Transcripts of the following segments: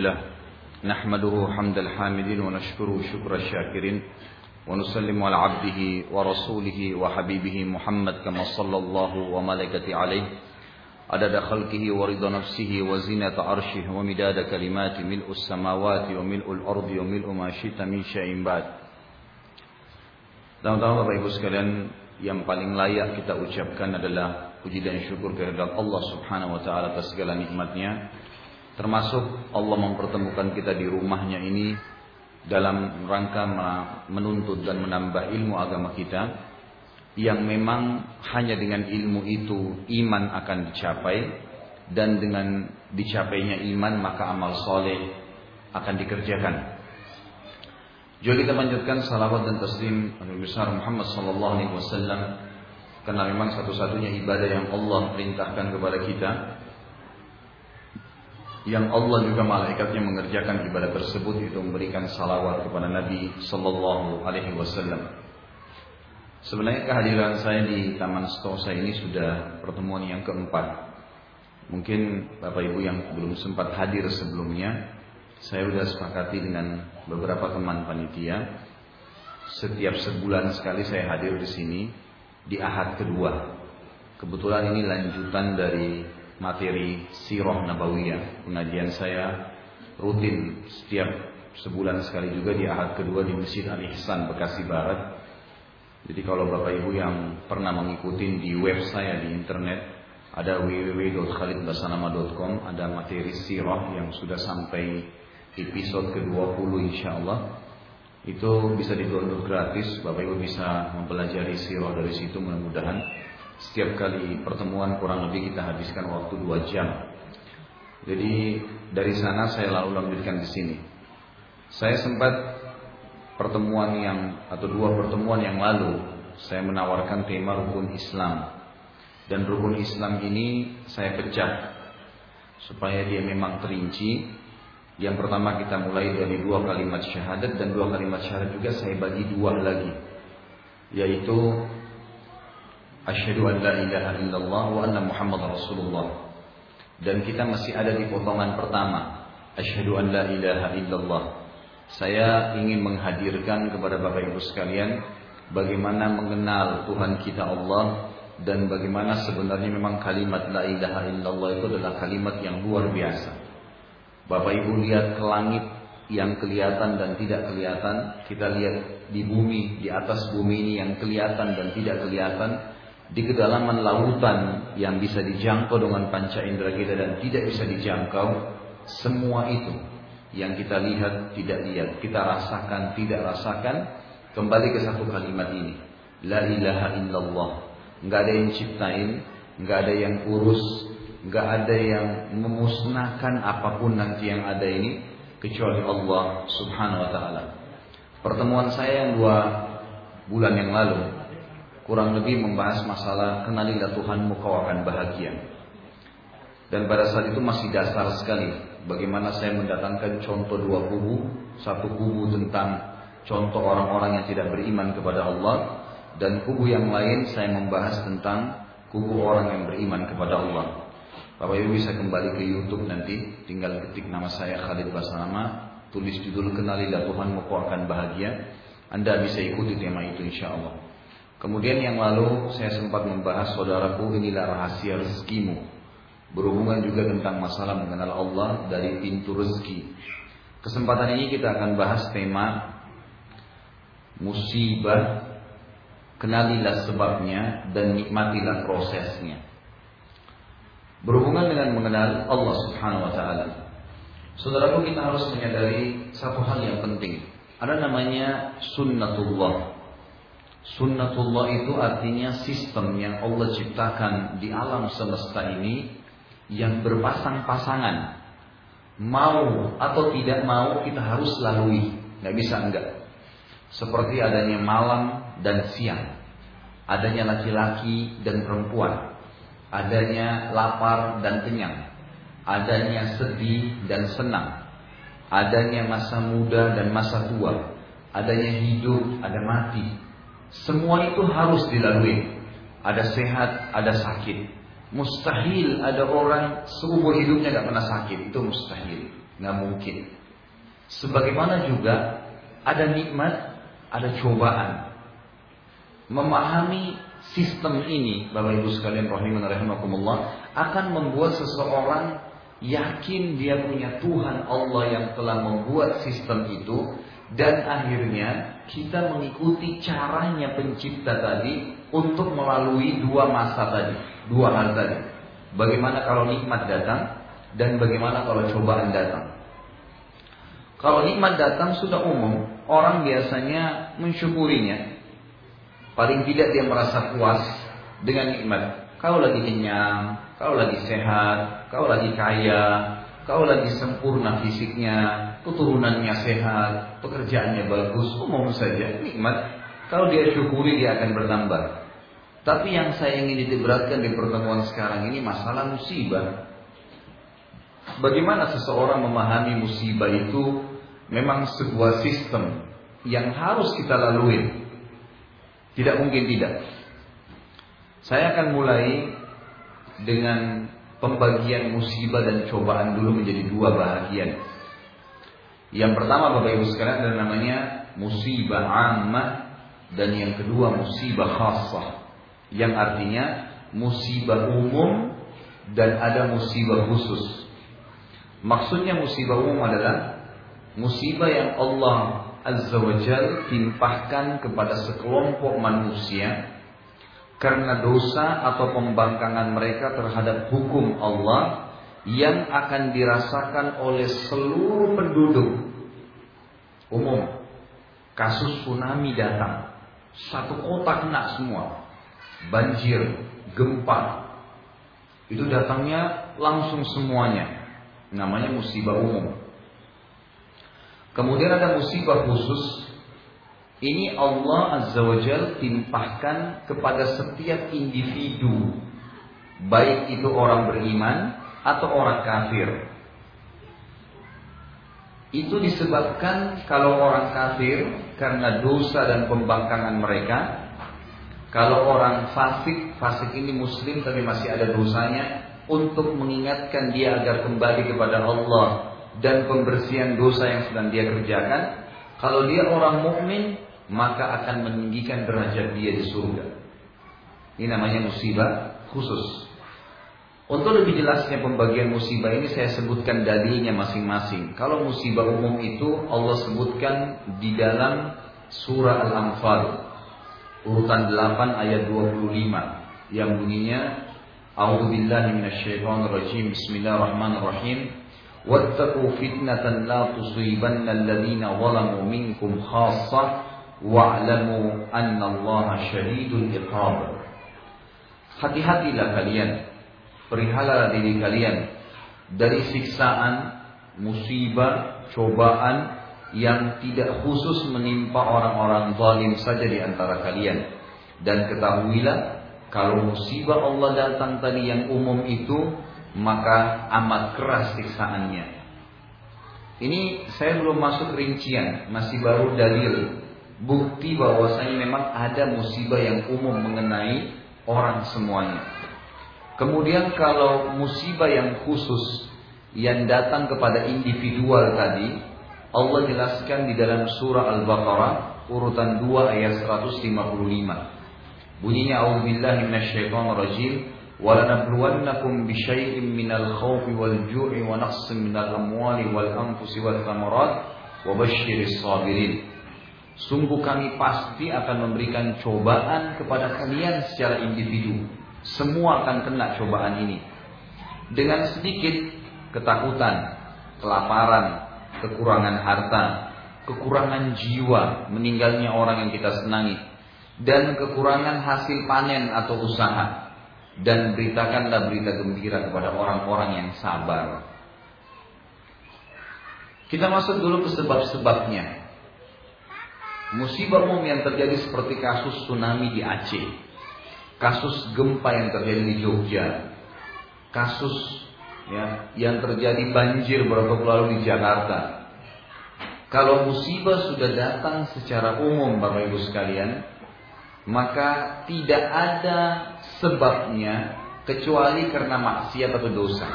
الحمد لله. نحمده حمد الحامدين ونشكره شكر الشاكرين ونسلم على عبده ورسوله وحبيبه محمد كما صلى الله وملكته عليه. عدد خلقه ورضا نفسه وزنة عرشه ومداد كلمات ملء السماوات وملء الأرض وملء ما شئت من شيء بعد. Teman-teman Bapak Ibu sekalian yang paling layak kita ucapkan adalah puji dan syukur kehadirat Allah Subhanahu wa taala atas segala nikmatnya. Termasuk Allah mempertemukan kita di rumahnya ini dalam rangka menuntut dan menambah ilmu agama kita yang memang hanya dengan ilmu itu iman akan dicapai dan dengan dicapainya iman maka amal soleh akan dikerjakan. Jadi kita lanjutkan salawat dan taslim Nabi besar Muhammad sallallahu alaihi wasallam karena memang satu-satunya ibadah yang Allah perintahkan kepada kita yang Allah juga malaikatnya mengerjakan ibadah tersebut itu memberikan salawat kepada Nabi sallallahu alaihi wasallam. Sebenarnya kehadiran saya di Taman Stosa ini sudah pertemuan yang keempat. Mungkin Bapak Ibu yang belum sempat hadir sebelumnya saya sudah sepakati dengan beberapa teman panitia. Setiap sebulan sekali saya hadir di sini di ahad kedua. Kebetulan ini lanjutan dari materi Sirah Nabawiyah. Pengajian saya rutin setiap sebulan sekali juga di ahad kedua di Masjid Al Ihsan Bekasi Barat. Jadi kalau Bapak Ibu yang pernah mengikuti di web saya di internet ada www.khalidbasanama.com ada materi sirah yang sudah sampai episode ke-20 insya Allah itu bisa didownload gratis Bapak Ibu bisa mempelajari sirah dari situ mudah-mudahan setiap kali pertemuan kurang lebih kita habiskan waktu 2 jam. Jadi dari sana saya lalu lanjutkan di sini. Saya sempat pertemuan yang atau dua pertemuan yang lalu saya menawarkan tema rukun Islam. Dan rukun Islam ini saya pecah supaya dia memang terinci. Yang pertama kita mulai dari dua kalimat syahadat dan dua kalimat syahadat juga saya bagi dua lagi. Yaitu Asyhadu an la ilaha illallah wa anna Muhammad Rasulullah. Dan kita masih ada di potongan pertama. Asyhadu an la ilaha illallah. Saya ingin menghadirkan kepada Bapak Ibu sekalian bagaimana mengenal Tuhan kita Allah dan bagaimana sebenarnya memang kalimat la ilaha illallah itu adalah kalimat yang luar biasa. Bapak Ibu lihat ke langit yang kelihatan dan tidak kelihatan, kita lihat di bumi, di atas bumi ini yang kelihatan dan tidak kelihatan, di kedalaman lautan yang bisa dijangkau dengan panca indera kita dan tidak bisa dijangkau, semua itu yang kita lihat tidak lihat, kita rasakan tidak rasakan, kembali ke satu kalimat ini, la ilaha illallah. Enggak ada yang ciptain, enggak ada yang urus, nggak ada yang memusnahkan apa pun nanti yang ada ini kecuali Allah Subhanahu wa taala. Pertemuan saya yang dua bulan yang lalu kurang lebih membahas masalah kenalilah Tuhanmu kau akan bahagia. Dan pada saat itu masih dasar sekali bagaimana saya mendatangkan contoh dua kubu, satu kubu tentang contoh orang-orang yang tidak beriman kepada Allah dan kubu yang lain saya membahas tentang kubu orang yang beriman kepada Allah. Bapak Ibu bisa kembali ke YouTube nanti, tinggal ketik nama saya Khalid Basanama, tulis judul Kenalilah Tuhan kau akan bahagia. Anda bisa ikuti tema itu insya Allah. Kemudian yang lalu saya sempat membahas saudaraku inilah rahasia rezekimu. Berhubungan juga tentang masalah mengenal Allah dari pintu rezeki. Kesempatan ini kita akan bahas tema musibah, kenalilah sebabnya dan nikmatilah prosesnya berhubungan dengan mengenal Allah Subhanahu wa taala. Saudaraku kita harus menyadari satu hal yang penting. Ada namanya sunnatullah. Sunnatullah itu artinya sistem yang Allah ciptakan di alam semesta ini yang berpasang-pasangan. Mau atau tidak mau kita harus lalui, nggak bisa enggak. Seperti adanya malam dan siang, adanya laki-laki dan perempuan, adanya lapar dan kenyang, adanya sedih dan senang, adanya masa muda dan masa tua, adanya hidup, ada mati. Semua itu harus dilalui. Ada sehat, ada sakit. Mustahil ada orang seumur hidupnya gak pernah sakit. Itu mustahil. nggak mungkin. Sebagaimana juga ada nikmat, ada cobaan. Memahami sistem ini, Bapak Ibu sekalian rahiman rahimakumullah, akan membuat seseorang yakin dia punya Tuhan Allah yang telah membuat sistem itu dan akhirnya kita mengikuti caranya pencipta tadi untuk melalui dua masa tadi, dua hal tadi. Bagaimana kalau nikmat datang dan bagaimana kalau cobaan datang. Kalau nikmat datang sudah umum, orang biasanya mensyukurinya. Paling tidak dia merasa puas dengan nikmat. Kau lagi kenyang, kau lagi sehat, kau lagi kaya, kau lagi sempurna fisiknya, keturunannya sehat, pekerjaannya bagus, umum saja, nikmat. Kalau dia syukuri dia akan bertambah. Tapi yang saya ingin ditiberatkan di pertemuan sekarang ini masalah musibah. Bagaimana seseorang memahami musibah itu memang sebuah sistem yang harus kita lalui. Tidak mungkin tidak. Saya akan mulai dengan pembagian musibah dan cobaan dulu menjadi dua bagian. Yang pertama Bapak Ibu sekalian adalah namanya musibah ammah dan yang kedua musibah khassah. Yang artinya musibah umum dan ada musibah khusus. Maksudnya musibah umum adalah musibah yang Allah Azza wa Jal timpahkan kepada sekelompok manusia karena dosa atau pembangkangan mereka terhadap hukum Allah yang akan dirasakan oleh seluruh penduduk umum. Kasus tsunami datang, satu kota kena semua, banjir, gempa, itu datangnya langsung semuanya namanya musibah umum. Kemudian ada musibah khusus. Ini Allah Azza wa Jal timpahkan kepada setiap individu. Baik itu orang beriman atau orang kafir. Itu disebabkan kalau orang kafir karena dosa dan pembangkangan mereka. Kalau orang fasik, fasik ini muslim tapi masih ada dosanya, untuk mengingatkan dia agar kembali kepada Allah dan pembersihan dosa yang sedang dia kerjakan. Kalau dia orang mukmin, maka akan meninggikan derajat dia di surga. Ini namanya musibah khusus. Untuk lebih jelasnya pembagian musibah ini saya sebutkan dalilnya masing-masing. Kalau musibah umum itu Allah sebutkan di dalam surah Al-Anfal urutan 8 ayat 25 yang bunyinya A'udzubillahi minasyaitonirrajim. Bismillahirrahmanirrahim. Wattaqu fitnatan la tusibanna alladhina zalamu minkum khassah wa'lamu anna Allah syadidul iqab. Hati-hatilah kalian perihalalah diri kalian dari siksaan, musibah, cobaan yang tidak khusus menimpa orang-orang zalim saja di antara kalian. Dan ketahuilah kalau musibah Allah datang tadi yang umum itu, maka amat keras siksaannya. Ini saya belum masuk rincian, masih baru dalil bukti bahwasanya memang ada musibah yang umum mengenai orang semuanya. Kemudian kalau musibah yang khusus yang datang kepada individual tadi, Allah jelaskan di dalam surah Al-Baqarah urutan 2 ayat 155. Bunyinya auzubillahi minasyaitonir wal ju'i wa naqsin minal amwali wal anfusi wal thamarat wa basyiris sabirin. Sungguh kami pasti akan memberikan cobaan kepada kalian secara individu. Semua akan kena cobaan ini. Dengan sedikit ketakutan, kelaparan, kekurangan harta, kekurangan jiwa, meninggalnya orang yang kita senangi, dan kekurangan hasil panen atau usaha dan beritakanlah berita gembira kepada orang-orang yang sabar. Kita masuk dulu ke sebab-sebabnya. Musibah umum yang terjadi seperti kasus tsunami di Aceh, kasus gempa yang terjadi di Jogja, kasus ya yang terjadi banjir beberapa lalu di Jakarta. Kalau musibah sudah datang secara umum Bapak Ibu sekalian, maka tidak ada sebabnya kecuali karena maksiat atau dosa.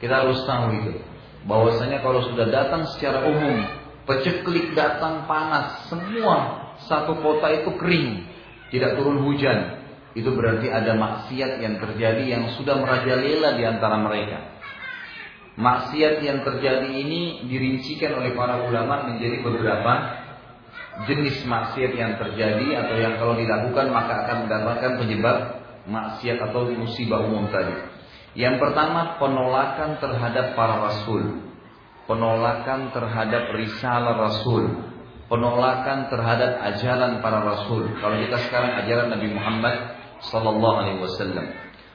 Kita harus tahu itu. bahwasanya kalau sudah datang secara umum, peceklik datang panas, semua satu kota itu kering, tidak turun hujan. Itu berarti ada maksiat yang terjadi yang sudah merajalela di antara mereka. Maksiat yang terjadi ini dirincikan oleh para ulama menjadi beberapa jenis maksiat yang terjadi atau yang kalau dilakukan maka akan mendapatkan penyebab maksiat atau musibah umum tadi. Yang pertama penolakan terhadap para rasul. Penolakan terhadap risalah rasul. Penolakan terhadap ajaran para rasul. Kalau kita sekarang ajaran Nabi Muhammad sallallahu alaihi wasallam.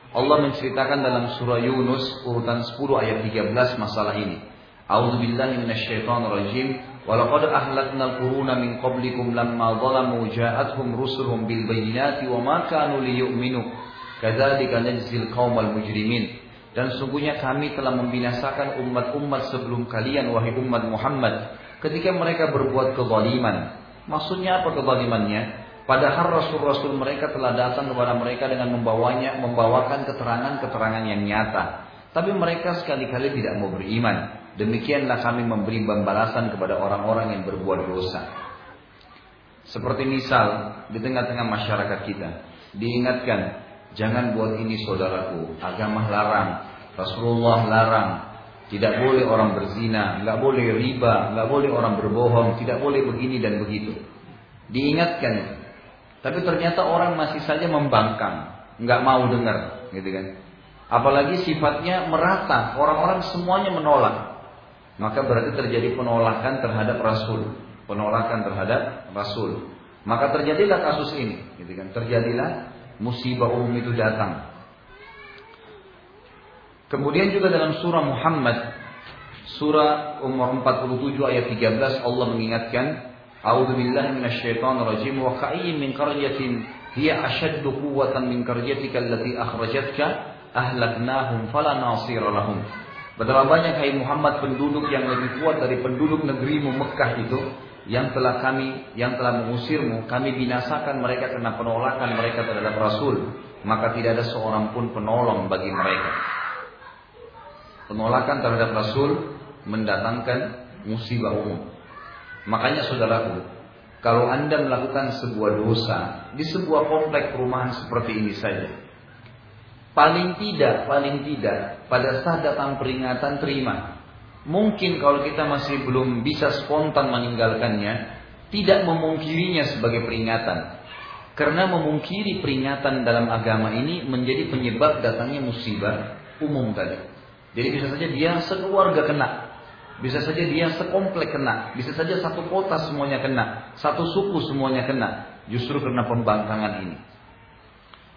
Allah menceritakan dalam surah Yunus urutan 10 ayat 13 masalah ini. A'udzu billahi minasyaitonir rajim. Walaqad ahlakna al-quruna min qablikum lamma zalamu ja'atuhum rusuluhum bil bayyinati wa ma kanu liyu'minu. Kadzalika najzil qaumal mujrimin. Dan sungguhnya kami telah membinasakan umat-umat sebelum kalian wahai umat Muhammad ketika mereka berbuat kezaliman. Maksudnya apa kezalimannya? Padahal rasul-rasul mereka telah datang kepada mereka dengan membawanya, membawakan keterangan-keterangan yang nyata. Tapi mereka sekali-kali tidak mau beriman. Demikianlah kami memberi pembalasan kepada orang-orang yang berbuat dosa. Seperti misal di tengah-tengah masyarakat kita diingatkan jangan buat ini saudaraku. Agama larang. Rasulullah larang. Tidak boleh orang berzina. Nggak boleh riba. Nggak boleh orang berbohong. Tidak boleh begini dan begitu. Diingatkan tapi ternyata orang masih saja membangkang, nggak mau dengar, gitu kan? Apalagi sifatnya merata, orang-orang semuanya menolak. Maka berarti terjadi penolakan terhadap Rasul, penolakan terhadap Rasul. Maka terjadilah kasus ini, gitu kan? Terjadilah musibah umum itu datang. Kemudian juga dalam surah Muhammad surah umur 47 ayat 13 Allah mengingatkan A'udzu billahi minasyaitonir rajim wa ka'ayyin min qaryatin hiya ashaddu quwwatan min qaryatika allati akhrajatka ahlaknahum fala nasira lahum. Betapa banyak hai Muhammad penduduk yang lebih kuat dari penduduk negerimu Mekah itu yang telah kami yang telah mengusirmu kami binasakan mereka karena penolakan mereka terhadap Rasul maka tidak ada seorang pun penolong bagi mereka. Penolakan terhadap Rasul mendatangkan musibah umum. Makanya saudaraku, kalau Anda melakukan sebuah dosa di sebuah komplek perumahan seperti ini saja, paling tidak, paling tidak, pada saat datang peringatan terima. Mungkin kalau kita masih belum bisa spontan meninggalkannya, tidak memungkirinya sebagai peringatan. Karena memungkiri peringatan dalam agama ini menjadi penyebab datangnya musibah umum tadi. Jadi bisa saja dia sekeluarga kena, bisa saja dia sekomplek kena, bisa saja satu kota semuanya kena, satu suku semuanya kena, justru karena pembangkangan ini.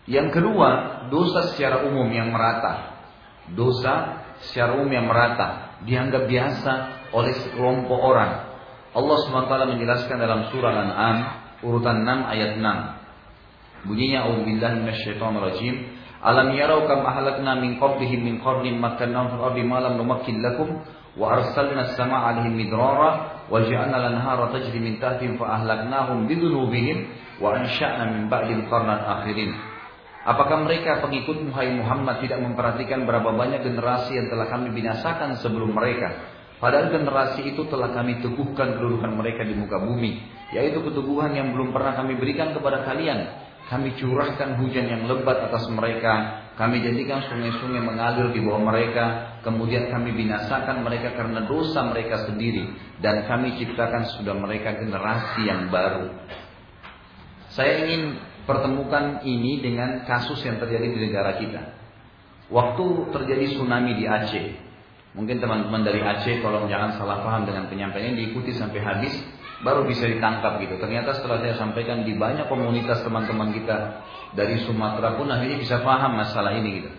Yang kedua, dosa secara umum yang merata. Dosa secara umum yang merata, dianggap biasa oleh sekelompok orang. Allah SWT menjelaskan dalam surah Al-An'am urutan 6 ayat 6. Bunyinya A'udzubillahi minasyaitonirrajim. Alam yarau kam ahlakna min qablihim min qarnin makkannahum fil ardi ma numakkin lakum Apakah mereka pengikut Muhammad Muhammad tidak memperhatikan berapa banyak generasi yang telah kami binasakan sebelum mereka? Padahal generasi itu telah kami teguhkan kedudukan mereka di muka bumi, yaitu keteguhan yang belum pernah kami berikan kepada kalian. Kami curahkan hujan yang lebat atas mereka, kami jadikan sungai-sungai mengalir di bawah mereka, Kemudian kami binasakan mereka karena dosa mereka sendiri. Dan kami ciptakan sudah mereka generasi yang baru. Saya ingin pertemukan ini dengan kasus yang terjadi di negara kita. Waktu terjadi tsunami di Aceh. Mungkin teman-teman dari Aceh kalau jangan salah paham dengan penyampaian diikuti sampai habis baru bisa ditangkap gitu. Ternyata setelah saya sampaikan di banyak komunitas teman-teman kita dari Sumatera pun akhirnya bisa paham masalah ini gitu.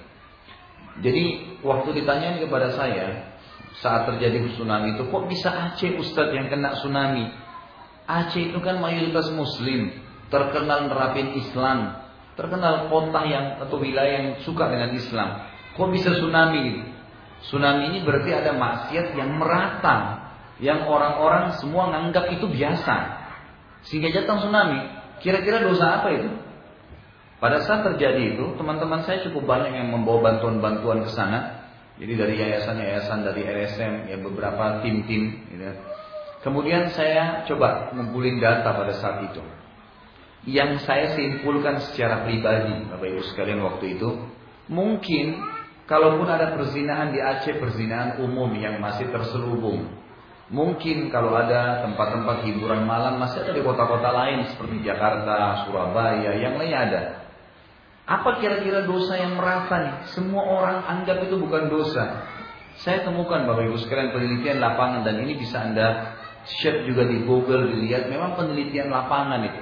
Jadi waktu ditanya kepada saya saat terjadi tsunami itu kok bisa Aceh Ustadz yang kena tsunami? Aceh itu kan mayoritas Muslim, terkenal nerapin Islam, terkenal kota yang atau wilayah yang suka dengan Islam. Kok bisa tsunami? Tsunami ini berarti ada maksiat yang merata yang orang-orang semua menganggap itu biasa. Sehingga datang tsunami. Kira-kira dosa apa itu? Pada saat terjadi itu, teman-teman saya cukup banyak yang membawa bantuan-bantuan ke sana. Jadi dari yayasan-yayasan dari LSM ya beberapa tim-tim gitu. Kemudian saya coba ngumpulin data pada saat itu. Yang saya simpulkan secara pribadi Bapak Ibu sekalian waktu itu Mungkin kalaupun ada perzinahan di Aceh Perzinahan umum yang masih terselubung Mungkin kalau ada tempat-tempat hiburan malam Masih ada di kota-kota lain Seperti Jakarta, Surabaya, yang lainnya ada apa kira-kira dosa yang merata nih? Semua orang anggap itu bukan dosa. Saya temukan Bapak Ibu sekalian penelitian lapangan dan ini bisa Anda share juga di Google dilihat memang penelitian lapangan itu.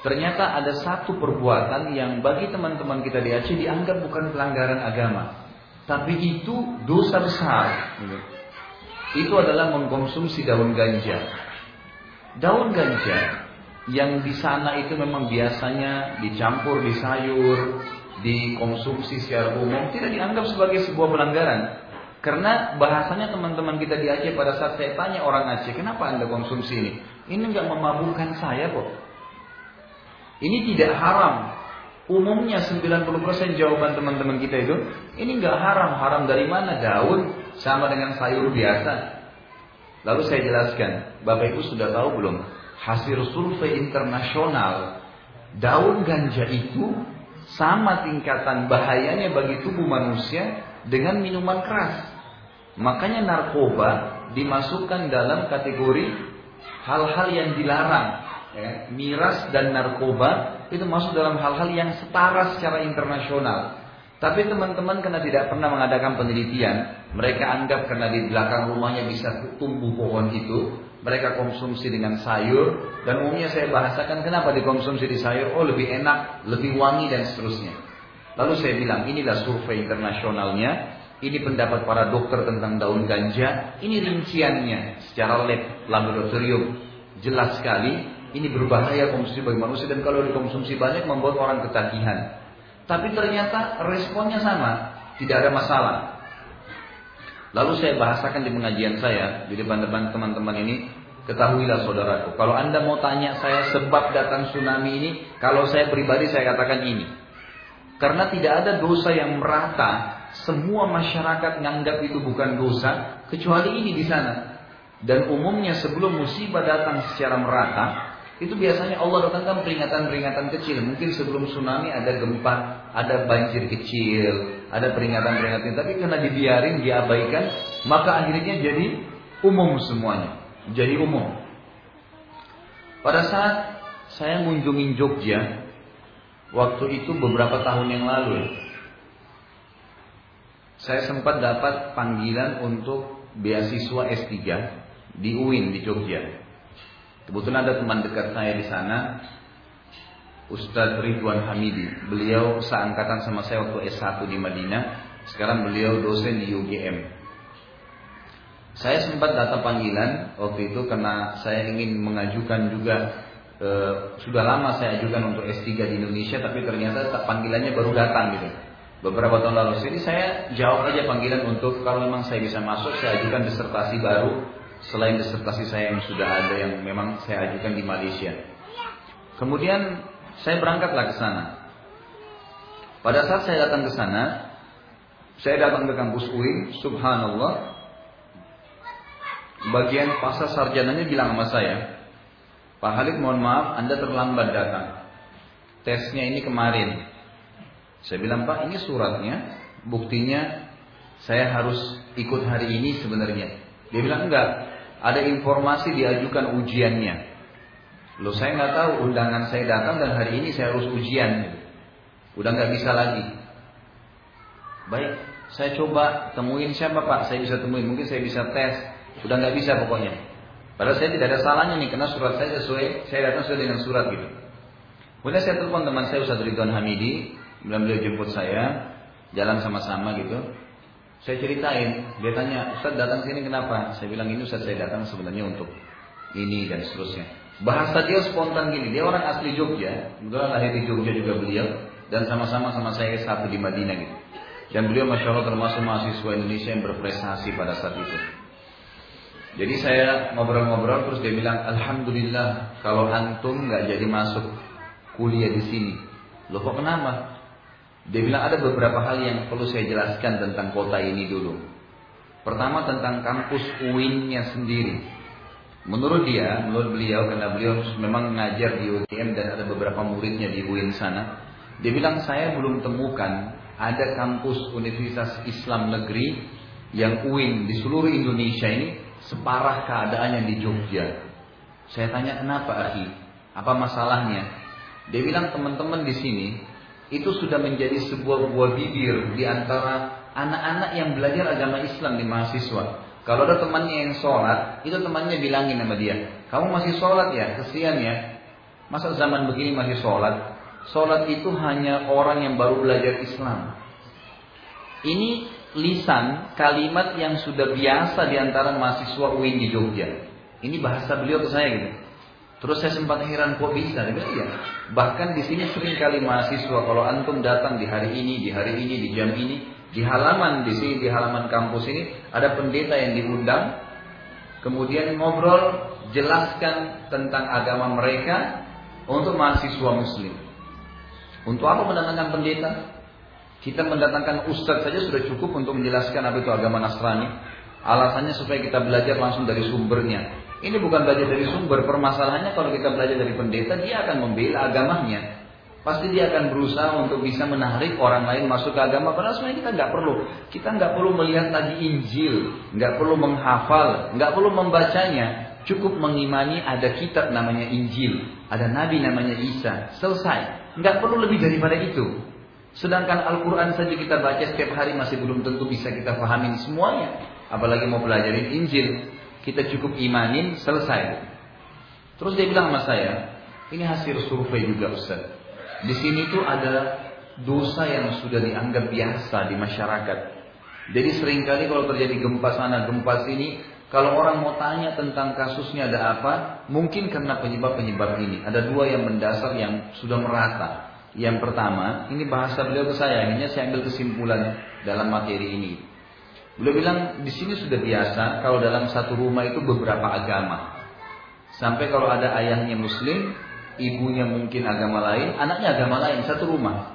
Ternyata ada satu perbuatan yang bagi teman-teman kita di Aceh dianggap bukan pelanggaran agama. Tapi itu dosa besar. Itu adalah mengkonsumsi daun ganja. Daun ganja yang di sana itu memang biasanya dicampur di sayur, dikonsumsi secara umum tidak dianggap sebagai sebuah pelanggaran. Karena bahasanya teman-teman kita di Aceh pada saat saya tanya orang Aceh, kenapa anda konsumsi ini? Ini nggak memabukkan saya kok. Ini tidak haram. Umumnya 90% jawaban teman-teman kita itu, ini nggak haram. Haram dari mana? Daun sama dengan sayur biasa. Lalu saya jelaskan, Bapak Ibu sudah tahu belum? Hasil survei internasional daun ganja itu sama tingkatan bahayanya bagi tubuh manusia dengan minuman keras. Makanya narkoba dimasukkan dalam kategori hal-hal yang dilarang. Ya, miras dan narkoba itu masuk dalam hal-hal yang setara secara internasional. Tapi teman-teman karena tidak pernah mengadakan penelitian, mereka anggap karena di belakang rumahnya bisa tumbuh pohon itu, mereka konsumsi dengan sayur. Dan umumnya saya bahasakan kenapa dikonsumsi di sayur, oh lebih enak, lebih wangi dan seterusnya. Lalu saya bilang inilah survei internasionalnya, ini pendapat para dokter tentang daun ganja, ini rinciannya secara lab, laboratorium, jelas sekali ini berbahaya konsumsi bagi manusia. Dan kalau dikonsumsi banyak membuat orang ketagihan. Tapi ternyata responnya sama, tidak ada masalah. Lalu saya bahasakan di pengajian saya di depan-depan teman-teman ini, ketahuilah saudaraku, kalau anda mau tanya saya sebab datang tsunami ini, kalau saya pribadi saya katakan ini. Karena tidak ada dosa yang merata, semua masyarakat menganggap itu bukan dosa, kecuali ini di sana. Dan umumnya sebelum musibah datang secara merata, itu biasanya Allah datangkan peringatan-peringatan kecil. Mungkin sebelum tsunami ada gempa, ada banjir kecil, ada peringatan-peringatan. Tapi karena dibiarin, diabaikan, maka akhirnya jadi umum semuanya. Jadi umum. Pada saat saya mengunjungi Jogja, waktu itu beberapa tahun yang lalu, saya sempat dapat panggilan untuk beasiswa S3 di UIN di Jogja. Kebetulan ada teman dekat saya di sana, Ustadz Ridwan Hamidi. Beliau seangkatan sama saya waktu S1 di Madinah. Sekarang beliau dosen di UGM. Saya sempat datang panggilan waktu itu karena saya ingin mengajukan juga e, sudah lama saya ajukan untuk S3 di Indonesia tapi ternyata panggilannya baru datang gitu. Beberapa tahun lalu. Jadi saya jawab aja panggilan untuk kalau memang saya bisa masuk saya ajukan disertasi baru selain disertasi saya yang sudah ada yang memang saya ajukan di Malaysia. Kemudian saya berangkatlah ke sana. Pada saat saya datang ke sana, saya datang ke kampus UIN, subhanallah, bagian pasar sarjananya bilang sama saya, Pak Halid mohon maaf, Anda terlambat datang. Tesnya ini kemarin. Saya bilang, Pak ini suratnya, buktinya saya harus ikut hari ini sebenarnya. Dia bilang enggak, ada informasi diajukan ujiannya. Loh saya nggak tahu undangan saya datang dan hari ini saya harus ujian. Udah nggak bisa lagi. Baik, saya coba temuin siapa Pak? Saya bisa temuin, mungkin saya bisa tes. Udah nggak bisa pokoknya. Padahal saya tidak ada salahnya nih, karena surat saya sesuai, saya datang sesuai dengan surat gitu. Kemudian saya telepon teman saya Ustaz Ridwan Hamidi, bilang beliau jemput saya, jalan sama-sama gitu. Saya ceritain, dia tanya, Ustaz datang sini kenapa? Saya bilang ini Ustaz saya datang sebenarnya untuk ini dan seterusnya. Bahasa dia spontan gini, dia orang asli Jogja, kebetulan lahir di Jogja juga beliau, dan sama-sama sama saya satu di Madinah gitu. Dan beliau masya Allah termasuk mahasiswa Indonesia yang berprestasi pada saat itu. Jadi saya ngobrol-ngobrol terus dia bilang, Alhamdulillah kalau antum nggak jadi masuk kuliah di sini. Loh kok kenapa? Dia bilang ada beberapa hal yang perlu saya jelaskan tentang kota ini dulu. Pertama tentang kampus UIN-nya sendiri. Menurut dia, menurut beliau, karena beliau memang mengajar di UGM dan ada beberapa muridnya di UIN sana, dia bilang saya belum temukan ada kampus Universitas Islam Negeri yang UIN di seluruh Indonesia ini separah keadaannya di Jogja. Saya tanya kenapa akhi? Apa masalahnya? Dia bilang teman-teman di sini itu sudah menjadi sebuah buah bibir di antara anak-anak yang belajar agama Islam di mahasiswa. Kalau ada temannya yang sholat, itu temannya bilangin sama dia, kamu masih sholat ya, kesian ya. Masa zaman begini masih sholat? Sholat itu hanya orang yang baru belajar Islam. Ini lisan kalimat yang sudah biasa di antara mahasiswa UIN di Jogja. Ini bahasa beliau ke saya gitu. Terus saya sempat heran kok bisa? Dia bilang iya. Bahkan di sini sering kali mahasiswa kalau antum datang di hari ini, di hari ini, di jam ini, di halaman di sini, di halaman kampus ini ada pendeta yang diundang, kemudian ngobrol, jelaskan tentang agama mereka untuk mahasiswa muslim. Untuk apa mendatangkan pendeta? Kita mendatangkan ustadz saja sudah cukup untuk menjelaskan apa itu agama Nasrani. Alasannya supaya kita belajar langsung dari sumbernya. Ini bukan belajar dari sumber. Permasalahannya kalau kita belajar dari pendeta, dia akan membela agamanya. Pasti dia akan berusaha untuk bisa menarik orang lain masuk ke agama. Padahal sebenarnya kita nggak perlu. Kita nggak perlu melihat tadi Injil, nggak perlu menghafal, nggak perlu membacanya. Cukup mengimani ada kitab namanya Injil, ada Nabi namanya Isa. Selesai. Nggak perlu lebih daripada itu. Sedangkan Al-Quran saja kita baca setiap hari masih belum tentu bisa kita pahamin semuanya. Apalagi mau pelajarin Injil. Kita cukup imanin, selesai. Terus dia bilang sama saya, ini hasil survei juga Ustaz. Di sini tuh ada dosa yang sudah dianggap biasa di masyarakat. Jadi sering kali kalau terjadi gempa sana, gempa sini, kalau orang mau tanya tentang kasusnya ada apa, mungkin karena penyebab-penyebab ini. Ada dua yang mendasar yang sudah merata. Yang pertama, ini bahasa beliau ke saya, akhirnya saya ambil kesimpulan dalam materi ini. Beliau bilang di sini sudah biasa kalau dalam satu rumah itu beberapa agama. Sampai kalau ada ayahnya muslim, ibunya mungkin agama lain, anaknya agama lain, satu rumah.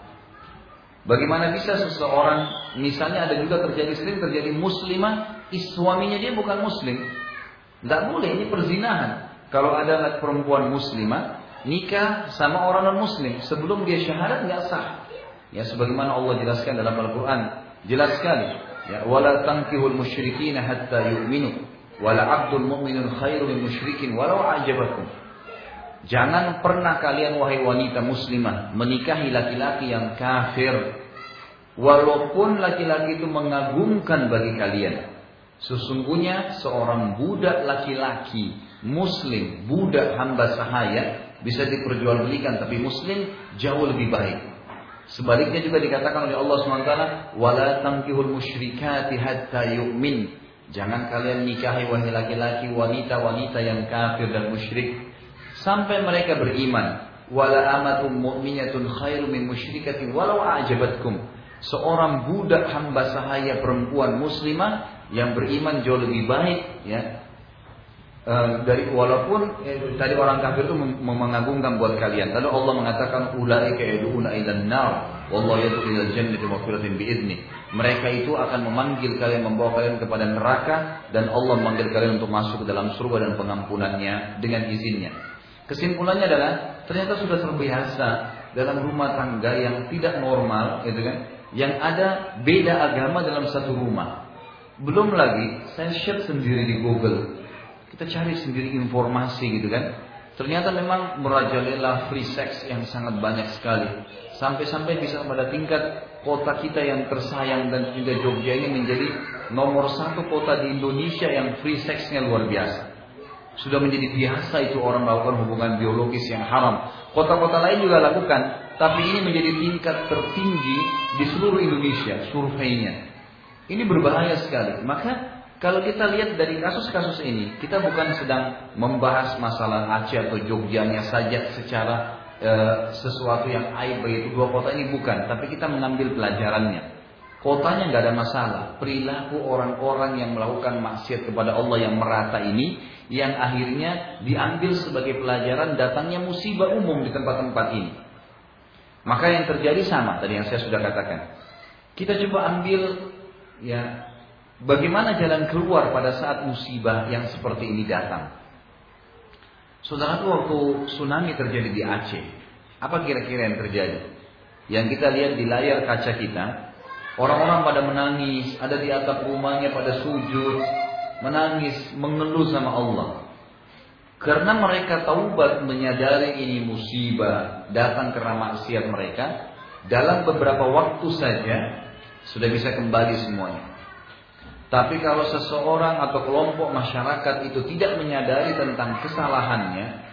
Bagaimana bisa seseorang, misalnya ada juga terjadi sering terjadi muslimah, suaminya dia bukan muslim. Tidak boleh, ini perzinahan. Kalau ada perempuan muslimah, nikah sama orang non muslim, sebelum dia syahadat nggak sah. Ya sebagaimana Allah jelaskan dalam Al-Quran, jelas sekali. Ya, wala tankihul musyrikin hatta yu'minu. Wala abdul mu'minun khairu min musyrikin walau ajabakum. Jangan pernah kalian wahai wanita muslimah menikahi laki-laki yang kafir. Walaupun laki-laki itu mengagumkan bagi kalian. Sesungguhnya seorang budak laki-laki muslim, budak hamba sahaya bisa diperjualbelikan tapi muslim jauh lebih baik. Sebaliknya juga dikatakan oleh Allah SWT, wala tankihul musyrikati hatta yu'min. Jangan kalian nikahi wahai laki-laki wanita-wanita yang kafir dan musyrik sampai mereka beriman. Wala mu'minatun khairu min musyrikatin walau a'jabatkum. Seorang budak hamba sahaya perempuan muslimah yang beriman jauh lebih baik ya Eh, dari walaupun eh, tadi orang kafir itu mengagungkan buat kalian. Lalu Allah mengatakan ulaika yad'una ilan nar wallahu yad'u ilal jannati maghfiratin biizni. Mereka itu akan memanggil kalian membawa kalian kepada neraka dan Allah memanggil kalian untuk masuk ke dalam surga dan pengampunannya dengan izinnya. Kesimpulannya adalah ternyata sudah terbiasa dalam rumah tangga yang tidak normal, gitu kan? Yang ada beda agama dalam satu rumah. Belum lagi saya share sendiri di Google kita cari sendiri informasi gitu kan. Ternyata memang merajalela free sex yang sangat banyak sekali. Sampai-sampai bisa pada tingkat kota kita yang tersayang dan juga Jogja ini menjadi nomor satu kota di Indonesia yang free sexnya luar biasa. Sudah menjadi biasa itu orang melakukan hubungan biologis yang haram. Kota-kota lain juga lakukan, tapi ini menjadi tingkat tertinggi di seluruh Indonesia surveinya. Ini berbahaya sekali. Maka kalau kita lihat dari kasus-kasus ini, kita bukan sedang membahas masalah Aceh atau Jogjanya saja secara e, sesuatu yang aib bagi dua kota ini bukan, tapi kita mengambil pelajarannya. Kotanya nggak ada masalah, perilaku orang-orang yang melakukan maksiat kepada Allah yang merata ini, yang akhirnya diambil sebagai pelajaran datangnya musibah umum di tempat-tempat ini. Maka yang terjadi sama tadi yang saya sudah katakan. Kita coba ambil ya bagaimana jalan keluar pada saat musibah yang seperti ini datang. Saudara waktu tsunami terjadi di Aceh, apa kira-kira yang terjadi? Yang kita lihat di layar kaca kita, orang-orang pada menangis, ada di atap rumahnya pada sujud, menangis, mengeluh sama Allah. Karena mereka taubat menyadari ini musibah datang karena maksiat mereka, dalam beberapa waktu saja sudah bisa kembali semuanya. Tapi kalau seseorang atau kelompok masyarakat itu tidak menyadari tentang kesalahannya,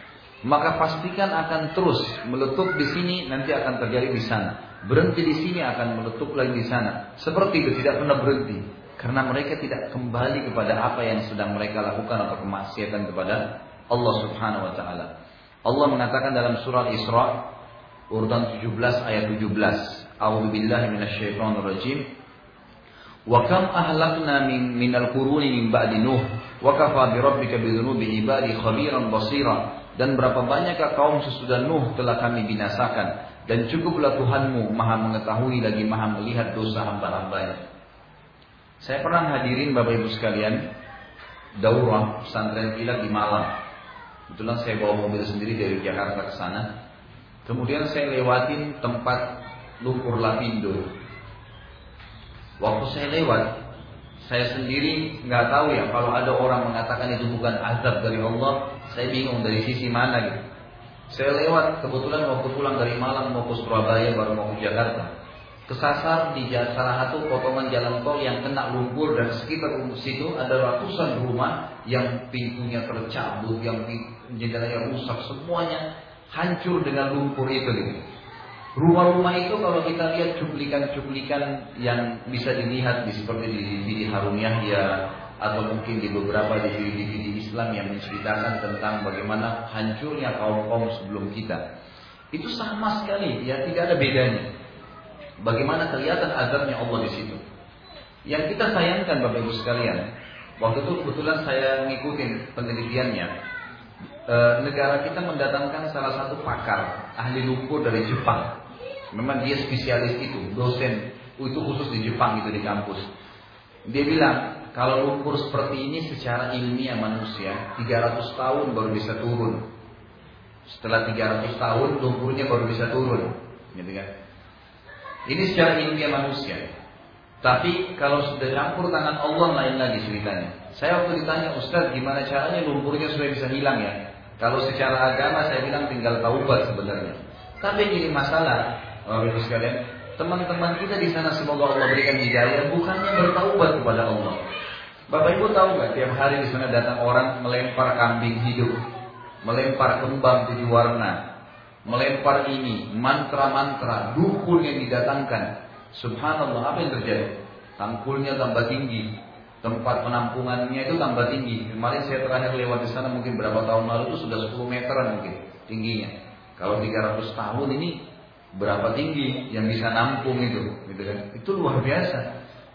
maka pastikan akan terus meletup di sini, nanti akan terjadi di sana. Berhenti di sini akan meletup lagi di sana. Seperti itu tidak pernah berhenti. Karena mereka tidak kembali kepada apa yang sedang mereka lakukan atau kemaksiatan kepada Allah Subhanahu wa taala. Allah mengatakan dalam surah Isra urutan 17 ayat 17. A'udzu billahi rajim. Wa kam ahlakna min minal quruni min ba'di Nuh wa kafa bi rabbika bi dhunubi ibadi khabiran basira. Dan berapa banyakkah kaum sesudah Nuh telah kami binasakan dan cukuplah Tuhanmu maha mengetahui lagi maha melihat dosa hamba-hambanya. Saya pernah hadirin Bapak Ibu sekalian daurah pesantren kilat di Malang. Kebetulan saya bawa mobil sendiri dari Jakarta ke sana. Kemudian saya lewatin tempat lumpur lapindo. Waktu saya lewat, saya sendiri nggak tahu ya kalau ada orang mengatakan itu bukan azab dari Allah, saya bingung dari sisi mana gitu. Saya lewat kebetulan waktu pulang dari Malang mau ke Surabaya baru mau ke Jakarta. Kesasar di salah satu potongan jalan tol yang kena lumpur dan sekitar situ ada ratusan rumah yang pintunya tercabut, yang jendelanya rusak semuanya hancur dengan lumpur itu gitu. Rumah-rumah itu kalau kita lihat cuplikan-cuplikan yang bisa dilihat di seperti di DVD Harun Yahya atau mungkin di beberapa DVD-DVD Islam yang menceritakan tentang bagaimana hancurnya kaum-kaum sebelum kita. Itu sama sekali, ya tidak ada bedanya. Bagaimana kelihatan azabnya Allah di situ. Yang kita sayangkan Bapak Ibu sekalian, waktu itu kebetulan saya mengikuti penelitiannya e, negara kita mendatangkan salah satu pakar ahli lumpur dari Jepang. Memang dia spesialis itu, dosen itu khusus di Jepang itu di kampus. Dia bilang kalau lumpur seperti ini secara ilmiah manusia 300 tahun baru bisa turun. Setelah 300 tahun lumpurnya baru bisa turun, gitu kan? Ini secara ilmiah manusia. Tapi kalau sudah campur tangan Allah lain lagi ceritanya. Saya waktu ditanya Ustaz gimana caranya lumpurnya supaya bisa hilang ya? Kalau secara agama saya bilang tinggal taubat sebenarnya. Tapi ini masalah, Bapak Ibu sekalian, teman-teman kita di sana semoga Allah berikan hidayah bukannya bertaubat kepada Allah. Bapak Ibu tahu nggak tiap hari di sana datang orang melempar kambing hidup, melempar kembang tujuh warna, melempar ini mantra-mantra dukun yang didatangkan. Subhanallah apa yang terjadi? Tangkulnya tambah tinggi, tempat penampungannya itu tambah tinggi. Kemarin saya terakhir lewat di sana mungkin berapa tahun lalu itu sudah 10 meteran mungkin tingginya. Kalau 300 tahun ini berapa tinggi yang bisa nampung itu, gitu kan? Itu luar biasa.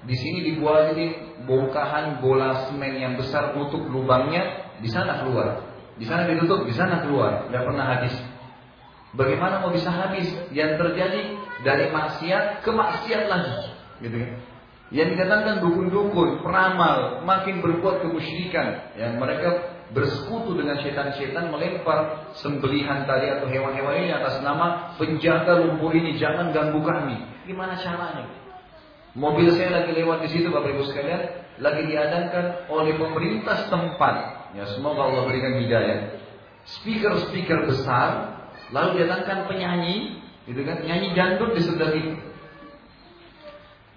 Di sini dibuat ini bongkahan bola semen yang besar tutup lubangnya, di sana keluar. Di sana ditutup, di sana keluar. Tidak pernah habis. Bagaimana mau bisa habis? Yang terjadi dari maksiat ke maksiat lagi, gitu kan? Yang dikatakan dukun-dukun, peramal, makin berbuat kemusyrikan. Yang mereka bersekutu dengan setan-setan melempar sembelihan tadi atau hewan-hewan ini atas nama penjaga lumpur ini jangan ganggu kami. Gimana caranya? Mobil saya lagi lewat di situ Bapak Ibu sekalian, lagi diadakan oleh pemerintah setempat. Ya semoga Allah berikan hidayah. Speaker-speaker besar, lalu didatangkan penyanyi, gitu kan? Nyanyi dangdut di sebelah itu.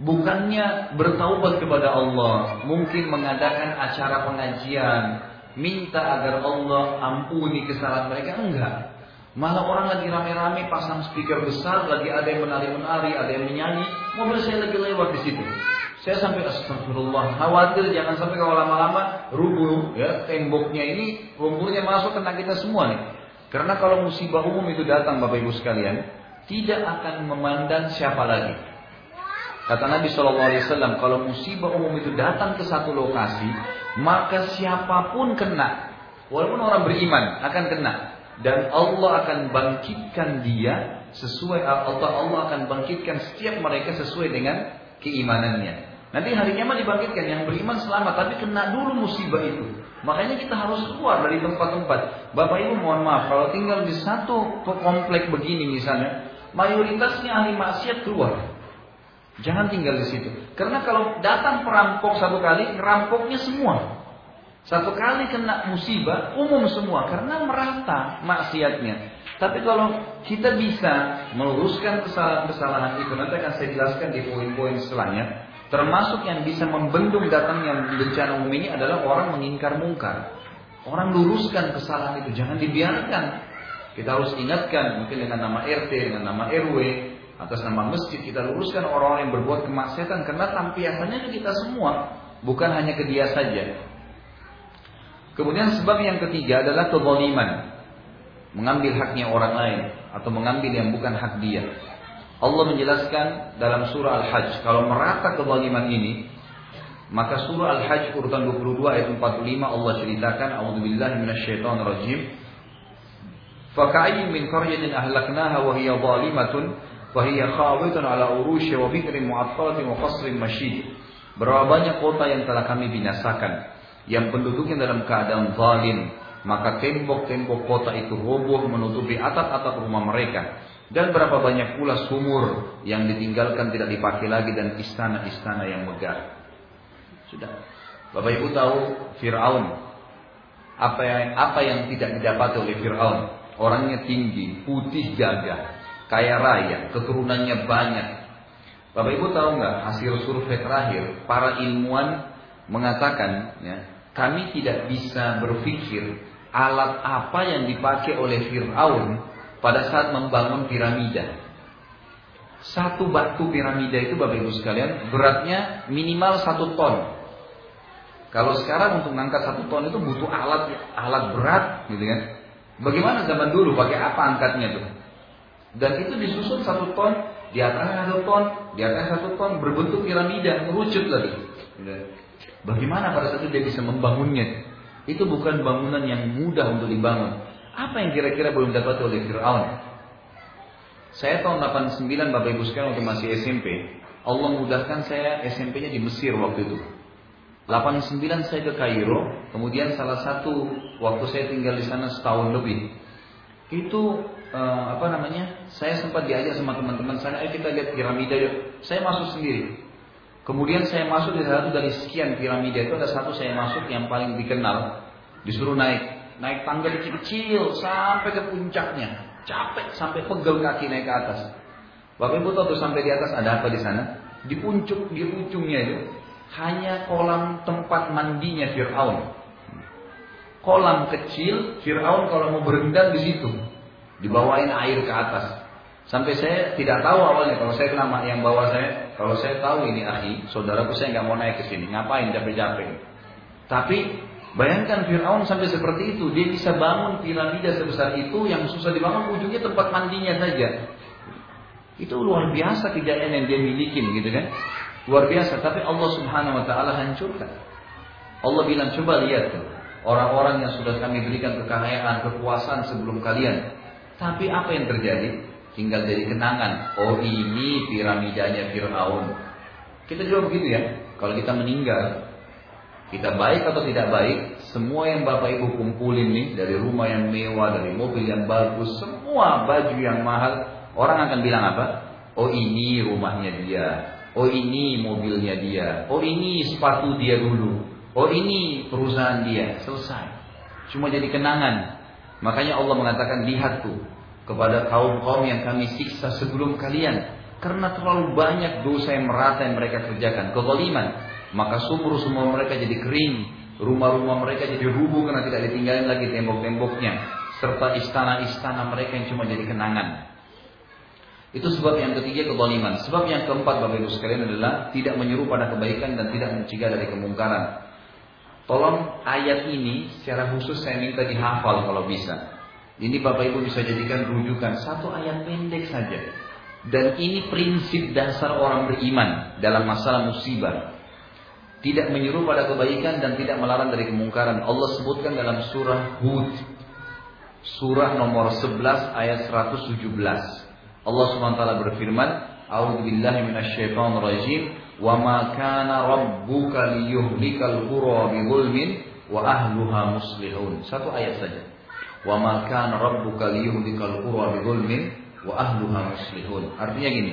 Bukannya bertaubat kepada Allah, mungkin mengadakan acara pengajian, minta agar Allah ampuni kesalahan mereka, enggak. Malah orang lagi rame-rame pasang speaker besar, lagi ada yang menari-menari, ada yang menyanyi, mobil saya lagi lewat di situ. Saya sampai astagfirullah, khawatir jangan sampai kalau lama-lama rubuh ya temboknya ini lumpurnya masuk kena kita semua nih. Karena kalau musibah umum itu datang Bapak Ibu sekalian, tidak akan memandang siapa lagi. Kata Nabi Shallallahu Alaihi Wasallam, kalau musibah umum itu datang ke satu lokasi, maka siapa pun kena, walaupun orang beriman akan kena. dan Allah akan bangkitkan dia sesuai Allah Allah akan bangkitkan setiap mereka sesuai dengan keimanannya. Nanti hari kiamat dibangkitkan yang beriman selamat tapi kena dulu musibah itu. Makanya kita harus keluar dari tempat-tempat. Bapak Ibu mohon maaf kalau tinggal di satu komplek begini misalnya, mayoritasnya ahli maksiat keluar. Jangan tinggal di situ. Karena kalau datang perampok satu kali, ngerampoknya semua. Satu kali kena musibah, umum semua karena merata maksiatnya. Tapi kalau kita bisa meluruskan kesalahan-kesalahan itu, nanti akan saya jelaskan di poin-poin setelahnya. Termasuk yang bisa membendung datangnya bencana umum ini adalah orang mengingkar mungkar. Orang luruskan kesalahan itu, jangan dibiarkan. Kita harus ingatkan, mungkin dengan nama RT, dengan nama RW, atas nama masjid kita luruskan orang-orang yang berbuat kemaksiatan karena tampiasannya kita semua, bukan hanya ke dia saja. Kemudian sebab yang ketiga adalah kezaliman. Mengambil haknya orang lain atau mengambil yang bukan hak dia. Allah menjelaskan dalam surah Al-Hajj kalau merata kezaliman ini maka surah Al-Hajj urutan 22 ayat 45 Allah ceritakan a'udzubillahi minasyaitonir rajim Faka'ayyin min qaryatin ahlaknaha wa hiya zalimatun wa hiya khawitun ala urusyi wa bikrin mu'attalatin wa masyid Berapa banyak kota yang telah kami binasakan yang penduduknya dalam keadaan zalim, maka tembok-tembok kota itu roboh menutupi atap-atap rumah mereka. Dan berapa banyak pula sumur yang ditinggalkan tidak dipakai lagi dan istana-istana yang megah. Sudah. Bapak Ibu tahu Fir'aun. Apa yang, apa yang tidak didapati oleh Fir'aun. Orangnya tinggi, putih gagah, kaya raya, keturunannya banyak. Bapak Ibu tahu nggak hasil survei terakhir para ilmuwan mengatakan ya kami tidak bisa berpikir alat apa yang dipakai oleh Fir'aun pada saat membangun piramida. Satu batu piramida itu Bapak Ibu sekalian beratnya minimal satu ton. Kalau sekarang untuk mengangkat satu ton itu butuh alat alat berat gitu kan. Bagaimana zaman dulu pakai apa angkatnya tuh? Dan itu disusun satu ton, di atas satu ton, di atas satu ton berbentuk piramida, merucut lagi. Bagaimana pada saat itu dia bisa membangunnya? Itu bukan bangunan yang mudah untuk dibangun. Apa yang kira-kira belum dapat oleh Fir'aun? Saya tahun 89 Bapak Ibu sekalian waktu masih SMP. Allah mudahkan saya SMP-nya di Mesir waktu itu. 89 saya ke Kairo, kemudian salah satu waktu saya tinggal di sana setahun lebih. Itu uh, apa namanya? Saya sempat diajak sama teman-teman saya, ayo kita lihat piramida yuk. Saya masuk sendiri. Kemudian saya masuk di satu dari sekian piramida itu ada satu saya masuk yang paling dikenal. Disuruh naik, naik tangga kecil-kecil sampai ke puncaknya. Capek sampai pegel kaki naik ke atas. Bapak Ibu tahu sampai di atas ada apa di sana? Di puncuk, di ujungnya itu hanya kolam tempat mandinya Fir'aun. Kolam kecil, Fir'aun kalau mau berendam di situ, dibawain air ke atas. Sampai saya tidak tahu awalnya kalau saya nama yang bawa saya, kalau saya tahu ini akhi, saudaraku saya nggak mau naik ke sini, ngapain capek-capek. Tapi bayangkan Fir'aun sampai seperti itu, dia bisa bangun piramida sebesar itu yang susah dibangun ujungnya tempat mandinya saja. Itu luar biasa kejayaan yang dia miliki gitu kan. Luar biasa, tapi Allah Subhanahu wa taala hancurkan. Allah bilang coba lihat tuh, orang-orang yang sudah kami berikan kekayaan, kekuasaan sebelum kalian. Tapi apa yang terjadi? tinggal jadi kenangan. Oh ini piramidanya Fir'aun. Kita juga begitu ya. Kalau kita meninggal, kita baik atau tidak baik, semua yang Bapak Ibu kumpulin nih dari rumah yang mewah, dari mobil yang bagus, semua baju yang mahal, orang akan bilang apa? Oh ini rumahnya dia. Oh ini mobilnya dia. Oh ini sepatu dia dulu. Oh ini perusahaan dia. Selesai. Cuma jadi kenangan. Makanya Allah mengatakan lihat tuh kepada kaum-kaum yang kami siksa sebelum kalian. Karena terlalu banyak dosa yang merata yang mereka kerjakan kezaliman. Maka sumur-sumur mereka jadi kering rumah-rumah mereka jadi rubuh karena tidak ditinggalin lagi tembok-temboknya serta istana-istana mereka yang cuma jadi kenangan. Itu sebab yang ketiga kezaliman. Sebab yang keempat Bapak Ibu sekalian adalah tidak menyeru pada kebaikan dan tidak mencegah dari kemungkaran tolong ayat ini secara khusus saya minta dihafal kalau bisa ini Bapak Ibu bisa jadikan rujukan satu ayat pendek saja. Dan ini prinsip dasar orang beriman dalam masalah musibah. Tidak menyuruh pada kebaikan dan tidak melarang dari kemungkaran. Allah sebutkan dalam surah Hud. surah nomor 11 ayat 117. Allah SWT berfirman, "A'udzu billahi rajim, wa ma kana rabbuka liyuhlikal qura bidzulmin wa ahluha muslihun." Satu ayat saja. "Wa ma kana rabbuka liyuhlikal qura bidzulmin wa ahluha muslihun." Artinya gini,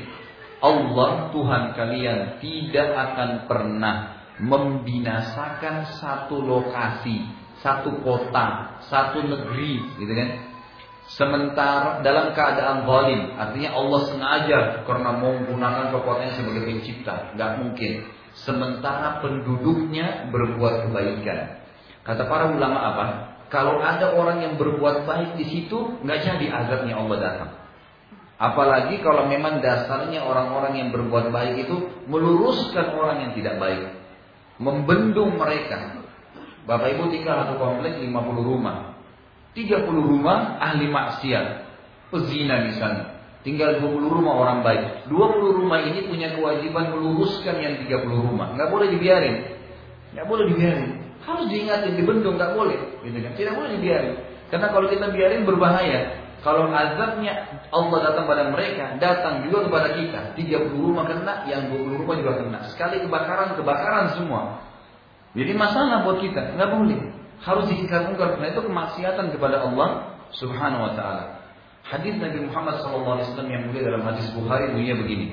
Allah Tuhan kalian tidak akan pernah membinasakan satu lokasi, satu kota, satu negeri, gitu kan? Sementara dalam keadaan zalim, artinya Allah sengaja karena mau menggunakan kekuatannya sebagai pencipta, nggak mungkin. Sementara penduduknya berbuat kebaikan. Kata para ulama apa? Kalau ada orang yang berbuat baik di situ, nggak jadi azabnya Allah datang. Apalagi kalau memang dasarnya orang-orang yang berbuat baik itu meluruskan orang yang tidak baik. Membendung mereka. Bapak Ibu tinggal satu komplek 50 rumah. 30 rumah ahli maksiat. Pezina di sana. Tinggal 20 rumah orang baik. 20 rumah ini punya kewajiban meluruskan yang 30 rumah. Nggak boleh dibiarin. Nggak boleh dibiarin. Harus diingatin, dibendung, nggak boleh. Gitu kan? Tidak boleh dibiarin. Karena kalau kita biarin berbahaya. Kalau azabnya Allah datang pada mereka, datang juga kepada kita. 30 rumah kena, yang 20 rumah juga kena. Sekali kebakaran, kebakaran semua. Jadi masalah buat kita, nggak boleh. Harus mungkar karena itu kemaksiatan kepada Allah Subhanahu wa taala. Hadis Nabi Muhammad SAW yang mulia dalam hadis Bukhari bunyinya begini.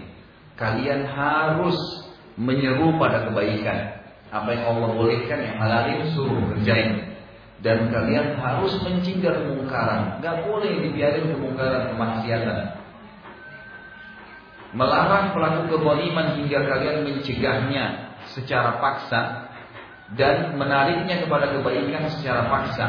Kalian harus menyeru pada kebaikan. Apa yang Allah bolehkan yang halalin suruh kerjain dan kalian harus mencegah kemungkaran. Gak boleh dibiarin kemungkaran kemaksiatan. Melarang pelaku kezaliman hingga kalian mencegahnya secara paksa dan menariknya kepada kebaikan secara paksa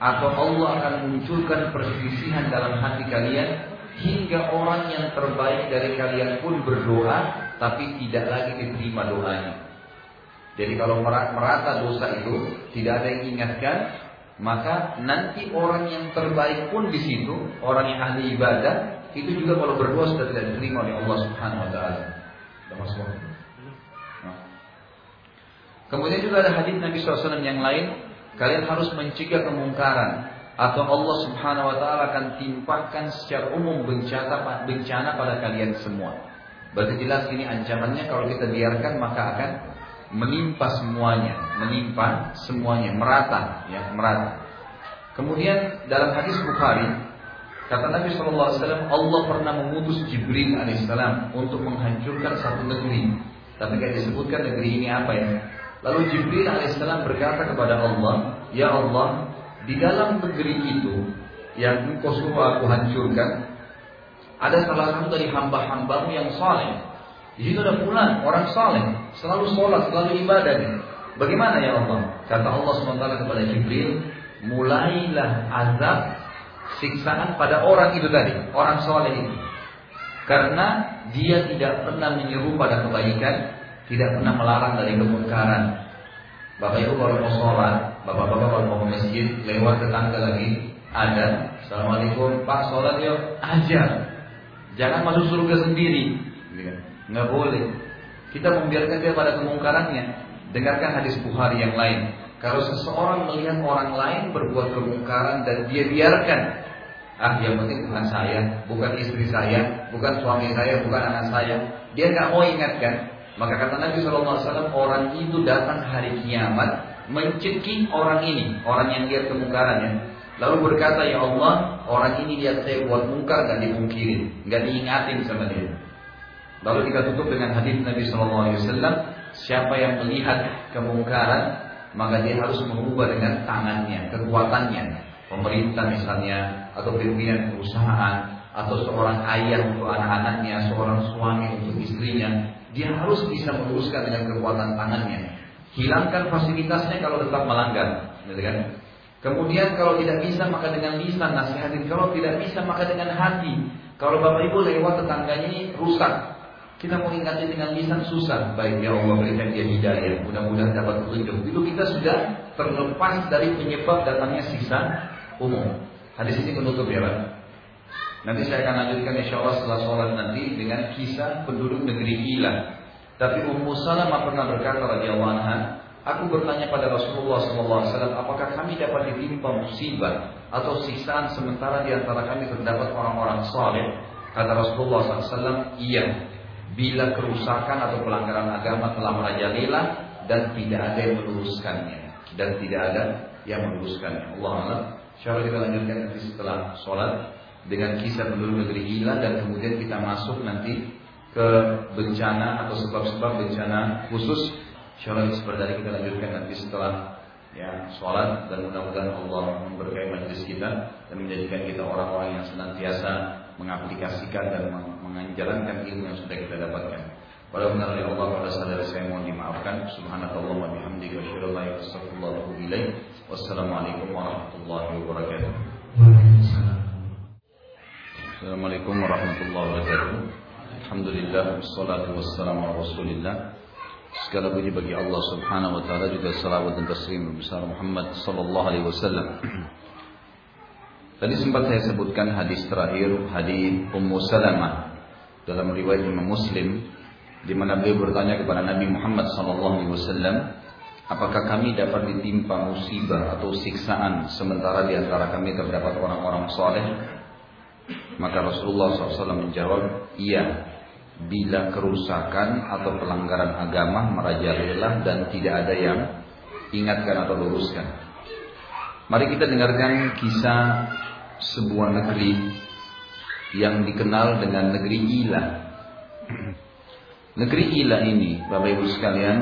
atau Allah akan munculkan perselisihan dalam hati kalian hingga orang yang terbaik dari kalian pun berdoa tapi tidak lagi diterima doanya. Jadi kalau merata dosa itu tidak ada yang ingatkan, maka nanti orang yang terbaik pun di situ, orang yang ahli ibadah, itu juga kalau berdoa sudah tidak diterima oleh Allah Subhanahu wa taala. Nah. Kemudian juga ada hadis Nabi SAW yang lain, kalian harus mencegah kemungkaran atau Allah Subhanahu wa taala akan timpakan secara umum bencana bencana pada kalian semua. Berarti jelas ini ancamannya kalau kita biarkan maka akan menimpa semuanya, menimpa semuanya, merata, ya, merata. Kemudian dalam hadis Bukhari kata Nabi Shallallahu Alaihi Wasallam Allah pernah mengutus Jibril alaihissalam untuk menghancurkan satu negeri. Tapi tidak disebutkan negeri ini apa ya. Lalu Jibril alaihissalam berkata kepada Allah, Ya Allah, di dalam negeri itu yang engkau suruh aku hancurkan, ada salah satu dari hamba-hambamu yang saleh di situ ada fulan, orang saleh, selalu sholat, selalu ibadah. Bagaimana ya Allah? Kata Allah SWT kepada Jibril, mulailah azab siksaan pada orang itu tadi, orang soleh itu. Karena dia tidak pernah menyeru pada kebaikan, tidak pernah melarang dari kemungkaran. Bapak Ibu kalau mau sholat, bapak-bapak kalau mau ke masjid, lewat tetangga lagi, ada, Assalamualaikum, Pak sholat yuk, aja. Jangan masuk surga sendiri. Nggak boleh. Kita membiarkan dia pada kemungkarannya. Dengarkan hadis Bukhari yang lain. Kalau seseorang melihat orang lain berbuat kemungkaran dan dia biarkan, ah yang penting bukan saya, bukan istri saya, bukan suami saya, bukan anak saya, dia nggak mau ingatkan. Maka kata Nabi SAW, orang itu datang hari kiamat mencekik orang ini, orang yang lihat kemungkarannya. Lalu berkata, ya Allah, orang ini lihat saya buat mungkar gak dipungkirin, gak diingatin sama dia. Lalu kita tutup dengan hadis Nabi SAW, siapa yang melihat kemungkaran, maka dia harus mengubah dengan tangannya, kekuatannya. Pemerintah misalnya, atau pimpinan perusahaan, atau seorang ayah untuk anak-anaknya, seorang suami untuk istrinya, dia harus bisa meluruskan dengan kekuatan tangannya. Hilangkan fasilitasnya kalau tetap melanggar, gitu kan? Kemudian kalau tidak bisa maka dengan lisan nasihatin. Kalau tidak bisa maka dengan hati. Kalau bapak ibu lewat tetangganya ini rusak, kita mau dengan lisan susah. Baik ya Allah berikan dia hidayah. Mudah-mudahan dapat petunjuk. Itu kita sudah terlepas dari penyebab datangnya sisa umum. Hadis ini menutup ya Pak. Nanti saya akan lanjutkan insya Allah setelah sholat nanti dengan kisah penduduk negeri Ila. Tapi Ummu Salamah pernah berkata radhiyallahu anha, aku bertanya pada Rasulullah SAW, apakah kami dapat ditimpa musibah atau siksaan sementara di antara kami terdapat orang-orang saleh? Kata Rasulullah SAW, iya. Bila kerusakan atau pelanggaran agama telah merajalela dan tidak ada yang meluruskannya dan tidak ada yang meluruskannya. Allah Allah. Insya kita lanjutkan nanti setelah sholat dengan kisah penduduk negeri Gila dan kemudian kita masuk nanti ke bencana atau sebab-sebab bencana khusus. Insya Allah seperti kita lanjutkan nanti setelah ya sholat dan mudah-mudahan Allah memberkahi majlis kita dan menjadikan kita orang-orang yang senantiasa mengaplikasikan dan menjalankan ilmu yang sudah kita dapatkan. Pada benar ya Allah pada sadar saya mohon dimaafkan. Subhanakallah wa bihamdika asyhadu an la ilaha illa anta Wassalamualaikum warahmatullahi wabarakatuh. Assalamualaikum warahmatullahi wabarakatuh. Alhamdulillah wassalatu wassalamu ala. Segala puji bagi Allah Subhanahu wa taala juga salawat dan taslim besar Muhammad sallallahu alaihi wasallam. Tadi sempat saya sebutkan hadis terakhir hadis Ummu Salamah dalam riwayat Imam Muslim di mana beliau bertanya kepada Nabi Muhammad sallallahu alaihi wasallam, apakah kami dapat ditimpa musibah atau siksaan sementara di antara kami terdapat orang-orang soleh? Maka Rasulullah SAW menjawab, iya bila kerusakan atau pelanggaran agama merajalela dan tidak ada yang ingatkan atau luruskan. Mari kita dengarkan kisah sebuah negeri yang dikenal dengan negeri Ila. Negeri Ila ini, Bapak Ibu sekalian,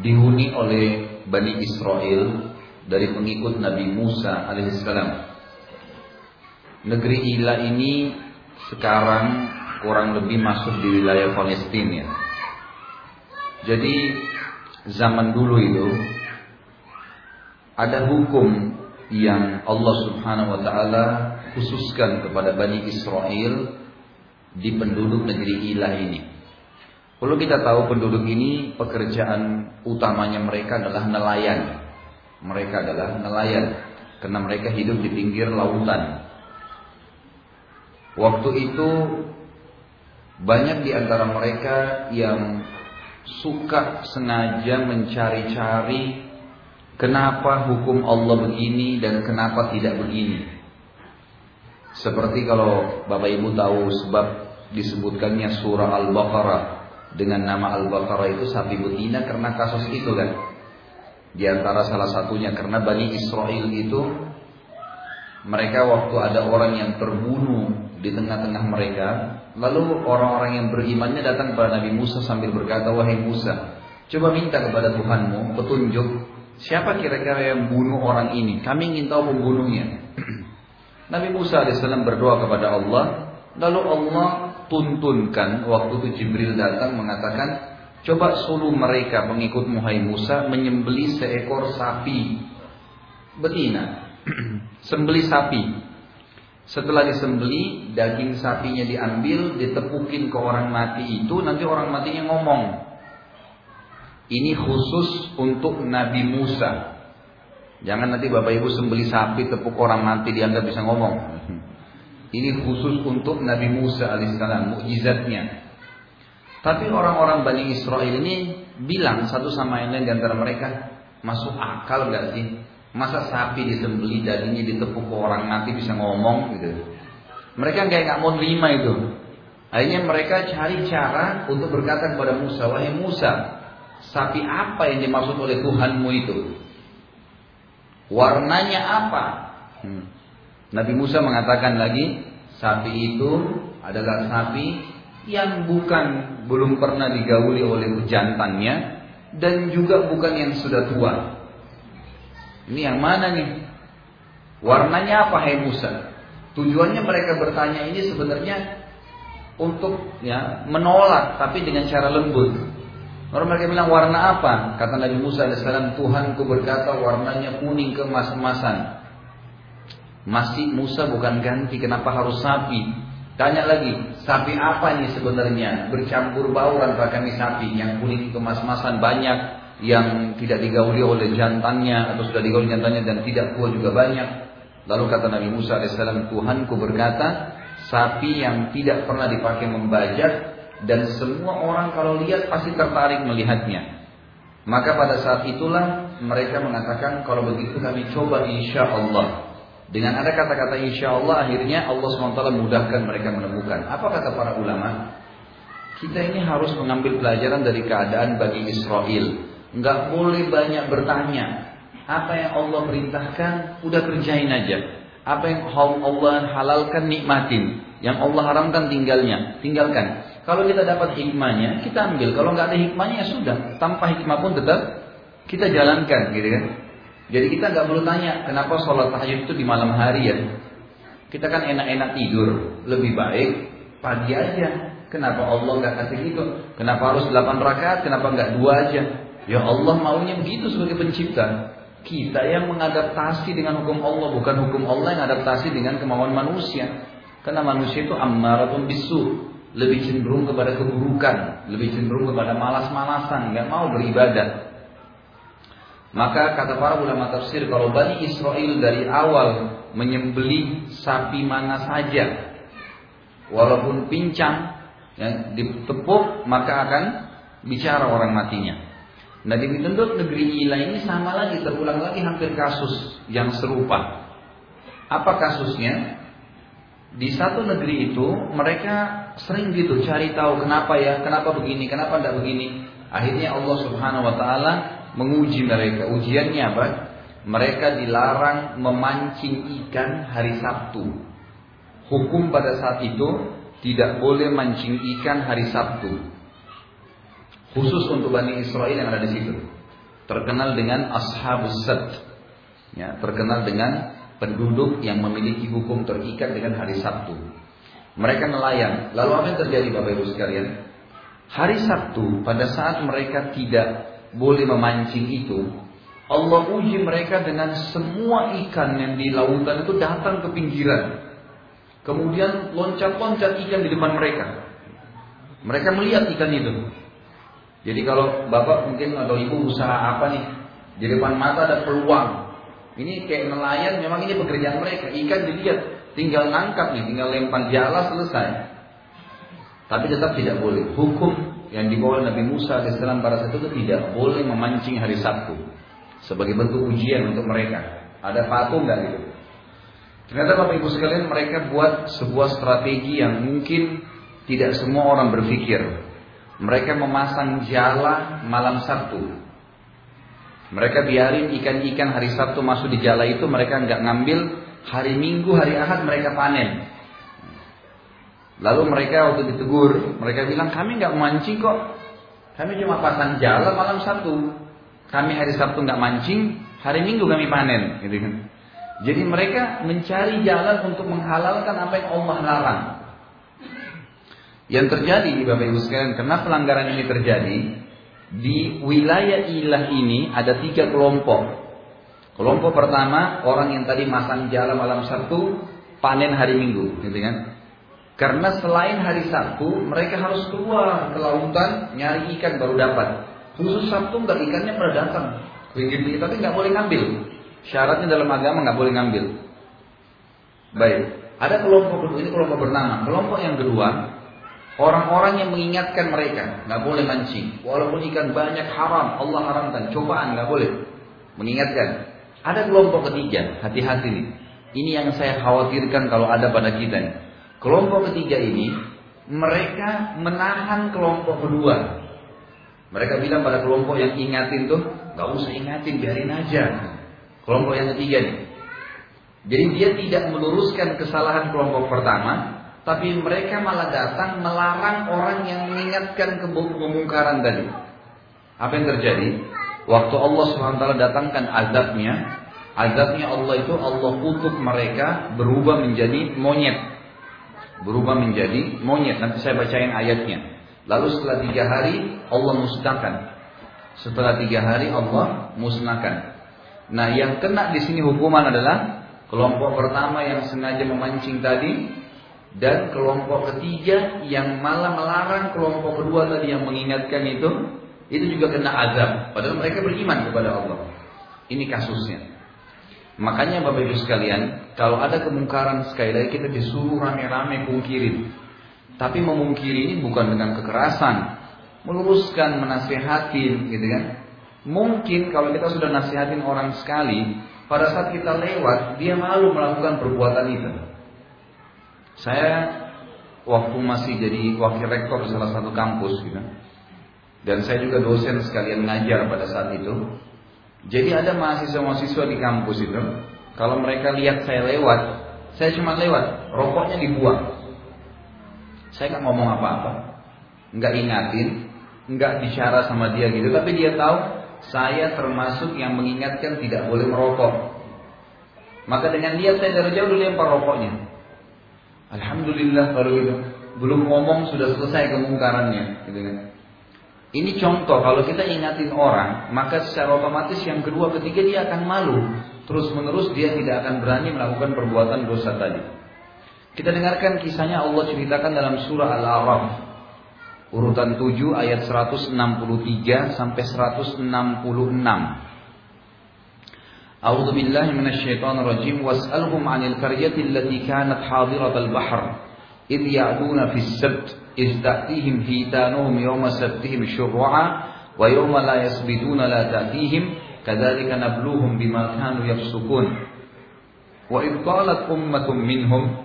dihuni oleh Bani Israel dari pengikut Nabi Musa alaihissalam. Negeri Ila ini sekarang kurang lebih masuk di wilayah Palestina. Jadi zaman dulu itu ada hukum yang Allah Subhanahu wa taala khususkan kepada Bani Israel di penduduk negeri Ilah ini. Kalau kita tahu penduduk ini pekerjaan utamanya mereka adalah nelayan. Mereka adalah nelayan karena mereka hidup di pinggir lautan. Waktu itu banyak di antara mereka yang suka sengaja mencari-cari kenapa hukum Allah begini dan kenapa tidak begini. Seperti kalau Bapak Ibu tahu sebab disebutkannya surah Al-Baqarah dengan nama Al-Baqarah itu sapi betina karena kasus itu kan. Di antara salah satunya karena Bani Israel itu mereka waktu ada orang yang terbunuh di tengah-tengah mereka Lalu orang-orang yang berimannya datang kepada Nabi Musa sambil berkata, Wahai Musa, coba minta kepada Tuhanmu petunjuk. Siapa kira-kira yang bunuh orang ini? Kami ingin tahu pembunuhnya. Nabi Musa AS berdoa kepada Allah. Lalu Allah tuntunkan waktu itu Jibril datang mengatakan, Coba suruh mereka pengikut Muhai Musa menyembeli seekor sapi betina. Sembeli sapi. Setelah disembeli, daging sapinya diambil, ditepukin ke orang mati itu, nanti orang matinya ngomong. Ini khusus untuk Nabi Musa. Jangan nanti Bapak Ibu sembeli sapi, tepuk orang mati, dia nggak bisa ngomong. Ini khusus untuk Nabi Musa alaihissalam, mukjizatnya. Tapi orang-orang Bani Israel ini bilang satu sama yang lain di antara mereka, masuk akal gak sih? Masa sapi disembeli dagingnya ditepuk orang mati bisa ngomong gitu. Mereka kayak nggak mau terima itu. Akhirnya mereka cari cara untuk berkata kepada Musa, wahai Musa, sapi apa yang dimaksud oleh Tuhanmu itu? Warnanya apa? Hmm. Nabi Musa mengatakan lagi, sapi itu adalah sapi yang bukan belum pernah digauli oleh jantannya dan juga bukan yang sudah tua. Ini yang mana nih? Warnanya apa hai Musa? Tujuannya mereka bertanya ini sebenarnya untuk ya menolak tapi dengan cara lembut. Orang mereka bilang warna apa? Kata Nabi Musa AS, Tuhanku berkata warnanya kuning kemas-emasan. Masih Musa bukan ganti, kenapa harus sapi? Tanya lagi, sapi apa nih sebenarnya? Bercampur bau antara kami sapi, yang kuning kemas-emasan banyak, yang tidak digauli oleh jantannya atau sudah digauli jantannya dan tidak tua juga banyak. Lalu kata Nabi Musa AS, Tuhanku berkata, sapi yang tidak pernah dipakai membajak dan semua orang kalau lihat pasti tertarik melihatnya. Maka pada saat itulah mereka mengatakan kalau begitu kami coba insya Allah Dengan ada kata-kata insya Allah akhirnya Allah SWT mudahkan mereka menemukan. Apa kata para ulama? Kita ini harus mengambil pelajaran dari keadaan bagi Israel. Enggak boleh banyak bertanya. Apa yang Allah perintahkan, udah kerjain aja. Apa yang Allah halalkan, nikmatin. Yang Allah haramkan, tinggalnya, tinggalkan. Kalau kita dapat hikmahnya, kita ambil. Kalau nggak ada hikmahnya, ya sudah. Tanpa hikmah pun tetap kita jalankan, gitu kan? Jadi kita nggak perlu tanya kenapa sholat tahajud itu di malam hari ya. Kita kan enak-enak tidur, lebih baik pagi aja. Kenapa Allah nggak kasih gitu? Kenapa harus 8 rakaat? Kenapa nggak dua aja? Ya Allah maunya begitu sebagai pencipta. Kita yang mengadaptasi dengan hukum Allah, bukan hukum Allah yang adaptasi dengan kemauan manusia. Karena manusia itu ammaratun bisu, lebih cenderung kepada keburukan, lebih cenderung kepada malas-malasan, nggak mau beribadah. Maka kata para ulama tafsir kalau Bani Israel dari awal menyembelih sapi mana saja walaupun pincang ya, ditepuk maka akan bicara orang matinya. Nah di Tenduk negeri Ila ini sama lagi terulang lagi hampir kasus yang serupa. Apa kasusnya? Di satu negeri itu mereka sering gitu cari tahu kenapa ya, kenapa begini, kenapa tidak begini. Akhirnya Allah Subhanahu Wa Taala menguji mereka. Ujiannya apa? Mereka dilarang memancing ikan hari Sabtu. Hukum pada saat itu tidak boleh mancing ikan hari Sabtu. Khusus untuk Bani Israel yang ada di situ. Terkenal dengan Ashabus Sabt. Ya, terkenal dengan penduduk yang memiliki hukum terikat dengan hari Sabtu. Mereka nelayan. Lalu apa yang terjadi Bapak Ibu sekalian? Hari Sabtu pada saat mereka tidak boleh memancing itu, Allah uji mereka dengan semua ikan yang di lautan itu datang ke pinggiran. Kemudian loncat-loncat ikan di depan mereka. Mereka melihat ikan itu. Jadi kalau bapak mungkin atau ibu usaha apa nih, di depan mata ada peluang. Ini kayak nelayan, memang ini pekerjaan mereka. Ikan dilihat, tinggal nangkap nih, tinggal lempar jala selesai. Tapi tetap tidak boleh. Hukum yang dibawa Nabi Musa AS pada saat itu tidak boleh memancing hari Sabtu sebagai bentuk ujian untuk mereka. Ada patung nggak gitu? Ternyata Bapak Ibu sekalian mereka buat sebuah strategi yang mungkin tidak semua orang berpikir. Mereka memasang jala malam Sabtu. Mereka biarin ikan-ikan hari Sabtu masuk di jala itu mereka nggak ngambil hari Minggu hari Ahad mereka panen. Lalu mereka waktu ditegur, mereka bilang kami nggak mancing kok. Kami cuma pasang jala malam Sabtu. Kami hari Sabtu nggak mancing, hari Minggu kami panen, gitu kan. Jadi mereka mencari jalan untuk menghalalkan apa yang Allah larang. Yang terjadi di Bapak Ibu sekalian, karena pelanggaran ini terjadi, di wilayah ilah ini ada tiga kelompok. Kelompok pertama, orang yang tadi masang jala malam Sabtu, panen hari Minggu, gitu kan. Karena selain hari Sabtu, mereka harus keluar ke lautan nyari ikan baru dapat. Khusus Sabtu nggak ikannya pernah datang. Begitu tapi nggak boleh ngambil. Syaratnya dalam agama nggak boleh ngambil. Baik, ada kelompok ini kelompok pertama. Kelompok yang kedua, orang-orang yang mengingatkan mereka nggak boleh mancing. Walaupun ikan banyak haram, Allah haramkan. Cobaan nggak boleh. Mengingatkan. Ada kelompok ketiga, hati-hati nih. Ini yang saya khawatirkan kalau ada pada kita nih. Kelompok ketiga ini mereka menahan kelompok kedua. Mereka bilang pada kelompok yang ingatin tuh, nggak usah ingatin, biarin aja. Kelompok yang ketiga nih. Jadi dia tidak meluruskan kesalahan kelompok pertama, tapi mereka malah datang melarang orang yang mengingatkan kemungkaran tadi. Apa yang terjadi? Waktu Allah SWT datangkan azabnya, azabnya Allah itu Allah kutuk mereka berubah menjadi monyet berubah menjadi monyet. Nanti saya bacain ayatnya. Lalu setelah tiga hari Allah musnahkan. Setelah tiga hari Allah musnahkan. Nah yang kena di sini hukuman adalah kelompok pertama yang sengaja memancing tadi dan kelompok ketiga yang malah melarang kelompok kedua tadi yang mengingatkan itu itu juga kena azab padahal mereka beriman kepada Allah. Ini kasusnya. Makanya Bapak Ibu sekalian, kalau ada kemungkaran sekali lagi kita disuruh rame-rame pungkirin. Tapi memungkiri ini bukan dengan kekerasan, meluruskan, menasihatin, gitu kan. Mungkin kalau kita sudah nasihatin orang sekali, pada saat kita lewat, dia malu melakukan perbuatan itu. Saya waktu masih jadi wakil rektor salah satu kampus gitu. Dan saya juga dosen sekalian ngajar pada saat itu. Jadi ada mahasiswa-mahasiswa di kampus itu, kalau mereka lihat saya lewat, saya cuma lewat, rokoknya dibuang. Saya nggak ngomong apa-apa, nggak ingatin, nggak bicara sama dia gitu, tapi dia tahu saya termasuk yang mengingatkan tidak boleh merokok. Maka dengan niat saya dari jauh dilempar rokoknya. Alhamdulillah kalau gitu. Belum ngomong sudah selesai kemungkarannya. Gitu kan. Ini contoh kalau kita ingatin orang, maka secara otomatis yang kedua ketiga dia akan malu. Terus menerus dia tidak akan berani melakukan perbuatan dosa tadi. Kita dengarkan kisahnya Allah ceritakan dalam surah Al-A'raf urutan 7 ayat 163 sampai 166. أعوذ بالله من الشيطان الرجيم. واسألهم عن القرية التي كانت حاضرة البحر. إذ يعدون في السبت. إذ تأتيهم حيتانهم يوم سبتهم شرعا ويوم لا يسبتون لا تأتيهم. كذلك نبلوهم بما كانوا يفسقون. وإذ قالت أمة منهم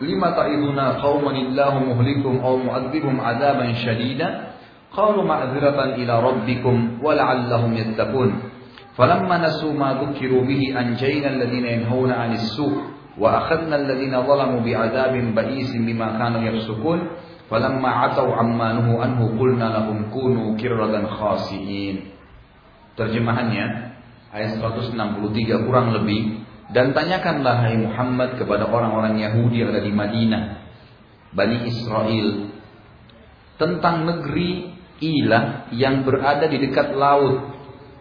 لم تعظنا قوما الله مهلكهم أو معذبهم عذابا شديدا؟ قالوا معذرة إلى ربكم ولعلهم يتقون. فلما نسوا ما ذكروا به أنجينا الذين ينهون عن السوء وأخذنا الذين ظلموا بعذاب بئيس بما كانوا يفسقون فلما عتوا عما نهوا عنه قلنا لهم كونوا كردا خاسئين Terjemahannya ayat 163 kurang lebih Dan tanyakanlah hai Muhammad kepada orang-orang Yahudi yang ada di Madinah, Bani Israel, tentang negeri Ilah yang berada di dekat laut.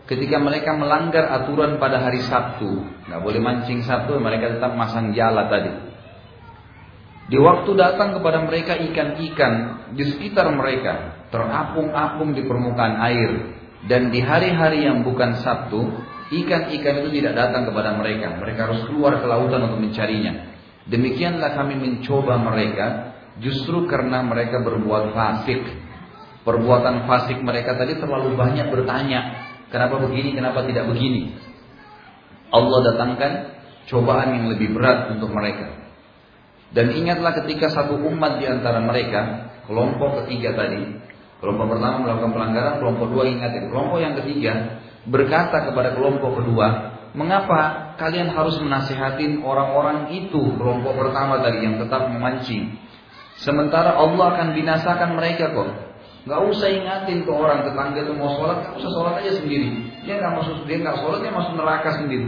Ketika mereka melanggar aturan pada hari Sabtu, nggak boleh mancing Sabtu, mereka tetap masang jala tadi. Di waktu datang kepada mereka ikan-ikan di sekitar mereka terapung-apung di permukaan air dan di hari-hari yang bukan Sabtu ikan-ikan itu tidak datang kepada mereka. Mereka harus keluar ke lautan untuk mencarinya. Demikianlah kami mencoba mereka justru karena mereka berbuat fasik. Perbuatan fasik mereka tadi terlalu banyak bertanya, kenapa begini, kenapa tidak begini. Allah datangkan cobaan yang lebih berat untuk mereka. Dan ingatlah ketika satu umat di antara mereka, kelompok ketiga tadi, kelompok pertama melakukan pelanggaran, kelompok dua ingatin, kelompok yang ketiga berkata kepada kelompok kedua, mengapa kalian harus menasihatin orang-orang itu kelompok pertama tadi yang tetap memancing. Sementara Allah akan binasakan mereka kok. Gak usah ingatin ke orang tetangga itu mau sholat, gak usah sholat aja sendiri. Dia nggak masuk, dia nggak sholat, dia masuk neraka sendiri.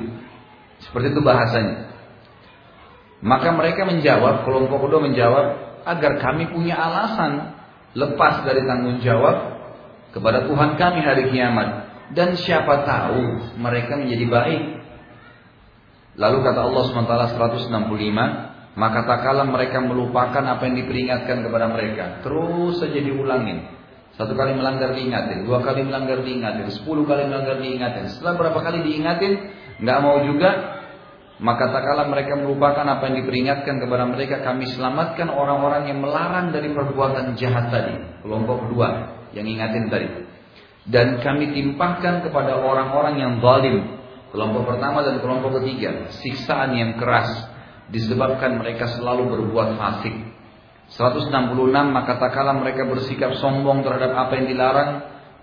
Seperti itu bahasanya. Maka mereka menjawab, kelompok kedua menjawab, agar kami punya alasan lepas dari tanggung jawab kepada Tuhan kami hari kiamat dan siapa tahu mereka menjadi baik. Lalu kata Allah SWT 165, maka tak kala mereka melupakan apa yang diperingatkan kepada mereka. Terus saja diulangin. Satu kali melanggar diingatin, dua kali melanggar diingatin, sepuluh kali melanggar diingatin. Setelah berapa kali diingatin, nggak mau juga, maka tak kala mereka melupakan apa yang diperingatkan kepada mereka, kami selamatkan orang-orang yang melarang dari perbuatan jahat tadi. Kelompok kedua yang ingatin tadi dan kami timpahkan kepada orang-orang yang zalim kelompok pertama dan kelompok ketiga siksaan yang keras disebabkan mereka selalu berbuat fasik 166 maka tak kala mereka bersikap sombong terhadap apa yang dilarang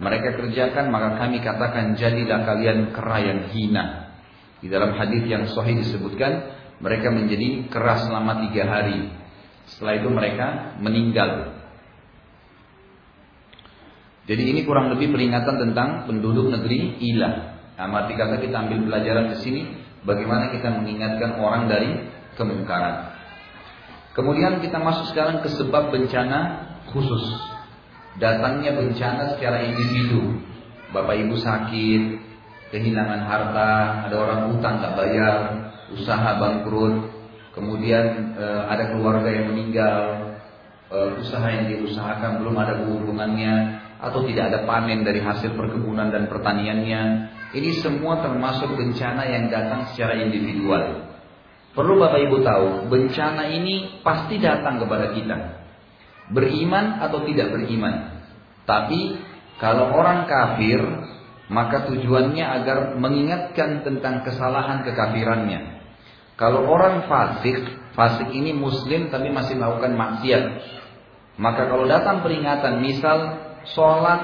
mereka kerjakan maka kami katakan jadilah kalian kera yang hina di dalam hadis yang sahih disebutkan mereka menjadi keras selama tiga hari setelah itu mereka meninggal jadi ini kurang lebih peringatan tentang penduduk negeri Ilah. Nah, mati kata kita ambil pelajaran di sini bagaimana kita mengingatkan orang dari kemungkaran. Kemudian kita masuk sekarang ke sebab bencana khusus. Datangnya bencana secara individu. Bapak ibu sakit, kehilangan harta, ada orang utang tak bayar, usaha bangkrut, kemudian e, ada keluarga yang meninggal, e, usaha yang diusahakan belum ada keuntungannya, atau tidak ada panen dari hasil perkebunan dan pertaniannya. Ini semua termasuk bencana yang datang secara individual. Perlu Bapak Ibu tahu, bencana ini pasti datang kepada kita. Beriman atau tidak beriman. Tapi kalau orang kafir, Maka tujuannya agar mengingatkan tentang kesalahan kekafirannya. Kalau orang fasik, fasik ini muslim tapi masih melakukan maksiat. Maka kalau datang peringatan, misal sholat,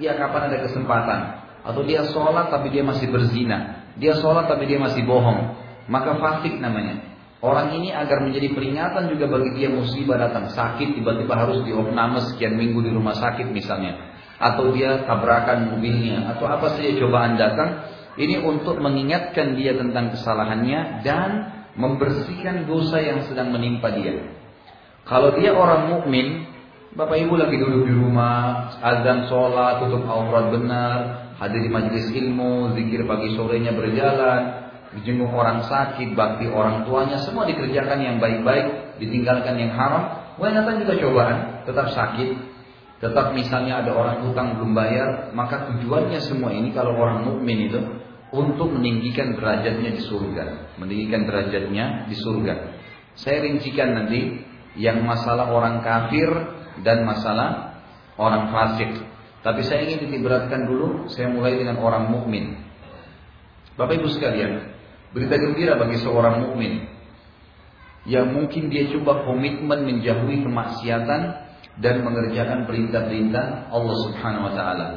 ya kapan ada kesempatan. Atau dia sholat tapi dia masih berzina. Dia sholat tapi dia masih bohong. Maka fasik namanya. Orang ini agar menjadi peringatan juga bagi dia musibah datang sakit tiba-tiba harus diopname sekian minggu di rumah sakit misalnya atau dia tabrakan mobilnya atau apa saja cobaan datang ini untuk mengingatkan dia tentang kesalahannya dan membersihkan dosa yang sedang menimpa dia. Kalau dia orang mukmin, Bapak Ibu lagi duduk di rumah, azan sholat, tutup aurat benar, hadir di majelis ilmu, zikir pagi sorenya berjalan, jenguk orang sakit, bakti orang tuanya, semua dikerjakan yang baik-baik, ditinggalkan yang haram. Datang juga cobaan, tetap sakit, tetap misalnya ada orang hutang belum bayar, maka tujuannya semua ini kalau orang mukmin itu untuk meninggikan derajatnya di surga, meninggikan derajatnya di surga. Saya rincikan nanti yang masalah orang kafir dan masalah orang fasik. Tapi saya ingin titik beratkan dulu, saya mulai dengan orang mukmin. Bapak Ibu sekalian, Berita gembira bagi seorang mukmin yang mungkin dia coba komitmen menjauhi kemaksiatan dan mengerjakan perintah-perintah Allah Subhanahu wa taala.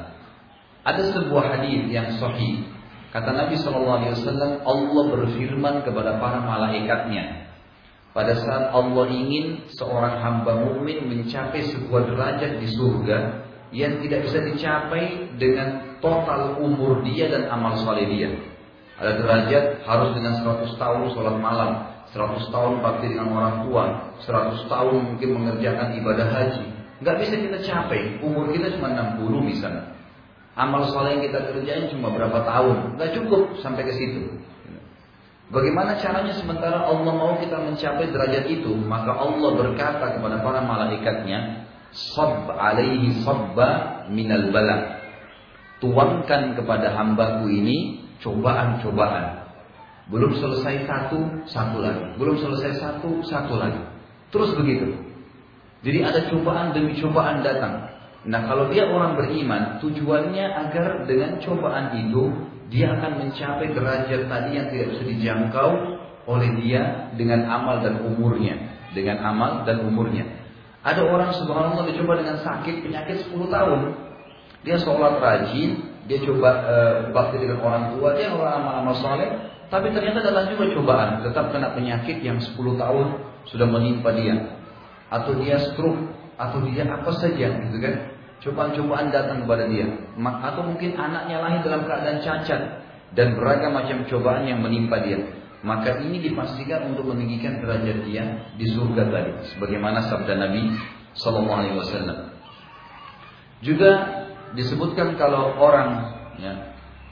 Ada sebuah hadis yang sahih. Kata Nabi sallallahu alaihi wasallam, Allah berfirman kepada para malaikatnya, pada saat Allah ingin seorang hamba mukmin mencapai sebuah derajat di surga yang tidak bisa dicapai dengan total umur dia dan amal soleh dia. Ada derajat harus dengan 100 tahun sholat malam, 100 tahun bakti dengan orang tua, 100 tahun mungkin mengerjakan ibadah haji. Nggak bisa kita capai, umur kita cuma 60 misalnya. Amal soleh yang kita kerjain cuma berapa tahun, nggak cukup sampai ke situ. Bagaimana caranya sementara Allah mau kita mencapai derajat itu, maka Allah berkata kepada para malaikatnya, Sab alaihi sabba minal bala. Tuangkan kepada hambaku ini cobaan-cobaan. Belum selesai satu, satu lagi. Belum selesai satu, satu lagi. Terus begitu. Jadi ada cobaan demi cobaan datang. Nah kalau dia orang beriman, tujuannya agar dengan cobaan itu dia akan mencapai derajat tadi yang tidak bisa dijangkau oleh dia dengan amal dan umurnya. Dengan amal dan umurnya. Ada orang subhanallah dicoba dengan sakit penyakit 10 tahun. Dia sholat rajin, dia coba e, bakti dengan orang tua, dia orang amal-amal soleh, tapi ternyata datang juga cobaan, tetap kena penyakit yang 10 tahun sudah menimpa dia, atau dia stroke, atau dia apa saja, gitu kan? Cobaan-cobaan datang kepada dia, atau mungkin anaknya lahir dalam keadaan cacat dan beragam macam cobaan yang menimpa dia. Maka ini dipastikan untuk meninggikan derajat dia di surga tadi, sebagaimana sabda Nabi Sallallahu Alaihi Wasallam. Juga disebutkan kalau orang ya,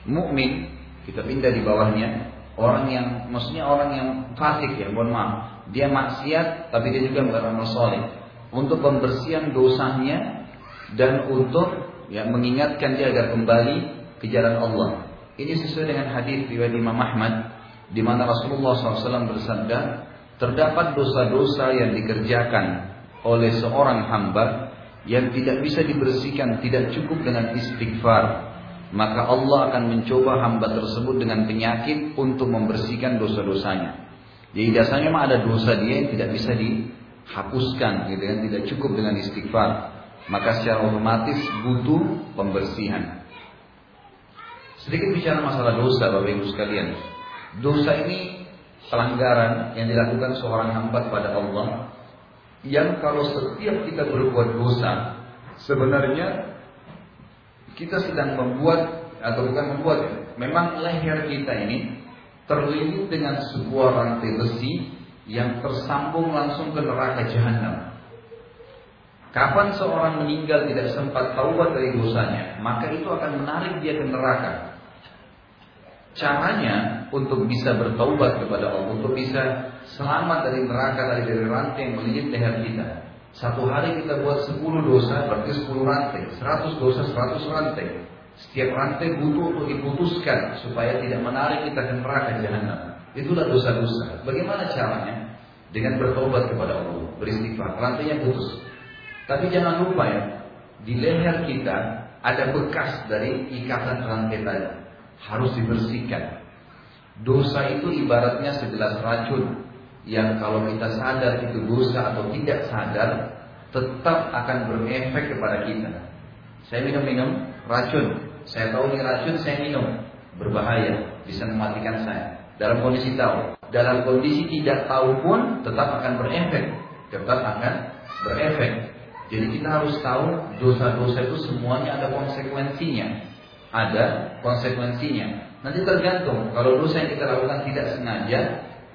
mukmin kita pindah di bawahnya orang yang maksudnya orang yang fasik ya mohon maaf. Dia maksiat tapi dia juga beramal soleh. Untuk pembersihan dosanya dan untuk ya mengingatkan dia agar kembali ke jalan Allah. Ini sesuai dengan hadis riwayat Imam Ahmad di mana Rasulullah SAW bersabda terdapat dosa-dosa yang dikerjakan oleh seorang hamba yang tidak bisa dibersihkan tidak cukup dengan istighfar maka Allah akan mencoba hamba tersebut dengan penyakit untuk membersihkan dosa-dosanya. Jadi dasarnya mah ada dosa dia yang tidak bisa dihapuskan gitu kan? Tidak cukup dengan istighfar. Maka secara otomatis butuh pembersihan. Sedikit bicara masalah dosa Bapak Ibu sekalian. Dosa ini pelanggaran yang dilakukan seorang hamba kepada Allah yang kalau setiap kita berbuat dosa sebenarnya kita sedang membuat atau bukan membuat memang leher kita ini terlilit dengan sebuah rantai besi yang tersambung langsung ke neraka jahanam. Kapan seorang meninggal tidak sempat taubat dari dosanya, maka itu akan menarik dia ke neraka. Caranya untuk bisa bertaubat kepada Allah, untuk bisa selamat dari neraka, dari dari rantai yang melilit leher kita. Satu hari kita buat 10 dosa, berarti 10 rantai. 100 dosa, 100 rantai. Setiap rantai butuh untuk diputuskan supaya tidak menarik kita ke neraka jahanam. Itulah dosa-dosa. Bagaimana caranya? Dengan bertobat kepada Allah, beristighfar. Rantainya putus. Tapi jangan lupa ya, di leher kita ada bekas dari ikatan rantai tadi. Harus dibersihkan. Dosa itu ibaratnya segelas racun yang kalau kita sadar itu dosa atau tidak sadar tetap akan berefek kepada kita. Saya minum-minum racun, saya tahu ini racun, saya minum berbahaya, bisa mematikan saya. Dalam kondisi tahu, dalam kondisi tidak tahu pun tetap akan berefek, tetap akan berefek. Jadi kita harus tahu dosa-dosa itu semuanya ada konsekuensinya. Ada konsekuensinya. Nanti tergantung kalau dosa yang kita lakukan tidak sengaja,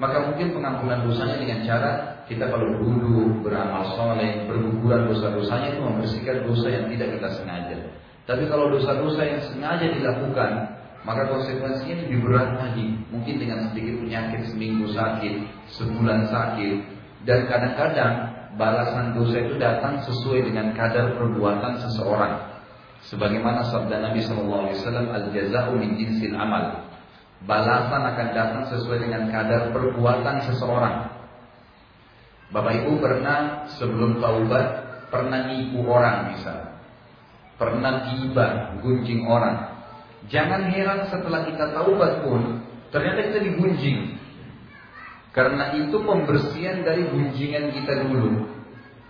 maka mungkin pengampunan dosanya dengan cara kita kalau dulu beramal soleh, berguguran dosa-dosanya itu membersihkan dosa yang tidak kita sengaja. Tapi kalau dosa-dosa yang sengaja dilakukan, maka konsekuensinya lebih berat lagi. Mungkin dengan sedikit penyakit seminggu sakit, sebulan sakit, dan kadang-kadang balasan dosa itu datang sesuai dengan kadar perbuatan seseorang. Sebagaimana sabda Nabi SAW, al-jazau min jinsil amal. Balasan akan datang sesuai dengan kadar perbuatan seseorang. Bapak Ibu pernah sebelum taubat pernah nipu orang misalnya. Pernah tiba gunjing orang. Jangan heran setelah kita taubat pun ternyata kita digunjing. Karena itu pembersihan dari gunjingan kita dulu.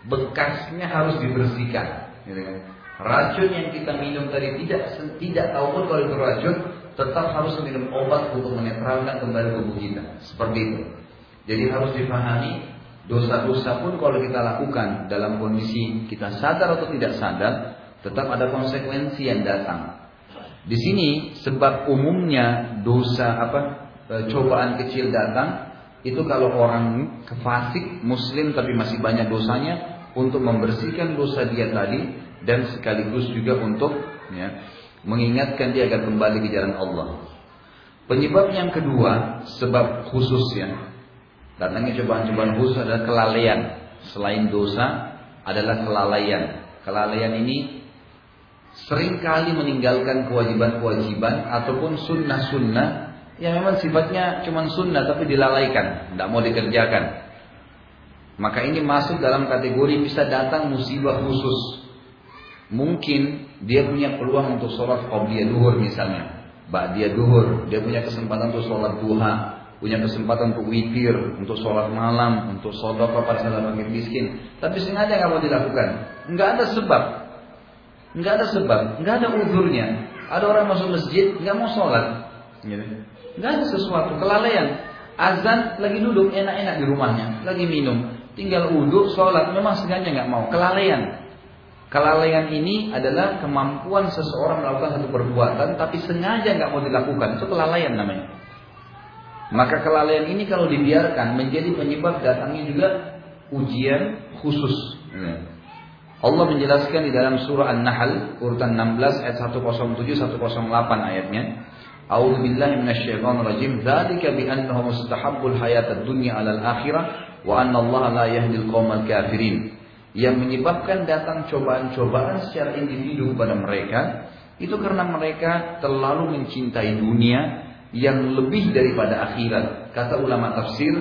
Bekasnya harus dibersihkan. Gitu kan? Racun yang kita minum tadi tidak tidak tahu pun kalau itu racun, tetap harus minum obat untuk menetralkan kembali tubuh kita. Seperti itu. Jadi harus dipahami dosa-dosa pun kalau kita lakukan dalam kondisi kita sadar atau tidak sadar, tetap ada konsekuensi yang datang. Di sini sebab umumnya dosa apa e, cobaan kecil datang itu kalau orang kefasik muslim tapi masih banyak dosanya untuk membersihkan dosa dia tadi dan sekaligus juga untuk ya, mengingatkan dia agar kembali ke jalan Allah. Penyebab yang kedua, sebab khusus ya, datangnya cobaan-cobaan khusus adalah kelalaian. Selain dosa adalah kelalaian. Kelalaian ini sering kali meninggalkan kewajiban-kewajiban ataupun sunnah-sunnah yang memang sifatnya cuma sunnah tapi dilalaikan, tidak mau dikerjakan. Maka ini masuk dalam kategori bisa datang musibah khusus Mungkin dia punya peluang untuk sholat qabliyah duhur misalnya. dia duhur, dia punya kesempatan untuk sholat duha, punya kesempatan untuk witir, untuk sholat malam, untuk sholat pada saat fakir miskin. Tapi sengaja nggak mau dilakukan. Nggak ada sebab. Nggak ada sebab. Nggak ada uzurnya. Ada orang masuk masjid nggak mau sholat. Gitu. Nggak ada sesuatu. Kelalaian. Azan lagi duduk enak-enak di rumahnya. Lagi minum. Tinggal uduk, sholat. Memang sengaja nggak mau. Kelalaian. Kelalaian ini adalah kemampuan seseorang melakukan satu perbuatan tapi sengaja nggak mau dilakukan. Itu kelalaian namanya. Maka kelalaian ini kalau dibiarkan menjadi penyebab datangnya juga ujian khusus. Allah menjelaskan di dalam surah An-Nahl urutan 16 ayat 107 108 ayatnya. A'udzu billahi minasyaitonir rajim. Dzalika bi mustahabbul hayatad dunya 'alal akhirah wa anna Allah la yahdil qaumal kafirin yang menyebabkan datang cobaan-cobaan secara individu kepada mereka itu karena mereka terlalu mencintai dunia yang lebih daripada akhirat. Kata ulama tafsir,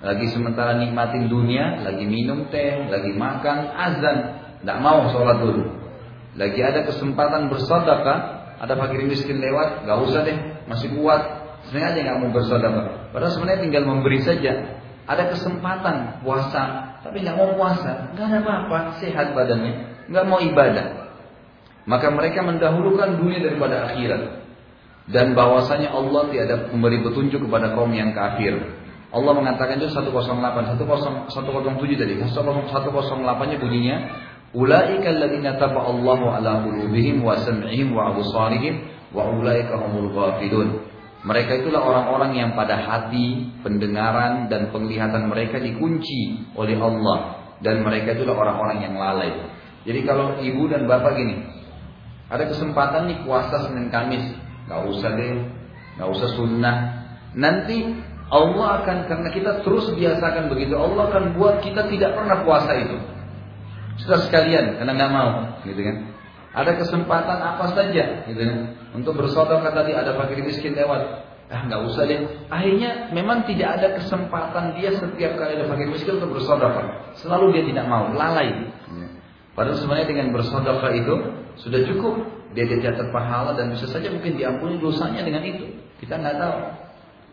lagi sementara nikmatin dunia, lagi minum teh, lagi makan, azan, tidak mau sholat dulu. Lagi ada kesempatan bersedekah, ada fakir miskin lewat, gak usah deh, masih kuat, sengaja nggak mau bersedekah. Padahal sebenarnya tinggal memberi saja. Ada kesempatan puasa, tapi nggak mau puasa, nggak ada apa-apa, sehat badannya, nggak mau ibadah. Maka mereka mendahulukan dunia daripada akhirat. Dan bahwasanya Allah tiada memberi petunjuk kepada kaum yang kafir. Allah mengatakan itu 108, 107 tadi. 108-nya bunyinya, Ulaika alladziina Allahu ala qulubihim wa sam'ihim wa absarihim wa ulaika humul ghafilun. Mereka itulah orang-orang yang pada hati, pendengaran dan penglihatan mereka dikunci oleh Allah dan mereka itulah orang-orang yang lalai. Jadi kalau ibu dan bapak gini, ada kesempatan nih puasa Senin Kamis, nggak usah deh, nggak usah sunnah. Nanti Allah akan karena kita terus biasakan begitu, Allah akan buat kita tidak pernah puasa itu. Sudah sekalian karena nggak mau, gitu kan? Ada kesempatan apa saja, gitu kan? Untuk bersaudara tadi ada fakir miskin lewat. Ah nggak usah deh. Akhirnya memang tidak ada kesempatan dia setiap kali ada fakir miskin untuk bersaudara. Selalu dia tidak mau, lalai. Padahal sebenarnya dengan bersaudara itu sudah cukup dia dicatat pahala dan bisa saja mungkin diampuni dosanya dengan itu. Kita nggak tahu.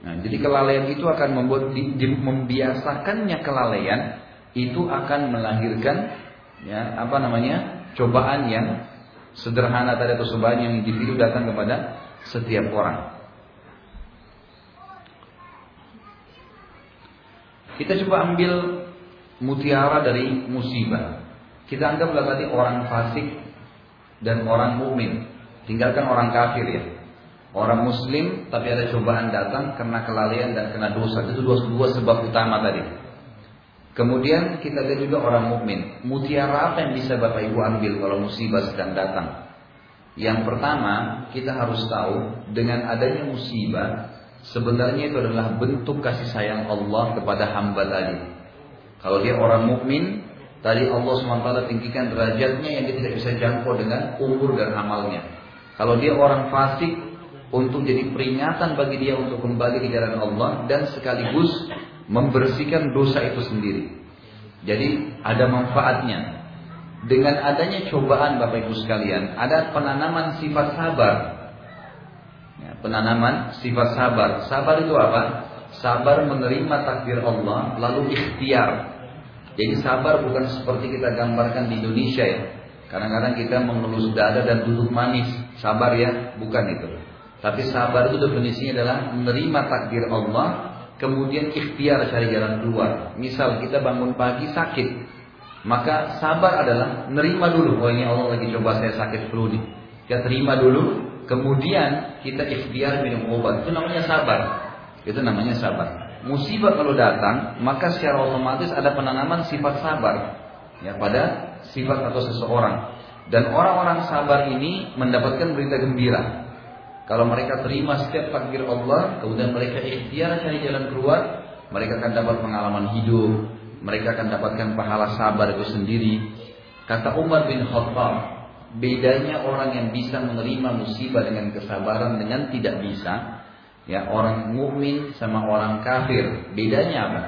Nah, jadi kelalaian itu akan membuat di, di, membiasakannya kelalaian itu akan melahirkan ya apa namanya cobaan yang sederhana tadi atau cobaan yang individu datang kepada setiap orang. Kita coba ambil mutiara dari musibah. Kita anggaplah tadi orang fasik dan orang mukmin. Tinggalkan orang kafir ya. Orang muslim tapi ada cobaan datang karena kelalaian dan kena dosa. Itu dua, dua sebab utama tadi. Kemudian kita lihat juga orang mukmin. Mutiara apa yang bisa Bapak Ibu ambil kalau musibah sedang datang? Yang pertama, kita harus tahu dengan adanya musibah Sebenarnya itu adalah bentuk kasih sayang Allah kepada hamba tadi. Kalau dia orang mukmin, tadi Allah SWT tinggikan derajatnya yang dia tidak bisa jangkau dengan umur dan amalnya. Kalau dia orang fasik, untuk jadi peringatan bagi dia untuk kembali ke jalan Allah dan sekaligus membersihkan dosa itu sendiri. Jadi ada manfaatnya. Dengan adanya cobaan Bapak Ibu sekalian, ada penanaman sifat sabar penanaman sifat sabar. Sabar itu apa? Sabar menerima takdir Allah lalu ikhtiar. Jadi sabar bukan seperti kita gambarkan di Indonesia ya. Kadang-kadang kita mengelus dada dan duduk manis. Sabar ya, bukan itu. Tapi sabar itu definisinya adalah menerima takdir Allah, kemudian ikhtiar cari jalan keluar. Misal kita bangun pagi sakit, maka sabar adalah menerima dulu. Oh ini Allah lagi coba saya sakit flu nih. Kita terima dulu, Kemudian kita ikhtiar minum obat. Itu namanya sabar. Itu namanya sabar. Musibah kalau datang, maka secara otomatis ada penanaman sifat sabar ya pada sifat atau seseorang. Dan orang-orang sabar ini mendapatkan berita gembira. Kalau mereka terima setiap takdir Allah, kemudian mereka ikhtiar cari jalan keluar, mereka akan dapat pengalaman hidup, mereka akan dapatkan pahala sabar itu sendiri. Kata Umar bin Khattab, bedanya orang yang bisa menerima musibah dengan kesabaran dengan tidak bisa ya orang mukmin sama orang kafir. Bedanya apa?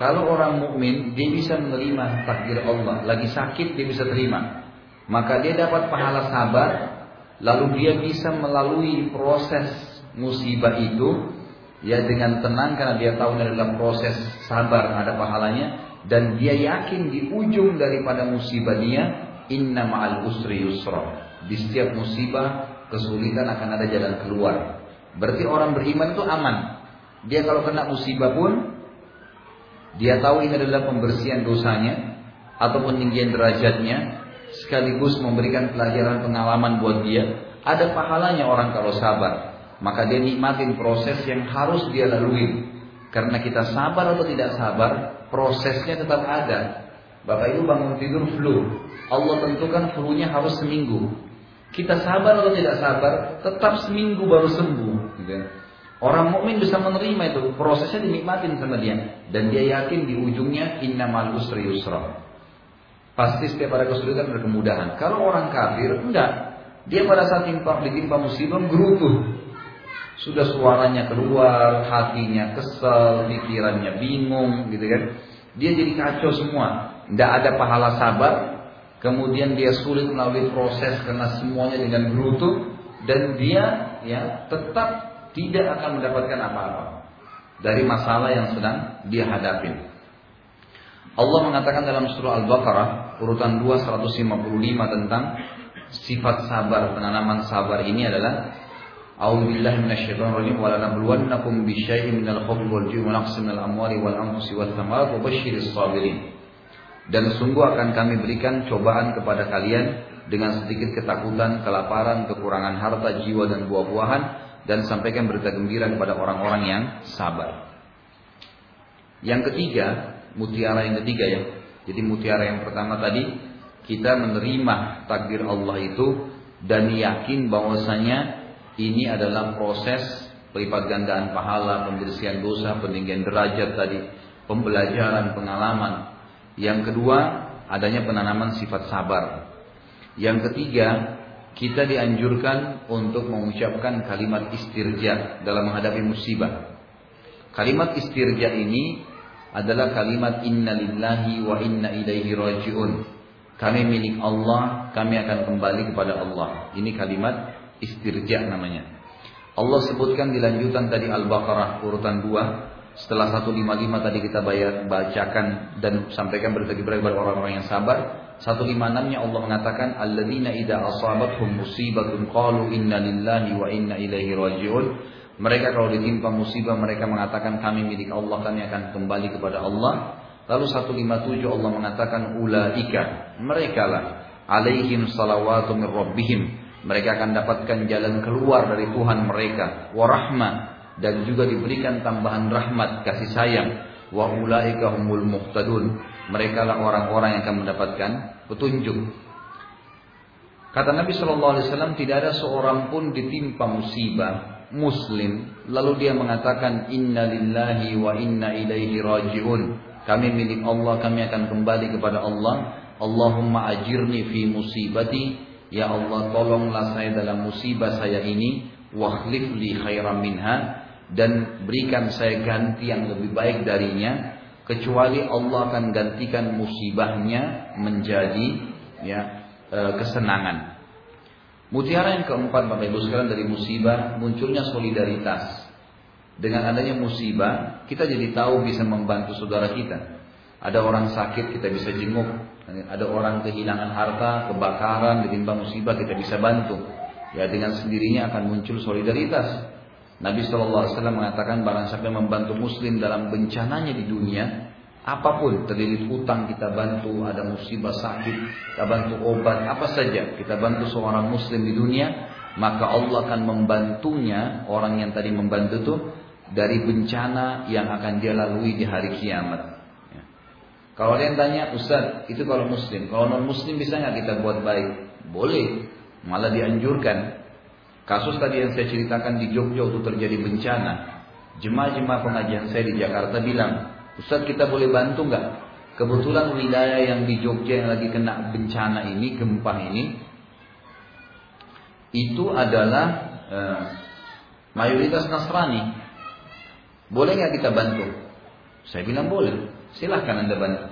Kalau orang mukmin dia bisa menerima takdir Allah. Lagi sakit dia bisa terima. Maka dia dapat pahala sabar lalu dia bisa melalui proses musibah itu ya dengan tenang karena dia tahu dalam proses sabar ada pahalanya dan dia yakin di ujung daripada musibah dia Inna ma'al usri yusra. Di setiap musibah, kesulitan akan ada jalan keluar. Berarti orang beriman itu aman. Dia kalau kena musibah pun, dia tahu ini adalah pembersihan dosanya, atau peninggian derajatnya, sekaligus memberikan pelajaran pengalaman buat dia. Ada pahalanya orang kalau sabar. Maka dia nikmatin proses yang harus dia lalui. Karena kita sabar atau tidak sabar, prosesnya tetap ada. Bapak Ibu bangun tidur flu. Allah tentukan flu-nya harus seminggu. Kita sabar atau tidak sabar, tetap seminggu baru sembuh. Gitu. Orang mukmin bisa menerima itu, prosesnya dinikmatin sama dia dan dia yakin di ujungnya innamal usri yusra. Pasti setiap ada kesulitan ada kemudahan. Kalau orang kafir enggak. Dia pada saat timpa, ditimpa musibah gerutu. Sudah suaranya keluar, hatinya kesel, pikirannya bingung gitu kan. Dia jadi kacau semua tidak ada pahala sabar, kemudian dia sulit melalui proses karena semuanya dengan gerutu dan dia ya tetap tidak akan mendapatkan apa-apa dari masalah yang sedang dia hadapi. Allah mengatakan dalam surah Al-Baqarah urutan 2 155 tentang sifat sabar, penanaman sabar ini adalah A'udzubillahi minasyaitonirrajim wa lanabluwannakum bisyai'in minal khawfi wal ju'i wa naqsin minal amwali wal anfusi wal thamarati wa basyyiris sabirin. Dan sungguh akan kami berikan cobaan kepada kalian dengan sedikit ketakutan, kelaparan, kekurangan harta, jiwa dan buah-buahan dan sampaikan berita gembira kepada orang-orang yang sabar. Yang ketiga, mutiara yang ketiga ya. Jadi mutiara yang pertama tadi kita menerima takdir Allah itu dan yakin bahwasanya ini adalah proses pelipat gandaan pahala, pembersihan dosa, peninggian derajat tadi, pembelajaran, pengalaman, yang kedua, adanya penanaman sifat sabar. Yang ketiga, kita dianjurkan untuk mengucapkan kalimat istirja dalam menghadapi musibah. Kalimat istirja ini adalah kalimat inna lillahi wa inna ilaihi rajiun. Kami milik Allah, kami akan kembali kepada Allah. Ini kalimat istirja namanya. Allah sebutkan di lanjutan tadi Al-Baqarah urutan 2 setelah 155 tadi kita bayar, bacakan dan sampaikan berita kepada orang-orang yang sabar 156-nya Allah mengatakan alladzina idza asabathum musibatun qalu inna lillahi wa inna ilaihi rajiun mereka kalau ditimpa musibah mereka mengatakan kami milik Allah kami akan kembali kepada Allah. Lalu 157 Allah mengatakan ulaika mereka lah alaihim salawatu min mereka akan dapatkan jalan keluar dari Tuhan mereka warahmah dan juga diberikan tambahan rahmat kasih sayang. Wa ulaika humul muhtadun. Mereka lah orang-orang yang akan mendapatkan petunjuk. Kata Nabi Shallallahu alaihi wasallam tidak ada seorang pun ditimpa musibah muslim lalu dia mengatakan inna lillahi wa inna ilaihi rajiun. Kami milik Allah kami akan kembali kepada Allah. Allahumma ajirni fi musibati. Ya Allah tolonglah saya dalam musibah saya ini. Wakhlif li khairan minha. Dan berikan saya ganti yang lebih baik darinya. Kecuali Allah akan gantikan musibahnya menjadi ya e, kesenangan Mutiara yang keempat Bapak Ibu sekalian dari musibah munculnya solidaritas. Dengan adanya musibah, kita jadi tahu bisa membantu saudara kita. Ada orang sakit kita bisa jenguk, ada orang kehilangan harta, kebakaran, ditimpa musibah kita bisa bantu. Ya dengan sendirinya akan muncul solidaritas. Nabi Wasallam mengatakan barang siapa membantu Muslim dalam bencananya di dunia, apa pun terlilit utang kita bantu, ada musibah sakit, kita bantu obat, apa saja kita bantu seorang Muslim di dunia, maka Allah akan membantunya orang yang tadi membantu itu dari bencana yang akan dia lalui di hari kiamat. Kalau ada yang tanya, Ustaz, itu kalau muslim. Kalau non muslim bisa nggak kita buat baik? Boleh. Malah dianjurkan. Kasus tadi yang saya ceritakan di Jogja itu terjadi bencana. Jemaah-jemaah pengajian saya di Jakarta bilang, Ustaz kita boleh bantu nggak? Kebetulan wilayah yang di Jogja yang lagi kena bencana ini, gempa ini, itu adalah eh, mayoritas Nasrani. Boleh nggak kita bantu? Saya bilang boleh. Silahkan Anda bantu.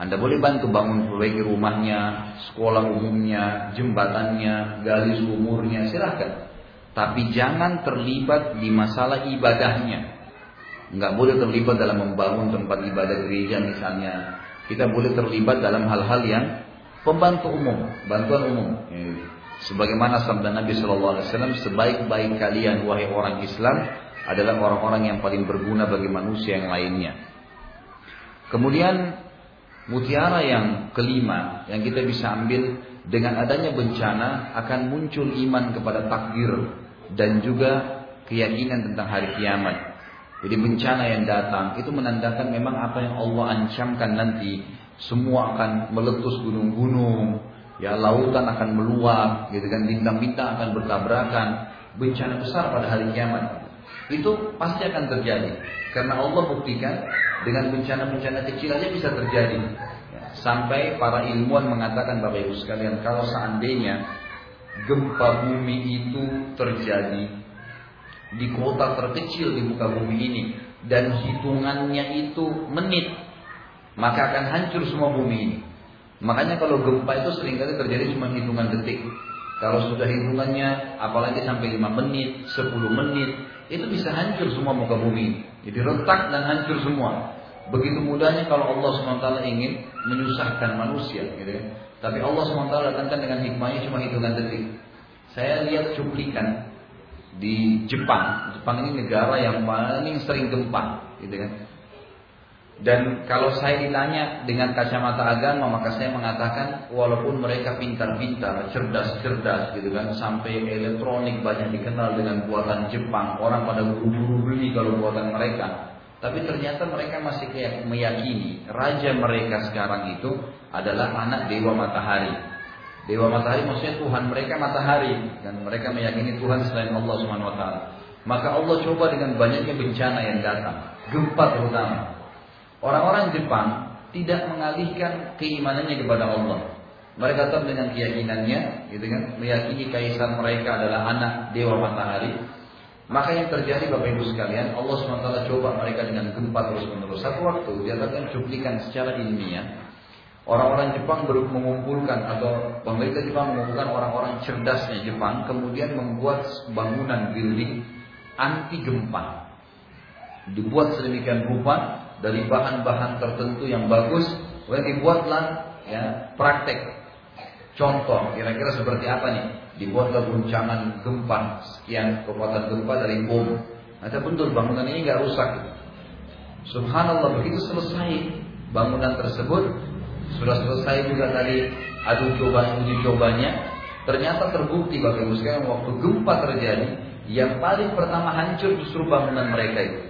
Anda boleh bantu bangun perbaiki rumahnya, sekolah umumnya, jembatannya, gali sumurnya, silahkan. Tapi jangan terlibat di masalah ibadahnya. Enggak boleh terlibat dalam membangun tempat ibadah gereja misalnya. Kita boleh terlibat dalam hal-hal yang pembantu umum, bantuan umum. Sebagaimana sabda Nabi Shallallahu Alaihi Wasallam, sebaik-baik kalian wahai orang Islam adalah orang-orang yang paling berguna bagi manusia yang lainnya. Kemudian mutiara yang kelima yang kita bisa ambil dengan adanya bencana akan muncul iman kepada takdir dan juga keyakinan tentang hari kiamat. Jadi bencana yang datang itu menandakan memang apa yang Allah ancamkan nanti semua akan meletus gunung-gunung, ya lautan akan meluap, gitu kan bintang-bintang akan bertabrakan, bencana besar pada hari kiamat. Itu pasti akan terjadi karena Allah buktikan dengan bencana-bencana kecil aja bisa terjadi. Sampai para ilmuwan mengatakan Bapak Ibu sekalian, kalau seandainya gempa bumi itu terjadi di kota terkecil di muka bumi ini dan hitungannya itu menit, maka akan hancur semua bumi ini. Makanya kalau gempa itu sering kali terjadi cuma hitungan detik. Kalau sudah hitungannya apalagi sampai 5 menit, 10 menit, itu bisa hancur semua muka bumi. Jadi retak dan hancur semua. Begitu mudahnya kalau Allah SWT ingin menyusahkan manusia, gitu kan. Tapi Allah SWT datangkan dengan hikmahnya cuma hitungan detik. Saya lihat cuplikan di Jepang. Jepang ini negara yang paling sering gempa, gitu kan. Dan kalau saya ditanya dengan kacamata agama, maka saya mengatakan walaupun mereka pintar-pintar, cerdas-cerdas gitu kan, sampai elektronik banyak dikenal dengan buatan Jepang, orang pada buru-buru beli kalau buatan mereka. Tapi ternyata mereka masih kayak meyakini raja mereka sekarang itu adalah anak dewa matahari. Dewa matahari maksudnya Tuhan mereka matahari dan mereka meyakini Tuhan selain Allah Subhanahu wa taala. Maka Allah coba dengan banyaknya bencana yang datang, gempa terutama. Orang-orang Jepang tidak mengalihkan keimanannya kepada Allah. Mereka tetap dengan keyakinannya, gitu kan, meyakini kaisar mereka adalah anak dewa matahari. Maka yang terjadi Bapak Ibu sekalian, Allah SWT coba mereka dengan gempa terus menerus. Satu waktu dia akan cuplikan secara ilmiah, Orang-orang Jepang mengumpulkan atau pemerintah Jepang mengumpulkan orang-orang cerdasnya Jepang kemudian membuat bangunan building anti gempa. Dibuat sedemikian rupa dari bahan-bahan tertentu yang bagus, kemudian dibuatlah ya praktek. Contoh, kira-kira seperti apa nih? Dibuatlah guncangan gempa sekian kekuatan gempa dari bom. Ada betul bangunan ini nggak rusak. Subhanallah begitu selesai bangunan tersebut sudah selesai juga tadi adu coba uji cobanya. Ternyata terbukti Bapak Ibu sekalian waktu gempa terjadi, yang paling pertama hancur justru bangunan mereka itu.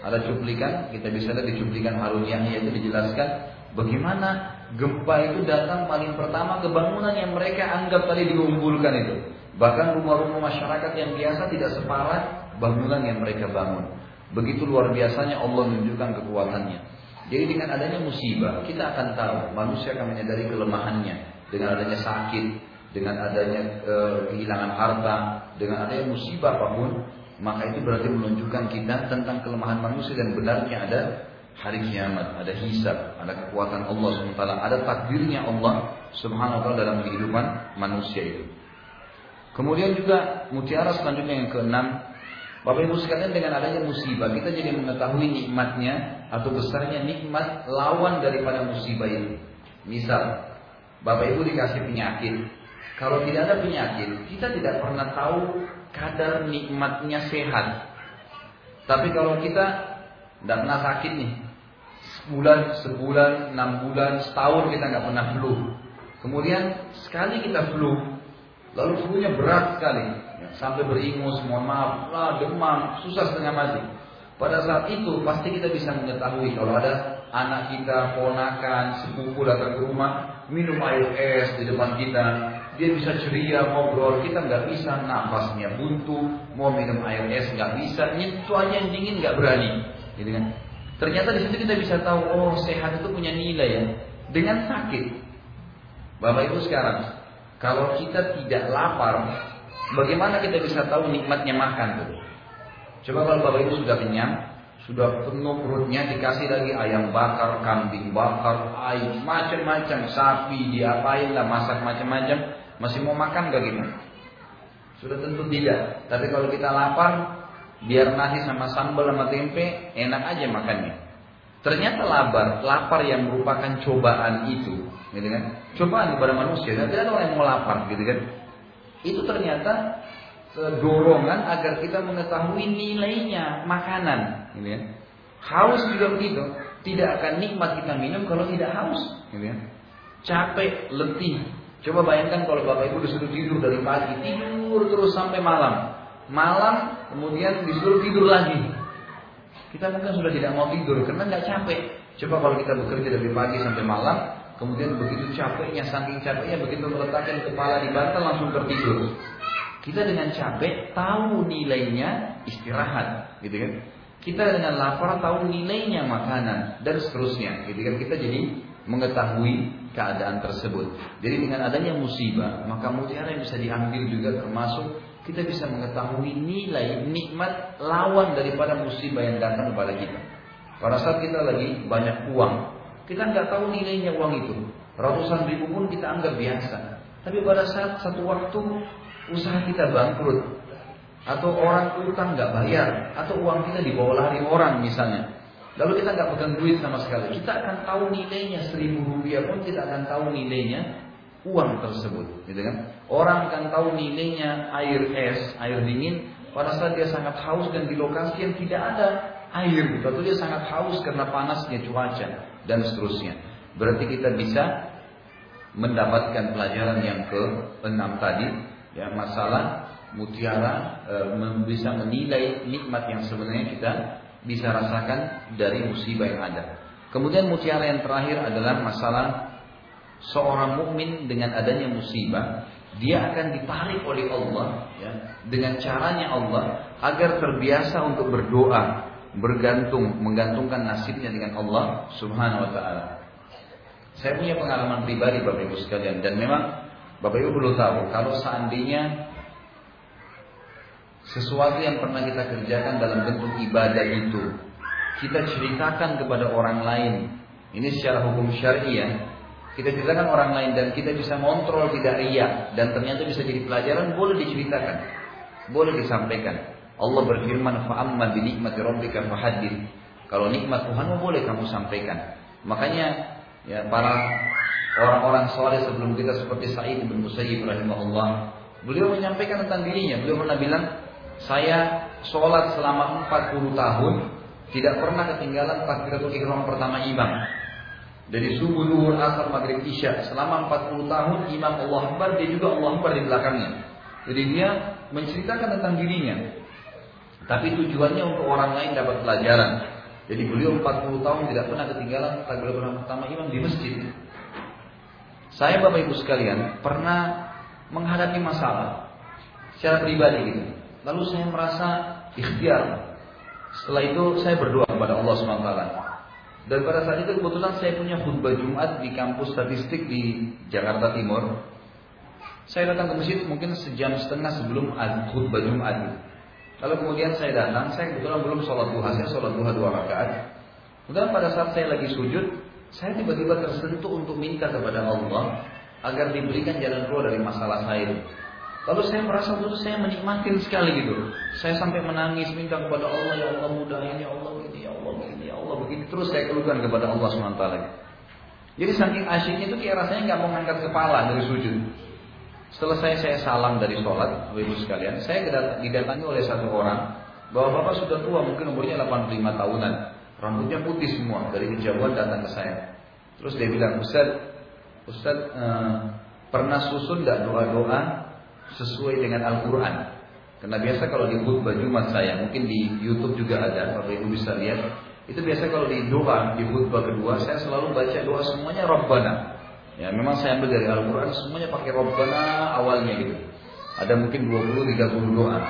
Ada cuplikan, kita bisa lihat di cuplikan Harun Yahya itu dijelaskan bagaimana gempa itu datang paling pertama ke bangunan yang mereka anggap tadi diunggulkan itu. Bahkan rumah-rumah masyarakat yang biasa tidak separah bangunan yang mereka bangun. Begitu luar biasanya Allah menunjukkan kekuatannya. Jadi dengan adanya musibah, kita akan tahu manusia akan menyadari kelemahannya. Dengan adanya sakit, dengan adanya e, kehilangan harta, dengan adanya musibah apa pun, maka itu berarti menunjukkan kita tentang kelemahan manusia dan benarnya ada hari kiamat, ada hisab, ada kekuatan Allah SWT, ada takdirnya Allah Subhanahu dalam kehidupan manusia itu. Kemudian juga mutiara selanjutnya yang keenam Bapak Ibu sekalian dengan adanya musibah kita jadi mengetahui nikmatnya atau besarnya nikmat lawan daripada musibah itu. Misal, Bapak Ibu dikasih penyakit. Kalau tidak ada penyakit, kita tidak pernah tahu kadar nikmatnya sehat. Tapi kalau kita tidak pernah sakit nih, sebulan, sebulan, enam bulan, setahun kita nggak pernah flu. Kemudian sekali kita flu, lalu flu-nya berat sekali, sampai beringus, mohon maaf, lah demam, susah setengah mati. Pada saat itu pasti kita bisa mengetahui kalau ada anak kita, ponakan, sepupu datang ke rumah, minum air es di depan kita, dia bisa ceria ngobrol, kita nggak bisa nafasnya buntu, mau minum air es nggak bisa, nyentuh aja yang dingin nggak berani, gitu kan? Ternyata di situ kita bisa tahu, oh sehat itu punya nilai ya, dengan sakit. Bapak Ibu sekarang, kalau kita tidak lapar, Bagaimana kita bisa tahu nikmatnya makan tuh? Coba kalau Bapak Ibu sudah kenyang, sudah penuh perutnya dikasih lagi ayam bakar, kambing bakar, ayam macam-macam, sapi diapain lah, masak macam-macam, masih mau makan gak gitu? Sudah tentu tidak. Tapi kalau kita lapar, biar nasi sama sambal sama tempe, enak aja makannya. Ternyata lapar, lapar yang merupakan cobaan itu, gitu kan? Cobaan kepada manusia. Tidak ada orang yang mau lapar, gitu kan? Itu ternyata dorongan agar kita mengetahui nilainya makanan. Gitu ya. Haus juga begitu. Tidak akan nikmat kita minum kalau tidak haus. Gitu ya. Capek, letih. Coba bayangkan kalau Bapak Ibu disuruh tidur dari pagi, tidur terus sampai malam. Malam kemudian disuruh tidur lagi. Kita mungkin sudah tidak mau tidur karena nggak capek. Coba kalau kita bekerja dari pagi sampai malam, Kemudian begitu capeknya, saking capeknya, begitu meletakkan kepala di bantal langsung tertidur. Kita dengan capek tahu nilainya istirahat, gitu kan? Kita dengan lapar tahu nilainya makanan dan seterusnya, gitu kan? Kita jadi mengetahui keadaan tersebut. Jadi dengan adanya musibah, maka mutiara yang bisa diambil juga termasuk kita bisa mengetahui nilai nikmat lawan daripada musibah yang datang kepada kita. Pada saat kita lagi banyak uang, kita nggak tahu nilainya uang itu. Ratusan ribu pun kita anggap biasa. Tapi pada saat satu waktu usaha kita bangkrut, atau orang utang nggak bayar, atau uang kita dibawa lari orang misalnya, lalu kita nggak pegang duit sama sekali, kita akan tahu nilainya seribu rupiah pun kita akan tahu nilainya uang tersebut, gitu kan? Orang akan tahu nilainya air es, air dingin pada saat dia sangat haus dan di lokasi yang tidak ada air, atau dia sangat haus karena panasnya cuaca dan seterusnya. Berarti kita bisa mendapatkan pelajaran yang ke-6 tadi ya masalah mutiara e, bisa menilai nikmat yang sebenarnya kita bisa rasakan dari musibah yang ada. Kemudian mutiara yang terakhir adalah masalah seorang mukmin dengan adanya musibah dia akan ditarik oleh Allah ya, dengan caranya Allah agar terbiasa untuk berdoa bergantung menggantungkan nasibnya dengan Allah Subhanahu wa taala. Saya punya pengalaman pribadi Bapak Ibu sekalian dan memang Bapak Ibu perlu tahu kalau seandainya sesuatu yang pernah kita kerjakan dalam bentuk ibadah itu kita ceritakan kepada orang lain ini secara hukum syariah kita ceritakan orang lain dan kita bisa kontrol tidak riak dan ternyata bisa jadi pelajaran boleh diceritakan, boleh disampaikan. Allah berfirman, "Fa'amma bi nikmati rabbika fahaddith." Kalau nikmat Tuhanmu boleh kamu sampaikan. Makanya ya para orang-orang soleh sebelum kita seperti Sa'id bin Musayyib rahimahullah, beliau menyampaikan tentang dirinya. Beliau pernah bilang, "Saya sholat selama 40 tahun, tidak pernah ketinggalan takbiratul ihram pertama imam." Dari subuh, duhur, asar, maghrib, isya selama 40 tahun imam Allah Akbar dia juga Allah Akbar di belakangnya. Jadi dia menceritakan tentang dirinya. Tapi tujuannya untuk orang lain dapat pelajaran. Jadi beliau 40 tahun tidak pernah ketinggalan takbiratul pertama imam di masjid. Saya Bapak Ibu sekalian pernah menghadapi masalah secara pribadi gitu. Lalu saya merasa ikhtiar. Setelah itu saya berdoa kepada Allah SWT. Dan pada saat itu kebetulan saya punya khutbah Jumat di kampus statistik di Jakarta Timur. Saya datang ke masjid mungkin sejam setengah sebelum khutbah Jumat. Lalu kemudian saya datang, saya kebetulan belum sholat duha, saya sholat duha dua rakaat. Kemudian pada saat saya lagi sujud, saya tiba-tiba tersentuh untuk minta kepada Allah agar diberikan jalan keluar dari masalah saya. Lalu saya merasa itu saya menikmati sekali gitu. Saya sampai menangis minta kepada Allah ya Allah mudah ini ya Allah ini ya Allah ini ya Allah begini terus saya keluhkan kepada Allah swt. Jadi saking asyiknya itu kayak rasanya nggak mau ngangkat kepala dari sujud. Setelah saya salam dari sholat, ibu sekalian, saya didatangi oleh satu orang bahwa bapak sudah tua, mungkin umurnya 85 tahunan, rambutnya putih semua dari kejauhan datang ke saya. Terus dia bilang, Ustaz, Ustaz eh, pernah susun tidak doa-doa sesuai dengan Al-Quran? Karena biasa kalau di khutbah Jumat saya, mungkin di YouTube juga ada, Bapak Ibu bisa lihat. Itu biasa kalau di doa di khutbah kedua, saya selalu baca doa semuanya Rabbana. Ya, memang saya ambil dari Al-Quran semuanya pakai Rabbana awalnya gitu. Ada mungkin 20 30 doa.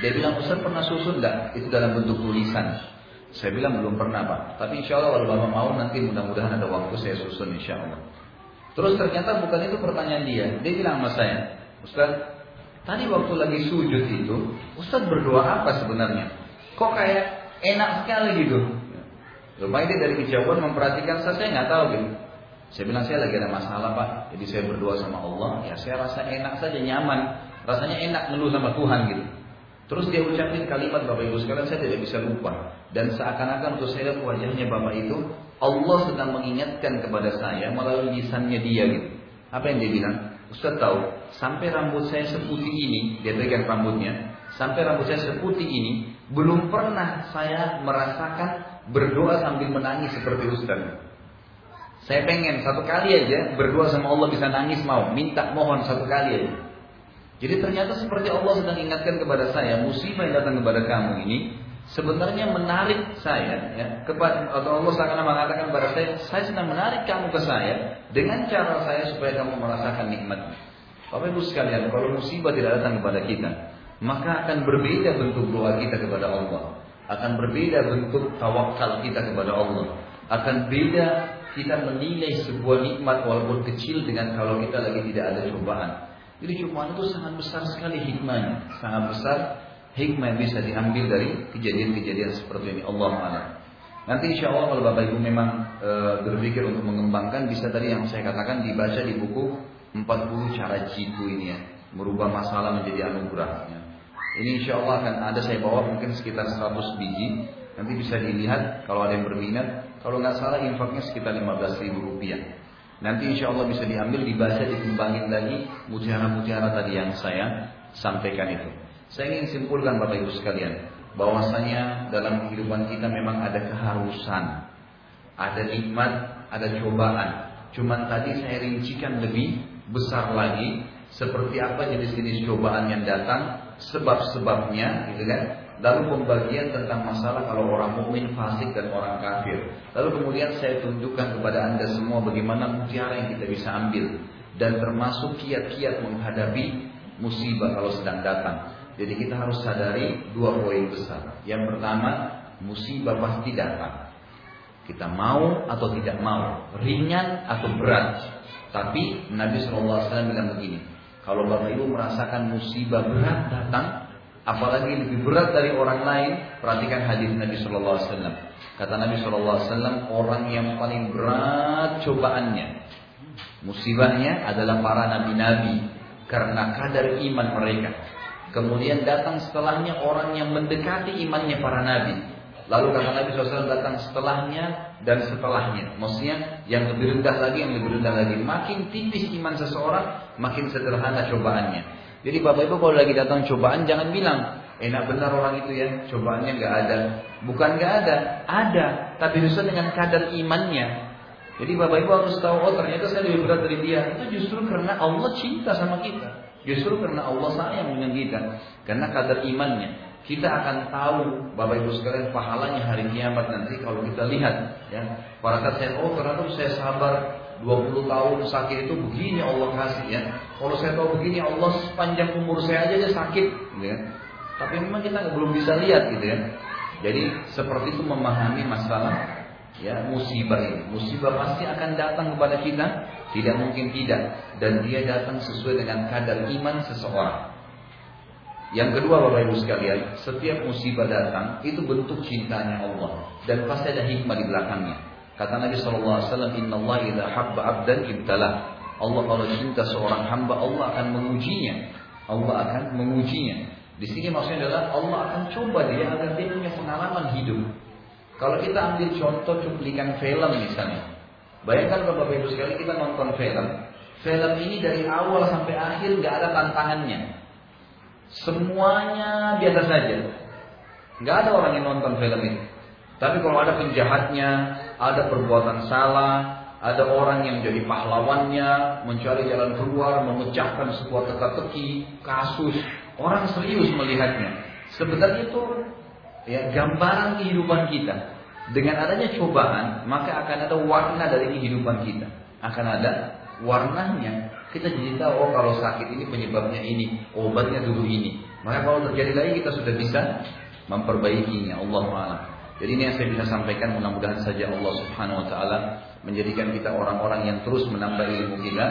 Dia bilang Ustaz pernah susun enggak? Itu dalam bentuk tulisan. Saya bilang belum pernah Pak. Tapi insya Allah kalau Bapak mau nanti mudah-mudahan ada waktu saya susun insya Allah. Terus ternyata bukan itu pertanyaan dia. Dia bilang sama saya, Ustaz, tadi waktu lagi sujud itu, Ustaz berdoa apa sebenarnya? Kok kayak enak sekali gitu? Lumayan dia dari kejauhan memperhatikan saya, saya nggak tahu gitu. Saya bilang saya lagi ada masalah pak, jadi saya berdoa sama Allah. Ya saya rasa enak saja, nyaman, rasanya enak ngeluh sama Tuhan gitu. Terus dia ucapin kalimat Bapak Ibu sekalian saya tidak bisa lupa. Dan seakan-akan untuk saya wajahnya Bapak itu Allah sedang mengingatkan kepada saya melalui lisannya dia gitu. Apa yang dia bilang? Ustaz tahu, sampai rambut saya seputih ini, dia pegang rambutnya, sampai rambut saya seputih ini, belum pernah saya merasakan berdoa sambil menangis seperti Ustaz. Saya pengen satu kali aja berdoa sama Allah bisa nangis mau, minta mohon satu kali aja. Jadi ternyata seperti Allah sedang ingatkan kepada saya, musibah yang datang kepada kamu ini sebenarnya menarik saya ya, kepada atau Allah seakan mengatakan kepada saya, saya sedang menarik kamu ke saya dengan cara saya supaya kamu merasakan nikmatnya. Bapak Ibu sekalian, kalau musibah tidak datang kepada kita, maka akan berbeda bentuk doa kita kepada Allah. Akan berbeda bentuk tawakal kita kepada Allah. Akan beda kita menilai sebuah nikmat walaupun kecil dengan kalau kita lagi tidak ada cobaan. Jadi cobaan itu sangat besar sekali hikmahnya, sangat besar hikmah yang bisa diambil dari kejadian-kejadian seperti ini. Allah Taala. Nanti insya Allah kalau Bapak Ibu memang e, berpikir untuk mengembangkan bisa tadi yang saya katakan dibaca di buku 40 cara jitu ini ya, merubah masalah menjadi anugerah. Ini insya Allah akan ada saya bawa mungkin sekitar 100 biji. Nanti bisa dilihat kalau ada yang berminat kalau nggak salah infaknya sekitar 15 ribu rupiah. Nanti insya Allah bisa diambil, dibaca, dikembangin lagi mutiara-mutiara tadi yang saya sampaikan itu. Saya ingin simpulkan Bapak Ibu sekalian, bahwasanya dalam kehidupan kita memang ada keharusan, ada nikmat, ada cobaan. Cuman tadi saya rincikan lebih besar lagi seperti apa jenis-jenis cobaan yang datang, sebab-sebabnya, gitu kan? Lalu pembagian tentang masalah kalau orang mukmin fasik dan orang kafir. Lalu kemudian saya tunjukkan kepada anda semua bagaimana mutiara yang kita bisa ambil dan termasuk kiat-kiat menghadapi musibah kalau sedang datang. Jadi kita harus sadari dua poin besar. Yang pertama, musibah pasti datang. Kita mau atau tidak mau, ringan atau berat. Tapi Nabi SAW bilang begini, kalau Bapak Ibu merasakan musibah berat datang, apalagi lebih berat dari orang lain, perhatikan hadis Nabi Shallallahu Alaihi Wasallam. Kata Nabi Shallallahu Alaihi Wasallam, orang yang paling berat cobaannya, Musibahnya adalah para nabi-nabi karena kadar iman mereka. Kemudian datang setelahnya orang yang mendekati imannya para nabi. Lalu kata Nabi SAW datang setelahnya dan setelahnya. Maksudnya yang lebih rendah lagi, yang lebih rendah lagi. Makin tipis iman seseorang, makin sederhana cobaannya. Jadi Bapak Ibu kalau lagi datang cobaan jangan bilang enak benar orang itu ya cobaannya nggak ada. Bukan nggak ada, ada. Tapi justru dengan kadar imannya. Jadi Bapak Ibu harus tahu, oh ternyata saya lebih berat dari dia. Itu justru karena Allah cinta sama kita. Justru karena Allah sayang dengan kita. Karena kadar imannya. Kita akan tahu Bapak Ibu sekalian pahalanya hari kiamat nanti kalau kita lihat ya. Saat saya oh ternyata saya sabar 20 tahun sakit itu begini Allah kasih ya. Kalau saya tahu begini Allah sepanjang umur saya aja dia sakit gitu ya. Tapi memang kita belum bisa lihat gitu ya. Jadi seperti itu memahami masalah ya musibah ini. Musibah pasti akan datang kepada kita, tidak mungkin tidak dan dia datang sesuai dengan kadar iman seseorang. Yang kedua Bapak Ibu sekalian, setiap musibah datang itu bentuk cintanya Allah dan pasti ada hikmah di belakangnya. Kata Nabi SAW, Inna Allah idha habba abdan ibtalah. Allah kalau cinta seorang hamba, Allah akan mengujinya. Allah akan mengujinya. Di sini maksudnya adalah Allah akan coba dia agar dia punya pengalaman hidup. Kalau kita ambil contoh cuplikan film misalnya. Bayangkan kalau Bapak Ibu sekali kita nonton film. Film ini dari awal sampai akhir nggak ada tantangannya. Semuanya biasa saja. Nggak ada orang yang nonton film ini. Tapi kalau ada penjahatnya, ada perbuatan salah, ada orang yang jadi pahlawannya, mencari jalan keluar, memecahkan sebuah teka-teki, kasus, orang serius melihatnya. Sebenarnya itu ya gambaran kehidupan kita. Dengan adanya cobaan, maka akan ada warna dari kehidupan kita. Akan ada warnanya. Kita jadi tahu oh kalau sakit ini penyebabnya ini, obatnya dulu ini. Maka kalau terjadi lagi kita sudah bisa memperbaikinya. Allah Taala. Jadi ini yang saya bisa sampaikan mudah-mudahan saja Allah Subhanahu wa taala menjadikan kita orang-orang yang terus menambah ilmu kita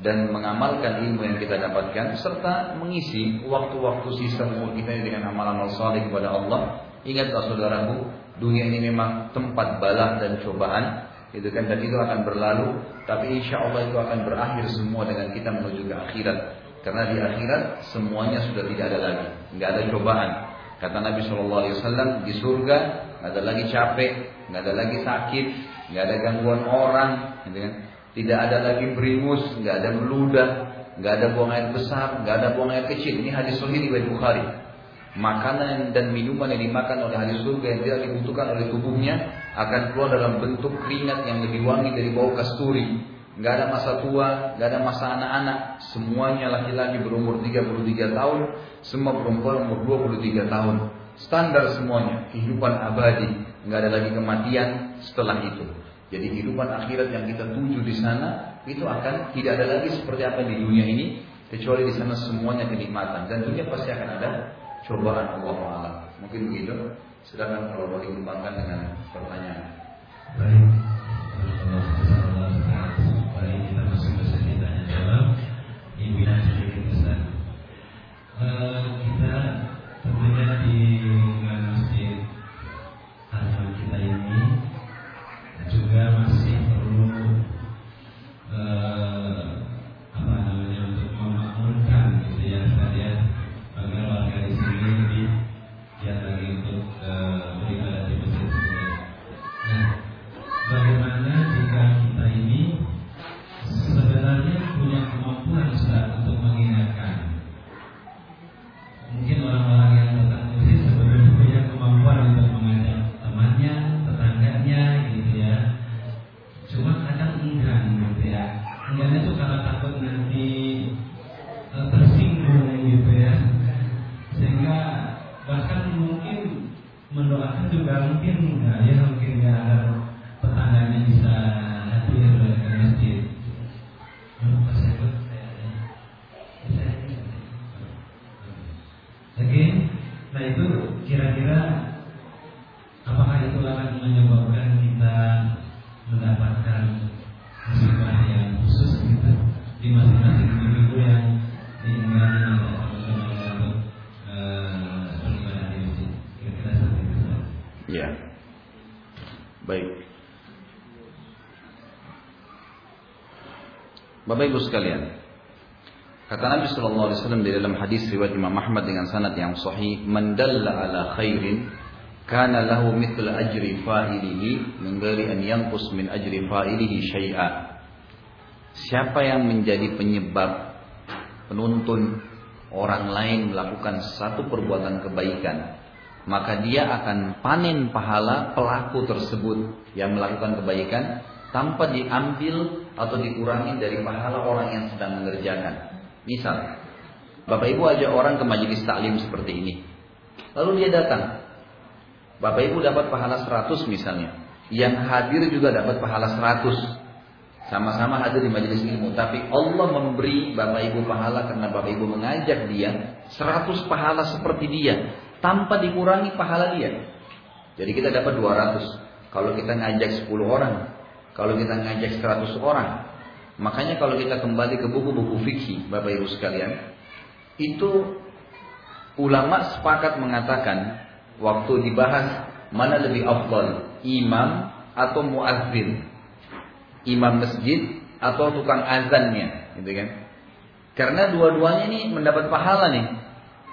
dan mengamalkan ilmu yang kita dapatkan serta mengisi waktu-waktu sisa umur kita dengan amalan saleh kepada Allah Ingatlah saudaraku, dunia ini memang tempat bala dan cobaan, itu kan dan itu akan berlalu, tapi insya Allah itu akan berakhir semua dengan kita menuju ke akhirat. Karena di akhirat semuanya sudah tidak ada lagi, nggak ada cobaan. Kata Nabi Shallallahu Alaihi Wasallam di surga nggak ada lagi capek, nggak ada lagi sakit, nggak ada gangguan orang, gitu kan? Tidak ada lagi beringus, nggak ada meludah, nggak ada buang air besar, nggak ada buang air kecil. Ini hadis sahih di Bukhari makanan dan minuman yang dimakan oleh ahli surga yang tidak dibutuhkan oleh tubuhnya akan keluar dalam bentuk keringat yang lebih wangi dari bau kasturi. Gak ada masa tua, gak ada masa anak-anak. Semuanya laki-laki berumur 33 tahun, semua perempuan umur 23 tahun. Standar semuanya, kehidupan abadi. Gak ada lagi kematian setelah itu. Jadi kehidupan akhirat yang kita tuju di sana itu akan tidak ada lagi seperti apa di dunia ini kecuali di sana semuanya kenikmatan dan dunia pasti akan ada cobaan Allah Taala. Mungkin begitu. Sedangkan kalau mau dikembangkan dengan pertanyaan. Baik Bapak Ibu sekalian, kata Nabi Shallallahu Alaihi Wasallam di dalam hadis riwayat Imam Ahmad dengan sanad yang sahih, "Mandalla ala khairin, kana lahu mithl ajri fa'ilihi min ghairi an yanqus min ajri fa'ilihi syai'a." Siapa yang menjadi penyebab penuntun orang lain melakukan satu perbuatan kebaikan, maka dia akan panen pahala pelaku tersebut yang melakukan kebaikan tanpa diambil atau dikurangi dari pahala orang yang sedang mengerjakan. Misal, Bapak Ibu ajak orang ke majelis taklim seperti ini. Lalu dia datang. Bapak Ibu dapat pahala 100 misalnya. Yang hadir juga dapat pahala 100. Sama-sama hadir di majelis ilmu. Tapi Allah memberi Bapak Ibu pahala karena Bapak Ibu mengajak dia 100 pahala seperti dia. Tanpa dikurangi pahala dia. Jadi kita dapat 200. Kalau kita ngajak 10 orang, kalau kita ngajak 100 orang, makanya kalau kita kembali ke buku-buku fikih, Bapak Ibu sekalian, itu ulama sepakat mengatakan waktu dibahas mana lebih afdal, imam atau muazzin, imam masjid atau tukang azannya, gitu kan? Karena dua-duanya ini mendapat pahala nih.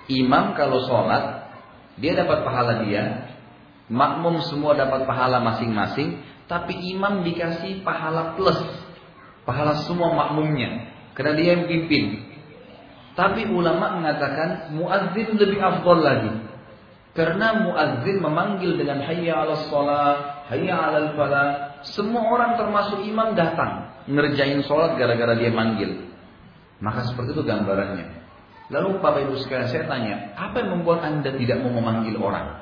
Imam kalau sholat, dia dapat pahala dia. Makmum semua dapat pahala masing-masing. Tapi imam dikasih pahala plus. Pahala semua makmumnya. Karena dia yang pimpin. Tapi ulama mengatakan muazzin lebih afdol lagi. Karena muazzin memanggil dengan hayya ala sholat, hayya ala falah. Semua orang termasuk imam datang. Ngerjain sholat gara-gara dia manggil. Maka seperti itu gambarannya. Lalu Bapak Ibu sekalian saya tanya, apa yang membuat Anda tidak mau memanggil orang?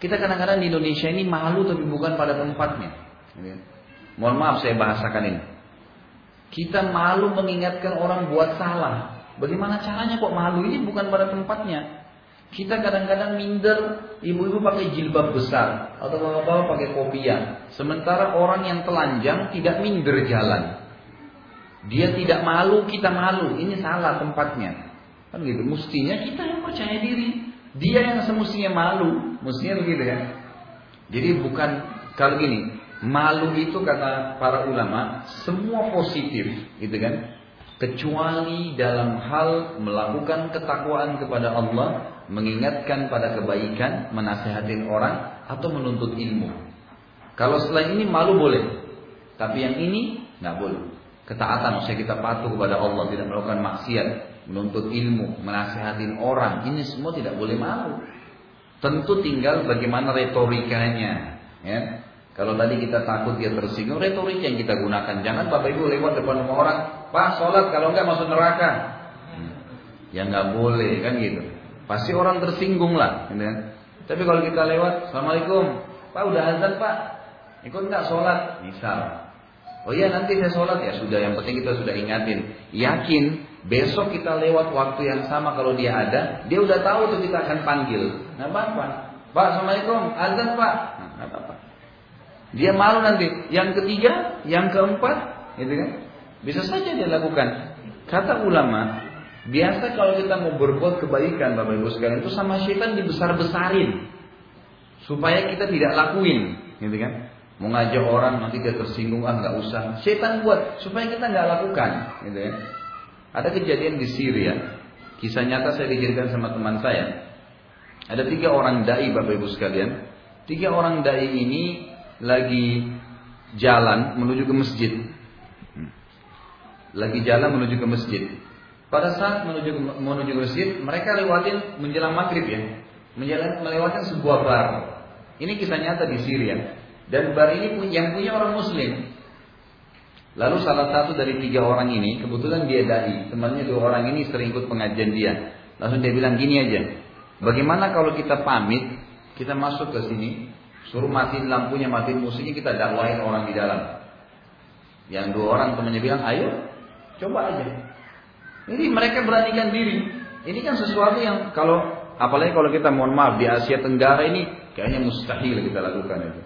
Kita kadang-kadang di Indonesia ini malu tapi bukan pada tempatnya. Mohon maaf saya bahasakan ini. Kita malu mengingatkan orang buat salah. Bagaimana caranya kok malu? Ini bukan pada tempatnya. Kita kadang-kadang minder, ibu-ibu pakai jilbab besar atau bapak-bapak pakai kopiah. Sementara orang yang telanjang tidak minder jalan. Dia tidak malu, kita malu. Ini salah tempatnya. Kan gitu. Mestinya kita yang percaya diri. Dia yang semestinya malu. Mestinya begitu ya. Jadi bukan kalau gini, Malu itu kata para ulama semua positif, gitu kan? Kecuali dalam hal melakukan ketakwaan kepada Allah, mengingatkan pada kebaikan, menasihatin orang atau menuntut ilmu. Kalau selain ini malu boleh, tapi yang ini nggak boleh. Ketaatan, maksudnya kita patuh kepada Allah, tidak melakukan maksiat, menuntut ilmu, menasihatin orang, ini semua tidak boleh malu. Tentu tinggal bagaimana retorikanya, ya. Kalau tadi kita takut dia tersinggung, retorik yang kita gunakan. Jangan Bapak Ibu lewat depan rumah orang, Pak sholat kalau enggak masuk neraka. Hmm. Ya nggak boleh kan gitu. Pasti orang tersinggung lah. Gitu kan? Tapi kalau kita lewat, Assalamualaikum, Pak udah azan Pak, ikut nggak sholat? Misal. Oh iya nanti saya sholat ya sudah. Yang penting kita sudah ingatin. Yakin besok kita lewat waktu yang sama kalau dia ada, dia udah tahu tuh kita akan panggil. Nggak apa-apa. Pak Assalamualaikum, azan Pak. Nah, apa-apa. Dia malu nanti. Yang ketiga, yang keempat, gitu kan? Bisa saja dia lakukan. Kata ulama, biasa kalau kita mau berbuat kebaikan Bapak Ibu sekalian itu sama syaitan dibesar-besarin. Supaya kita tidak lakuin, gitu kan? Mau ngajak orang nanti dia tersinggung ah nggak usah. Syaitan buat supaya kita nggak lakukan, gitu kan? Ada kejadian di Syria. Kisah nyata saya diceritakan sama teman saya. Ada tiga orang dai Bapak Ibu sekalian. Tiga orang dai ini lagi jalan menuju ke masjid. Lagi jalan menuju ke masjid. Pada saat menuju ke, menuju ke masjid, mereka lewatin menjelang maghrib ya. Menjalan, melewati sebuah bar. Ini kisah nyata di Syria. Dan bar ini yang punya orang muslim. Lalu salah satu dari tiga orang ini, kebetulan dia dai, temannya dua orang ini sering ikut pengajian dia. Langsung dia bilang gini aja, bagaimana kalau kita pamit, kita masuk ke sini, Suruh matiin lampunya, matiin musiknya, kita dakwain orang di dalam. Yang dua orang temannya bilang, ayo, coba aja. Ini mereka beranikan diri. Ini kan sesuatu yang kalau, apalagi kalau kita mohon maaf di Asia Tenggara ini, kayaknya mustahil kita lakukan itu.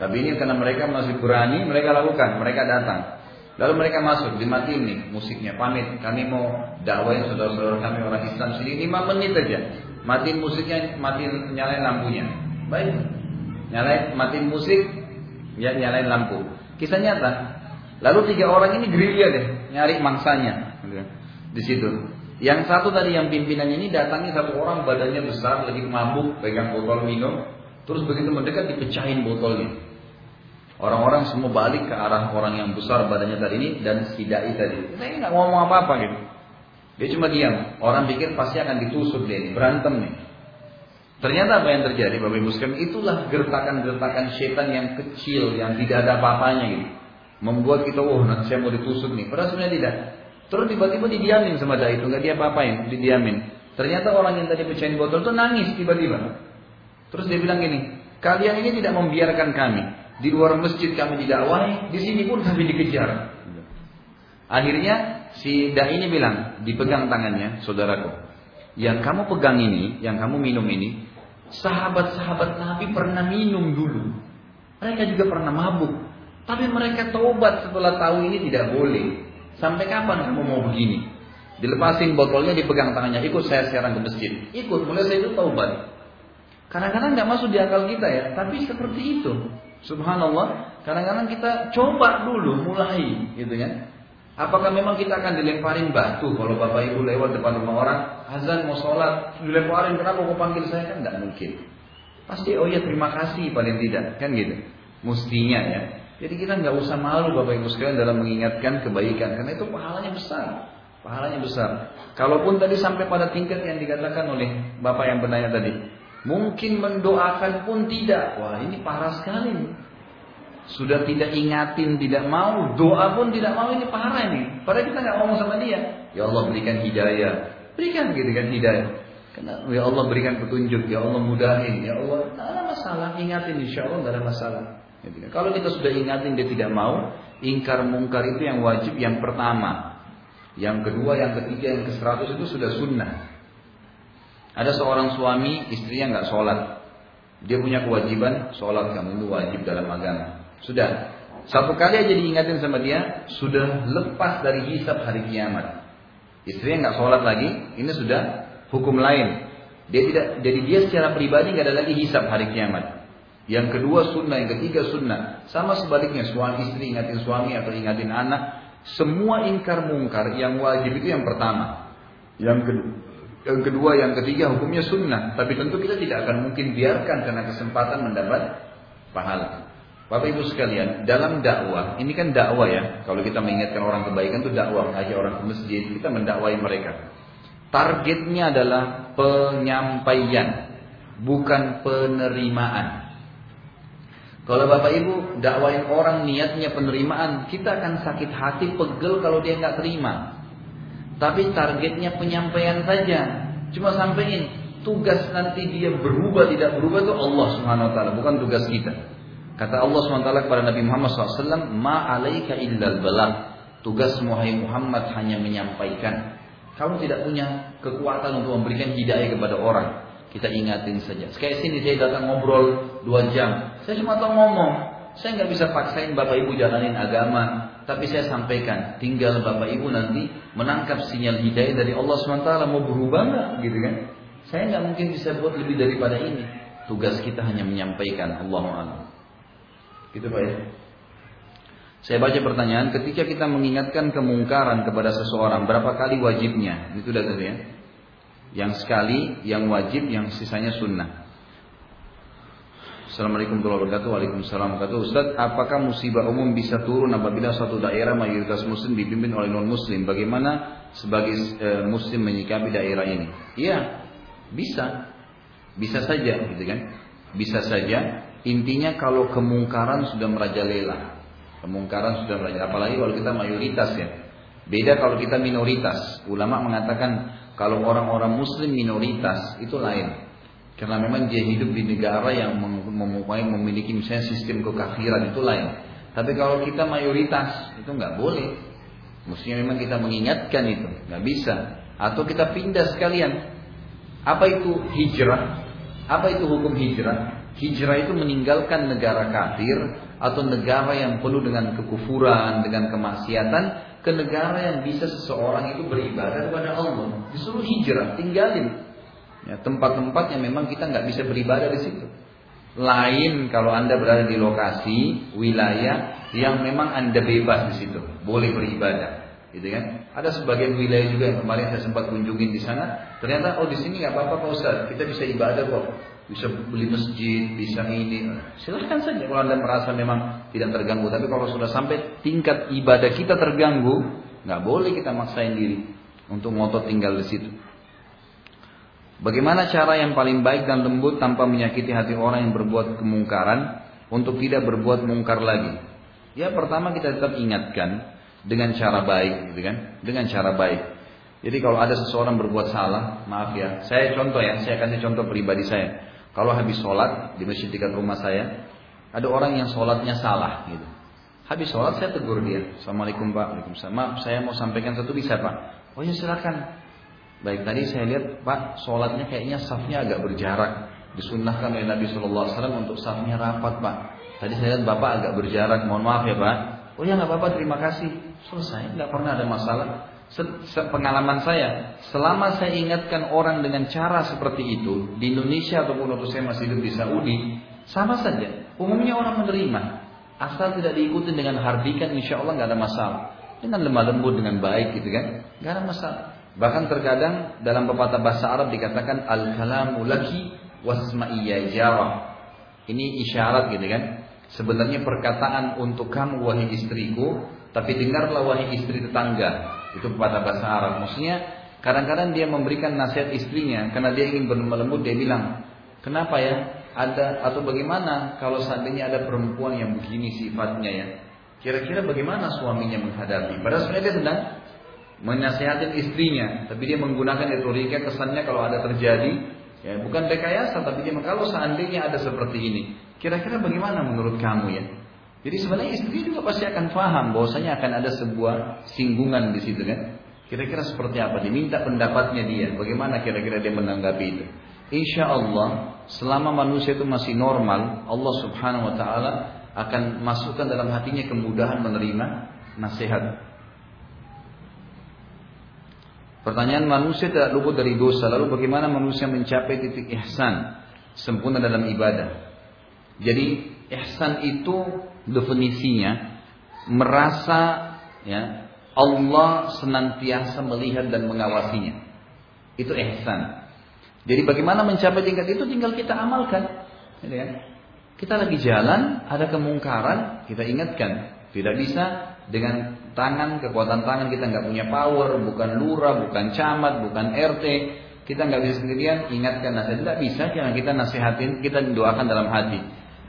Tapi ini karena mereka masih berani, mereka lakukan, mereka datang. Lalu mereka masuk, dimatiin nih musiknya, pamit. Kami mau dakwain saudara-saudara kami orang Islam sini 5 menit aja. Matiin musiknya, matiin nyalain lampunya. Baik, nyalain matiin musik, ya nyalain lampu. Kisah nyata. Lalu tiga orang ini gerilya deh, nyari mangsanya. Di situ. Yang satu tadi yang pimpinan ini datangnya satu orang badannya besar, lagi mabuk, pegang botol minum. Terus begitu mendekat dipecahin botolnya. Orang-orang semua balik ke arah orang yang besar badannya tadi ini dan si dai tadi. Saya nggak ngomong apa-apa gitu. Dia cuma diam. Orang pikir pasti akan ditusuk dia ini, berantem nih. Ternyata apa yang terjadi Bapak Ibu sekalian itulah gertakan-gertakan setan yang kecil yang tidak ada apa-apanya gitu. Membuat kita oh nanti saya mau ditusuk nih. Padahal sebenarnya tidak. Terus tiba-tiba didiamin sama dai itu, nggak dia apa-apain, didiamin. Ternyata orang yang tadi pecahin botol itu nangis tiba-tiba. Terus dia bilang gini, kalian ini tidak membiarkan kami di luar masjid kami didakwahi, di sini pun kami dikejar. Akhirnya si dai ini bilang, dipegang tangannya, saudaraku. Yang kamu pegang ini, yang kamu minum ini, Sahabat-sahabat Nabi pernah minum dulu. Mereka juga pernah mabuk. Tapi mereka taubat setelah tahu ini tidak boleh. Sampai kapan kamu mau begini? Dilepasin botolnya, dipegang tangannya. Ikut saya sekarang ke masjid. Ikut, mulai saya itu taubat. Kadang-kadang nggak masuk di akal kita ya. Tapi seperti itu. Subhanallah. Kadang-kadang kita coba dulu, mulai. Gitu kan. Apakah memang kita akan dilemparin batu kalau bapak ibu lewat depan rumah orang? Azan mau sholat dilemparin kenapa kau panggil saya? Kan tidak mungkin. Pasti oh ya terima kasih paling tidak. Kan gitu? Mestinya ya. Jadi kita nggak usah malu bapak ibu sekalian dalam mengingatkan kebaikan. Karena itu pahalanya besar. Pahalanya besar. Kalaupun tadi sampai pada tingkat yang dikatakan oleh bapak yang bertanya tadi mungkin mendoakan pun tidak. Wah ini parah sekali sudah tidak ingatin, tidak mau, doa pun tidak mau ini parah ini. Padahal kita nggak ngomong sama dia. Ya Allah berikan hidayah, berikan gitu kan hidayah. Karena ya Allah berikan petunjuk, ya Allah mudahin, ya Allah tidak ada masalah, ingatin insya Allah tidak ada masalah. Gitu kan. Kalau kita sudah ingatin dia tidak mau, ingkar mungkar itu yang wajib yang pertama. Yang kedua, yang ketiga, yang ke seratus itu sudah sunnah. Ada seorang suami, istrinya nggak sholat. Dia punya kewajiban sholat kamu itu wajib dalam agama. Sudah. Satu kali aja diingatin sama dia, sudah lepas dari hisab hari kiamat. Istrinya nggak sholat lagi, ini sudah hukum lain. Dia tidak, jadi dia secara pribadi nggak ada lagi hisab hari kiamat. Yang kedua sunnah, yang ketiga sunnah. Sama sebaliknya suami istri ingatin suami atau ingatin anak. Semua ingkar mungkar yang wajib itu yang pertama. Yang kedua, yang kedua, yang ketiga hukumnya sunnah. Tapi tentu kita tidak akan mungkin biarkan karena kesempatan mendapat pahala. Bapak Ibu sekalian, dalam dakwah, ini kan dakwah ya. Kalau kita mengingatkan orang kebaikan itu dakwah, mengajak orang ke masjid, kita mendakwai mereka. Targetnya adalah penyampaian, bukan penerimaan. Kalau Bapak Ibu dakwain orang niatnya penerimaan, kita akan sakit hati, pegel kalau dia nggak terima. Tapi targetnya penyampaian saja. Cuma sampaikan tugas nanti dia berubah tidak berubah itu Allah Subhanahu wa taala, bukan tugas kita. Kata Allah SWT kepada Nabi Muhammad SAW, Ma alaika illal balak. Tugas Muhammad Muhammad hanya menyampaikan. Kamu tidak punya kekuatan untuk memberikan hidayah kepada orang. Kita ingatin saja. Sekali sini saya datang ngobrol dua jam. Saya cuma tahu ngomong. Saya nggak bisa paksain bapak ibu jalanin agama. Tapi saya sampaikan. Tinggal bapak ibu nanti menangkap sinyal hidayah dari Allah SWT. Mau berubah nggak? Gitu kan? Saya nggak mungkin bisa buat lebih daripada ini. Tugas kita hanya menyampaikan. Allah Gitu Pak ya. Saya baca pertanyaan, ketika kita mengingatkan kemungkaran kepada seseorang, berapa kali wajibnya? Itu sudah tadi ya. Yang sekali, yang wajib, yang sisanya sunnah. Assalamualaikum warahmatullahi wabarakatuh. Waalaikumsalam warahmatullahi Ustaz, apakah musibah umum bisa turun apabila suatu daerah mayoritas muslim dipimpin oleh non muslim? Bagaimana sebagai e, muslim menyikapi daerah ini? Iya, bisa. Bisa saja gitu kan. Bisa saja Intinya kalau kemungkaran sudah merajalela. Kemungkaran sudah merajalela. Apalagi kalau kita mayoritas ya. Beda kalau kita minoritas. Ulama mengatakan kalau orang-orang muslim minoritas itu lain. Karena memang dia hidup di negara yang memiliki misalnya sistem kekafiran itu lain. Tapi kalau kita mayoritas itu nggak boleh. Mestinya memang kita mengingatkan itu, nggak bisa. Atau kita pindah sekalian. Apa itu hijrah? Apa itu hukum hijrah? Hijrah itu meninggalkan negara kafir atau negara yang penuh dengan kekufuran, dengan kemaksiatan ke negara yang bisa seseorang itu beribadah kepada Allah. Disuruh hijrah, tinggalin ya, tempat-tempat yang memang kita nggak bisa beribadah di situ. Lain kalau Anda berada di lokasi, wilayah yang memang Anda bebas di situ, boleh beribadah. Gitu kan? Ada sebagian wilayah juga yang kemarin saya sempat kunjungin di sana. Ternyata oh di sini nggak apa-apa Pak Ustaz, kita bisa ibadah kok. Bisa beli masjid, bisa ini. Silahkan saja kalau Anda merasa memang tidak terganggu. Tapi kalau sudah sampai tingkat ibadah kita terganggu, nggak boleh kita maksain diri untuk ngotot tinggal di situ. Bagaimana cara yang paling baik dan lembut tanpa menyakiti hati orang yang berbuat kemungkaran untuk tidak berbuat mungkar lagi? Ya pertama kita tetap ingatkan dengan cara baik, gitu kan? Dengan cara baik. Jadi kalau ada seseorang berbuat salah, maaf ya, saya contoh ya, saya kasih contoh pribadi saya. Kalau habis sholat di masjid dekat rumah saya, ada orang yang sholatnya salah, gitu. Habis sholat saya tegur dia, Assalamualaikum Pak, Waalaikumsalam. Maaf, saya mau sampaikan satu bisa Pak. Oh ya silakan. Baik tadi saya lihat Pak sholatnya kayaknya safnya agak berjarak. Disunnahkan oleh Nabi Shallallahu Alaihi Wasallam untuk safnya rapat Pak. Tadi saya lihat Bapak agak berjarak. Mohon maaf ya Pak. Oh ya nggak apa-apa terima kasih. Selesai nggak pernah ada masalah. Pengalaman saya, selama saya ingatkan orang dengan cara seperti itu di Indonesia ataupun waktu saya masih hidup di Saudi, sama saja. Umumnya orang menerima, asal tidak diikuti dengan hardikan, insya Allah nggak ada masalah. Dengan lemah lembut dengan baik gitu kan, nggak ada masalah. Bahkan terkadang dalam pepatah bahasa Arab dikatakan al-kalamu laki wasma'iyya jarah. Ini isyarat gitu kan. Sebenarnya perkataan untuk kamu wahai istriku, tapi dengarlah wahai istri tetangga. Itu pepatah bahasa Arab. Maksudnya kadang-kadang dia memberikan nasihat istrinya karena dia ingin berlemah lembut dia bilang, "Kenapa ya? Ada atau bagaimana kalau seandainya ada perempuan yang begini sifatnya ya? Kira-kira bagaimana suaminya menghadapi?" Padahal sebenarnya dia sedang menasihatin istrinya, tapi dia menggunakan retorika kesannya kalau ada terjadi, ya bukan rekayasa, tapi dia kalau seandainya ada seperti ini, kira-kira bagaimana menurut kamu ya? Jadi sebenarnya istri juga pasti akan paham bahwasanya akan ada sebuah singgungan di situ kan. Kira-kira seperti apa? Diminta pendapatnya dia. Bagaimana kira-kira dia menanggapi itu? Insya Allah selama manusia itu masih normal, Allah Subhanahu Wa Taala akan masukkan dalam hatinya kemudahan menerima nasihat. Pertanyaan manusia tidak luput dari dosa. Lalu bagaimana manusia mencapai titik ihsan sempurna dalam ibadah? Jadi ihsan itu definisinya merasa ya Allah senantiasa melihat dan mengawasinya. Itu ihsan. Jadi bagaimana mencapai tingkat itu tinggal kita amalkan. Gitu ya. Kita lagi jalan, ada kemungkaran, kita ingatkan. Tidak bisa dengan tangan, kekuatan tangan kita nggak punya power, bukan lurah, bukan camat, bukan RT, kita nggak bisa sendirian ingatkan nasihat tidak bisa karena kita nasihatin, kita doakan dalam hati.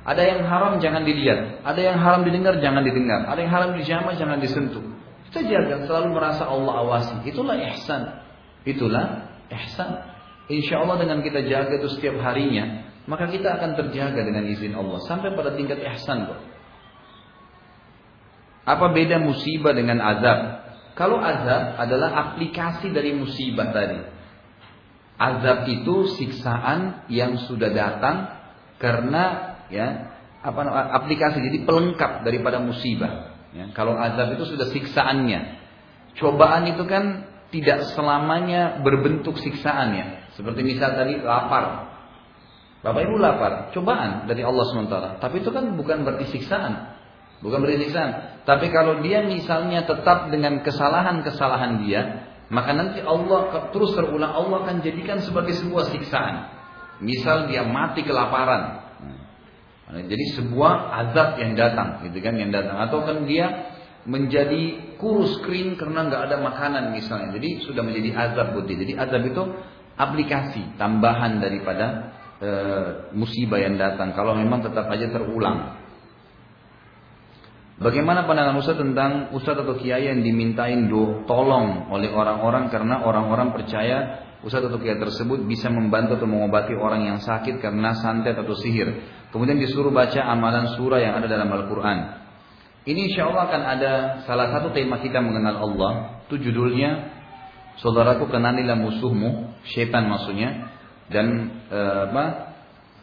Ada yang haram jangan dilihat, ada yang haram didengar jangan didengar, ada yang haram dijamah jangan disentuh. Kita jaga selalu merasa Allah awasi. Itulah ihsan. Itulah ihsan. Insya Allah dengan kita jaga itu setiap harinya, maka kita akan terjaga dengan izin Allah sampai pada tingkat ihsan kok. Apa beda musibah dengan azab? Kalau azab adalah aplikasi dari musibah tadi. Azab itu siksaan yang sudah datang karena ya apa aplikasi jadi pelengkap daripada musibah. Ya, kalau azab itu sudah siksaannya. Cobaan itu kan tidak selamanya berbentuk siksaannya. Seperti misal tadi lapar. Bapak Ibu lapar, cobaan dari Allah SWT. Tapi itu kan bukan berarti siksaan. Bukan berarti siksaan. Tapi kalau dia misalnya tetap dengan kesalahan-kesalahan dia, maka nanti Allah terus terulang Allah akan jadikan sebagai sebuah siksaan. Misal dia mati kelaparan. Jadi sebuah azab yang datang, gitu kan yang datang. Atau kan dia menjadi kurus kering karena nggak ada makanan misalnya. Jadi sudah menjadi azab buat dia. Jadi azab itu aplikasi tambahan daripada e, musibah yang datang. Kalau memang tetap aja terulang. Bagaimana pandangan Ustaz tentang Ustaz atau Kiai yang dimintain do tolong oleh orang-orang karena orang-orang percaya Ustaz atau Kiai tersebut bisa membantu atau mengobati orang yang sakit karena santet atau sihir. Kemudian disuruh baca amalan surah yang ada dalam Al-Quran. Ini insya Allah akan ada salah satu tema kita mengenal Allah. Itu judulnya Saudaraku kenalilah musuhmu, syaitan maksudnya. Dan uh, apa?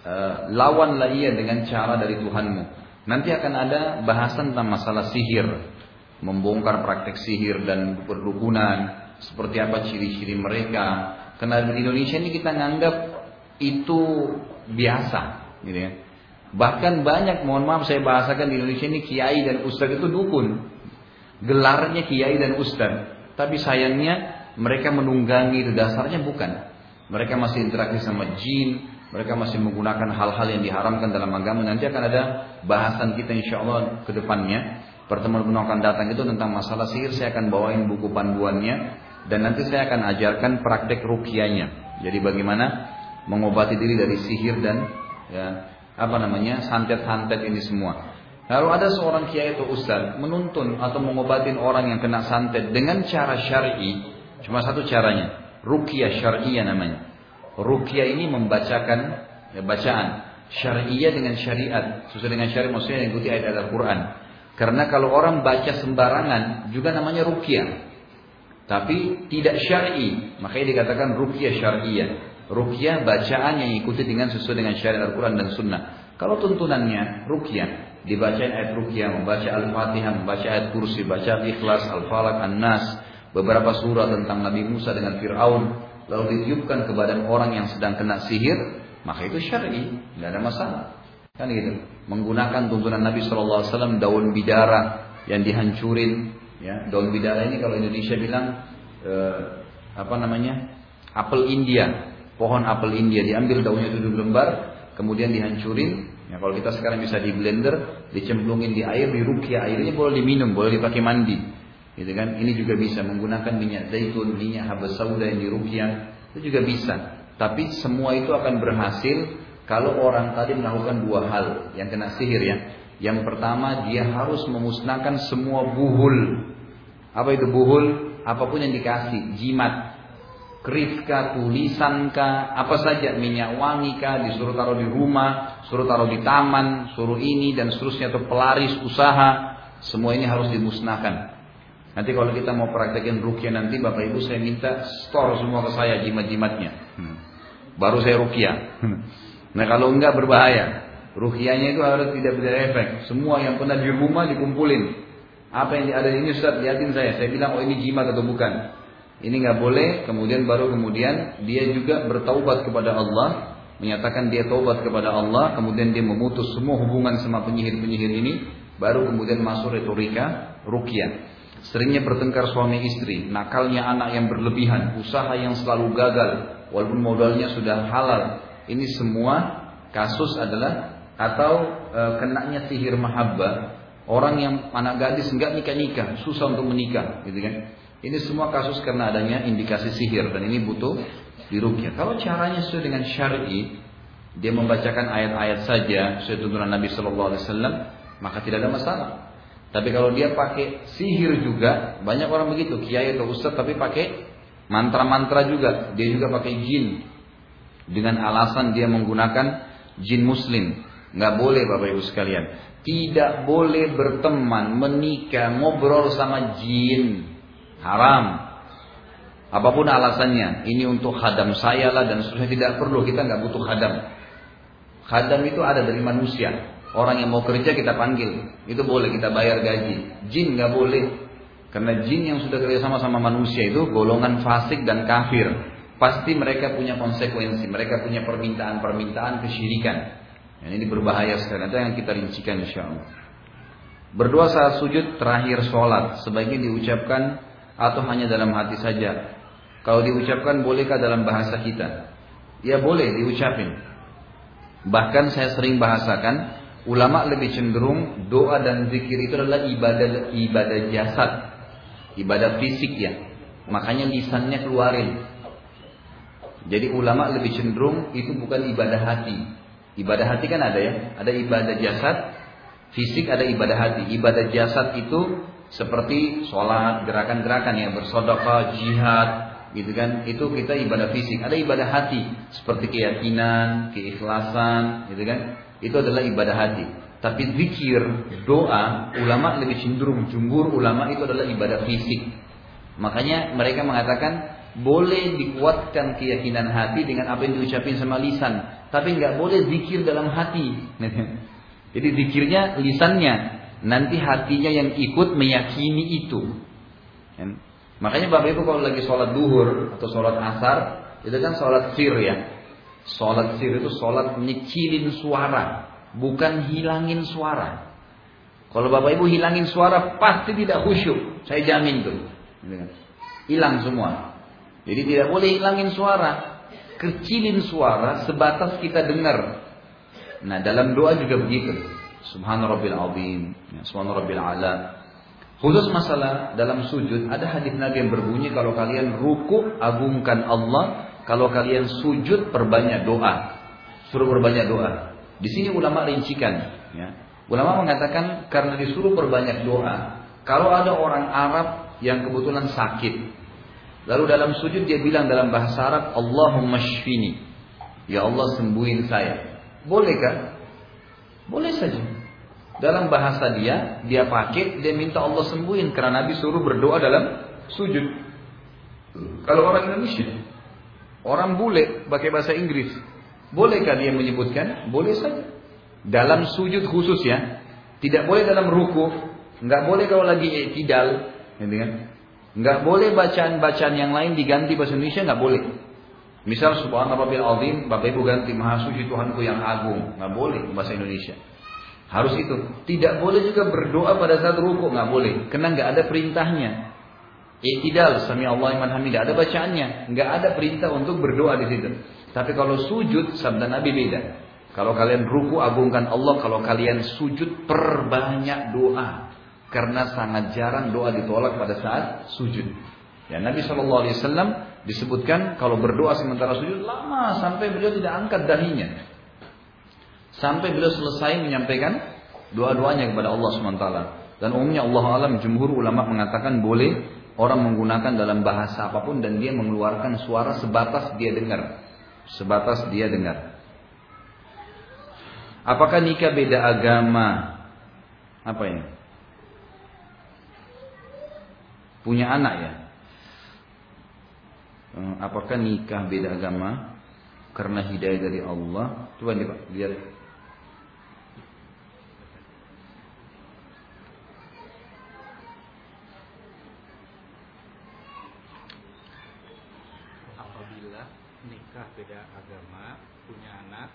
Uh, lawanlah ia dengan cara dari Tuhanmu. Nanti akan ada bahasan tentang masalah sihir, membongkar praktek sihir dan perdukunan, seperti apa ciri-ciri mereka. Karena di Indonesia ini kita nganggap itu biasa, gitu ya. Bahkan banyak, mohon maaf saya bahasakan di Indonesia ini kiai dan ustadz itu dukun. Gelarnya kiai dan ustadz. Tapi sayangnya mereka menunggangi dasarnya bukan. Mereka masih interaksi sama jin, mereka masih menggunakan hal-hal yang diharamkan dalam agama. Nanti akan ada bahasan kita insya Allah ke depannya. Pertemuan penuh akan datang itu tentang masalah sihir. Saya akan bawain buku panduannya. Dan nanti saya akan ajarkan praktek rukianya. Jadi bagaimana mengobati diri dari sihir dan ya, apa namanya santet-santet ini semua. Lalu ada seorang kiai atau ustaz menuntun atau mengobatin orang yang kena santet dengan cara syar'i. Cuma satu caranya, rukyah syar'iyah namanya. Rukyah ini membacakan ya, bacaan syariah dengan syariat. Sesuai dengan syariat maksudnya ikuti ayat-ayat Al-Quran. Karena kalau orang baca sembarangan juga namanya rukyah. Tapi tidak syar'i, makanya dikatakan rukyah syariah. Rukyah bacaan yang ikuti dengan sesuai dengan syariat Al-Quran dan Sunnah. Kalau tuntunannya rukyah, dibacain ayat rukyah, membaca Al-Fatihah, membaca ayat kursi, baca Ikhlas, Al-Falaq, An-Nas, beberapa surah tentang Nabi Musa dengan Fir'aun, lalu ditiupkan ke badan orang yang sedang kena sihir, maka itu syar'i, tidak ada masalah. Kan gitu. Menggunakan tuntunan Nabi SAW daun bidara yang dihancurin, ya daun bidara ini kalau Indonesia bilang eh, apa namanya apel India, pohon apel India diambil daunnya tujuh lembar, kemudian dihancurin. Ya, kalau kita sekarang bisa di blender, dicemplungin di air, dirukia airnya boleh diminum, boleh dipakai mandi. Gitu kan? Ini juga bisa menggunakan minyak zaitun, minyak habas sauda yang dirukyah, itu juga bisa. Tapi semua itu akan berhasil kalau orang tadi melakukan dua hal yang kena sihir ya. Yang pertama dia harus memusnahkan semua buhul. Apa itu buhul? Apa pun yang dikasih, jimat, kerifka, tulisanka, apa saja minyak wangi kah, disuruh taruh di rumah, suruh taruh di taman, suruh ini dan seterusnya atau pelaris usaha, semua ini harus dimusnahkan. Nanti kalau kita mau praktekin rukyah nanti Bapak Ibu saya minta store semua ke saya jimat-jimatnya. Hmm. Baru saya rukyah. Nah kalau enggak berbahaya. Rukyahnya itu harus tidak efek. Semua yang pernah di rumah dikumpulin. Apa yang ada di ini Ustaz lihatin saya. Saya bilang oh ini jimat atau bukan. Ini nggak boleh. Kemudian baru kemudian dia juga bertaubat kepada Allah. Menyatakan dia taubat kepada Allah. Kemudian dia memutus semua hubungan sama penyihir-penyihir ini. Baru kemudian masuk retorika rukyah. Seringnya bertengkar suami istri, nakalnya anak yang berlebihan, usaha yang selalu gagal, walaupun modalnya sudah halal. Ini semua kasus adalah atau e, kenaknya sihir mahabbah. Orang yang anak gadis enggak nikah-nikah, susah untuk menikah, gitu kan. Ini semua kasus karena adanya indikasi sihir dan ini butuh dirukyah. Kalau caranya sesuai dengan syar'i, dia membacakan ayat-ayat saja sesuai tuntunan Nabi Shallallahu Alaihi Wasallam, maka tidak ada masalah. Tapi kalau dia pakai sihir juga, banyak orang begitu, kiai atau ustaz tapi pakai mantra-mantra juga. Dia juga pakai jin. Dengan alasan dia menggunakan jin muslim. Nggak boleh Bapak Ibu sekalian. Tidak boleh berteman, menikah, ngobrol sama jin. Haram. Apa pun alasannya, ini untuk hadam saya lah dan seterusnya tidak perlu, kita nggak butuh hadam. Hadam itu ada dari manusia. Orang yang mau kerja kita panggil, itu boleh kita bayar gaji. Jin nggak boleh, karena jin yang sudah kerja sama sama manusia itu golongan fasik dan kafir. Pasti mereka punya konsekuensi, mereka punya permintaan-permintaan kesyirikan. Yang ini berbahaya sekali. Itu yang kita rincikan insya Allah. Berdoa saat sujud terakhir sholat, sebaiknya diucapkan atau hanya dalam hati saja. Kalau diucapkan bolehkah dalam bahasa kita? Ya boleh diucapin. Bahkan saya sering bahasakan Ulama lebih cenderung doa dan zikir itu adalah ibadah ibadah jasad, ibadah fisik ya. Makanya lisannya keluarin. Jadi ulama lebih cenderung itu bukan ibadah hati. Ibadah hati kan ada ya, ada ibadah jasad, fisik ada ibadah hati. Ibadah jasad itu seperti sholat, gerakan-gerakan yang bersodokah, jihad, gitu kan itu kita ibadah fisik ada ibadah hati seperti keyakinan keikhlasan gitu kan itu adalah ibadah hati. Tapi zikir, doa, ulama lebih cenderung jumhur ulama itu adalah ibadah fisik. Makanya mereka mengatakan boleh dikuatkan keyakinan hati dengan apa yang diucapin sama lisan, tapi nggak boleh zikir dalam hati. Jadi zikirnya lisannya, nanti hatinya yang ikut meyakini itu. Kan? Makanya Bapak Ibu kalau lagi sholat duhur atau sholat asar, itu kan sholat sir ya. Sholat sir itu sholat nyicilin suara. bukan hilangin suara. Kalau Bapak Ibu hilangin suara pasti tidak khusyuk. Saya jamin tuh. Gitu kan. Hilang semua. Jadi tidak boleh hilangin suara. Kecilin suara sebatas kita dengar. Nah dalam doa juga begitu. Subhana rabbil azim. Ya, rabbil ala. Khusus masalah dalam sujud ada hadis Nabi yang berbunyi kalau kalian ruku agungkan Allah, kalau kalian sujud perbanyak doa. Suruh perbanyak doa. Di sini ulama rincikan, ya. Ulama mengatakan karena disuruh perbanyak doa. Kalau ada orang Arab yang kebetulan sakit, lalu dalam sujud dia bilang dalam bahasa Arab, Allahumma shfini. Ya Allah sembuhin saya. Bolehkah? Boleh saja. Dalam bahasa dia, dia pakai, dia minta Allah sembuhin karena Nabi suruh berdoa dalam sujud. Kalau orang Indonesia, orang bule pakai bahasa Inggris, bolehkah dia menyebutkan? Boleh saja. Dalam sujud khusus ya. Tidak boleh dalam ruku. Nggak boleh kalau lagi tidak, Gitu kan? Nggak boleh bacaan-bacaan yang lain diganti bahasa Indonesia nggak boleh. Misal subhanallah rabbil azim, Bapak Ibu ganti maha suci Tuhanku yang agung. Nggak boleh bahasa Indonesia. Harus itu. Tidak boleh juga berdoa pada saat ruku, nggak boleh. Karena nggak ada perintahnya. Iktidal, sami Allah iman hamid, ada bacaannya. Nggak ada perintah untuk berdoa di situ. Tapi kalau sujud, sabda Nabi beda. Kalau kalian ruku agungkan Allah, kalau kalian sujud perbanyak doa. Karena sangat jarang doa ditolak pada saat sujud. Ya Nabi Wasallam disebutkan kalau berdoa sementara sujud lama sampai beliau tidak angkat dahinya. Sampai beliau selesai menyampaikan doa-doanya kepada Allah SWT. Dan umumnya Allah alam jumhur ulama mengatakan boleh orang menggunakan dalam bahasa apa pun dan dia mengeluarkan suara sebatas dia dengar. Sebatas dia dengar. Apakah nikah beda agama? Apa ini? Punya anak ya? Eh, apakah nikah beda agama? Karena hidayah dari Allah. Coba nih Pak, lihat. Apabila nikah beda agama, punya anak,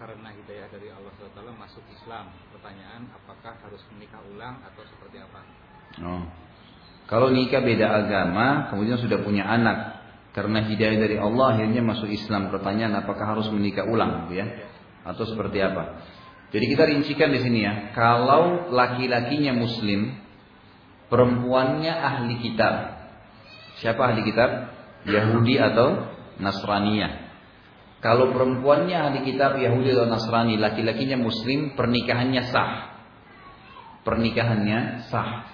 karena hidayah dari Allah SWT masuk Islam. Pertanyaan, apakah harus menikah ulang atau seperti apa? Oh. Kalau nikah beda agama, kemudian sudah punya anak, karena hidayah dari Allah akhirnya masuk Islam. Pertanyaan, apakah harus menikah ulang, gitu ya? Atau seperti apa? Jadi kita rincikan di sini ya. Kalau laki-lakinya Muslim, perempuannya ahli kitab. Siapa ahli kitab? Yahudi atau Nasraniyah. Kalau perempuannya ahli kitab Yahudi atau Nasrani, laki-lakinya muslim, pernikahannya sah. Pernikahannya sah.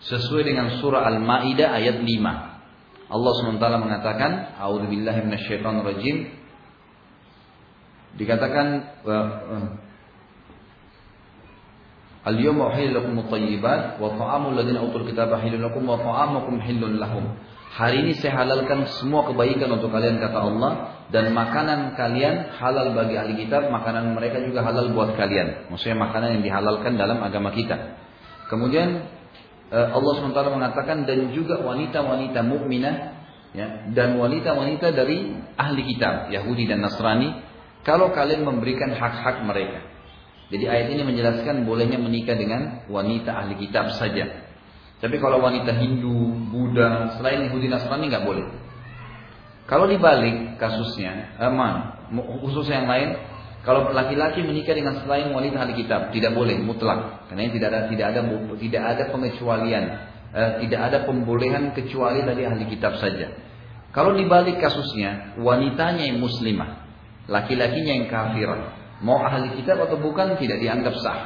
Sesuai dengan surah Al-Maidah ayat 5. Allah SWT mengatakan, A'udzubillahi minasyaitonirrajim. Dikatakan Al-yawma uhillu lakum at-tayyibat wa utul lakum wa. Hari ini saya halalkan semua kebaikan untuk kalian kata Allah dan makanan kalian halal bagi ahli kitab, makanan mereka juga halal buat kalian. Maksudnya makanan yang dihalalkan dalam agama kita. Kemudian Allah SWT mengatakan dan juga wanita-wanita mukminah ya, dan wanita-wanita dari ahli kitab Yahudi dan Nasrani kalau kalian memberikan hak-hak mereka. Jadi ayat ini menjelaskan bolehnya menikah dengan wanita ahli kitab saja. Tapi kalau wanita Hindu, Buddha, selain Yahudi Nasrani nggak boleh. Kalau dibalik kasusnya, aman, khusus yang lain, kalau laki-laki menikah dengan selain wanita ahli kitab, tidak boleh mutlak, karena tidak ada tidak ada tidak ada pengecualian, eh, tidak ada pembolehan kecuali dari ahli kitab saja. Kalau dibalik kasusnya, wanitanya yang muslimah, laki-lakinya yang kafir, mau ahli kitab atau bukan tidak dianggap sah.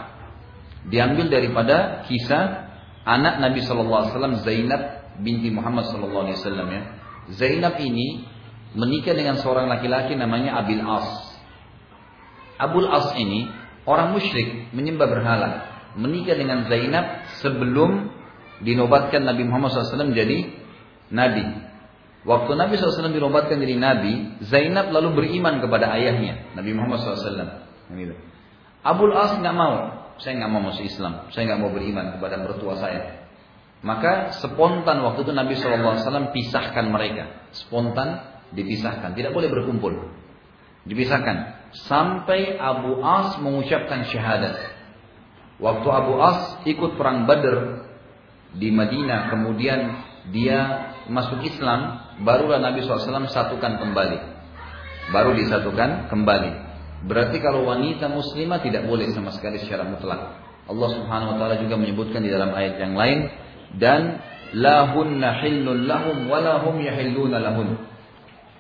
Diambil daripada kisah anak Nabi Shallallahu Alaihi Wasallam Zainab binti Muhammad Shallallahu Alaihi Wasallam ya. Zainab ini menikah dengan seorang laki-laki namanya Abil As. Abul As ini orang musyrik menyembah berhala, menikah dengan Zainab sebelum dinobatkan Nabi Muhammad SAW jadi Nabi. Waktu Nabi SAW dinobatkan jadi Nabi, Zainab lalu beriman kepada ayahnya, Nabi Muhammad SAW. Abul As nggak mau, saya nggak mau masuk Islam, saya nggak mau beriman kepada mertua saya. Maka spontan waktu itu Nabi SAW pisahkan mereka, spontan dipisahkan, tidak boleh berkumpul, dipisahkan. Sampai Abu As mengucapkan syahadat. Waktu Abu As ikut perang Badr di Madinah, kemudian dia masuk Islam, barulah Nabi SAW satukan kembali. Baru disatukan kembali. Berarti kalau wanita muslimah tidak boleh sama sekali secara mutlak. Allah Subhanahu wa taala juga menyebutkan di dalam ayat yang lain dan lahunna hillun lahum wa lahum yahilluna lahun.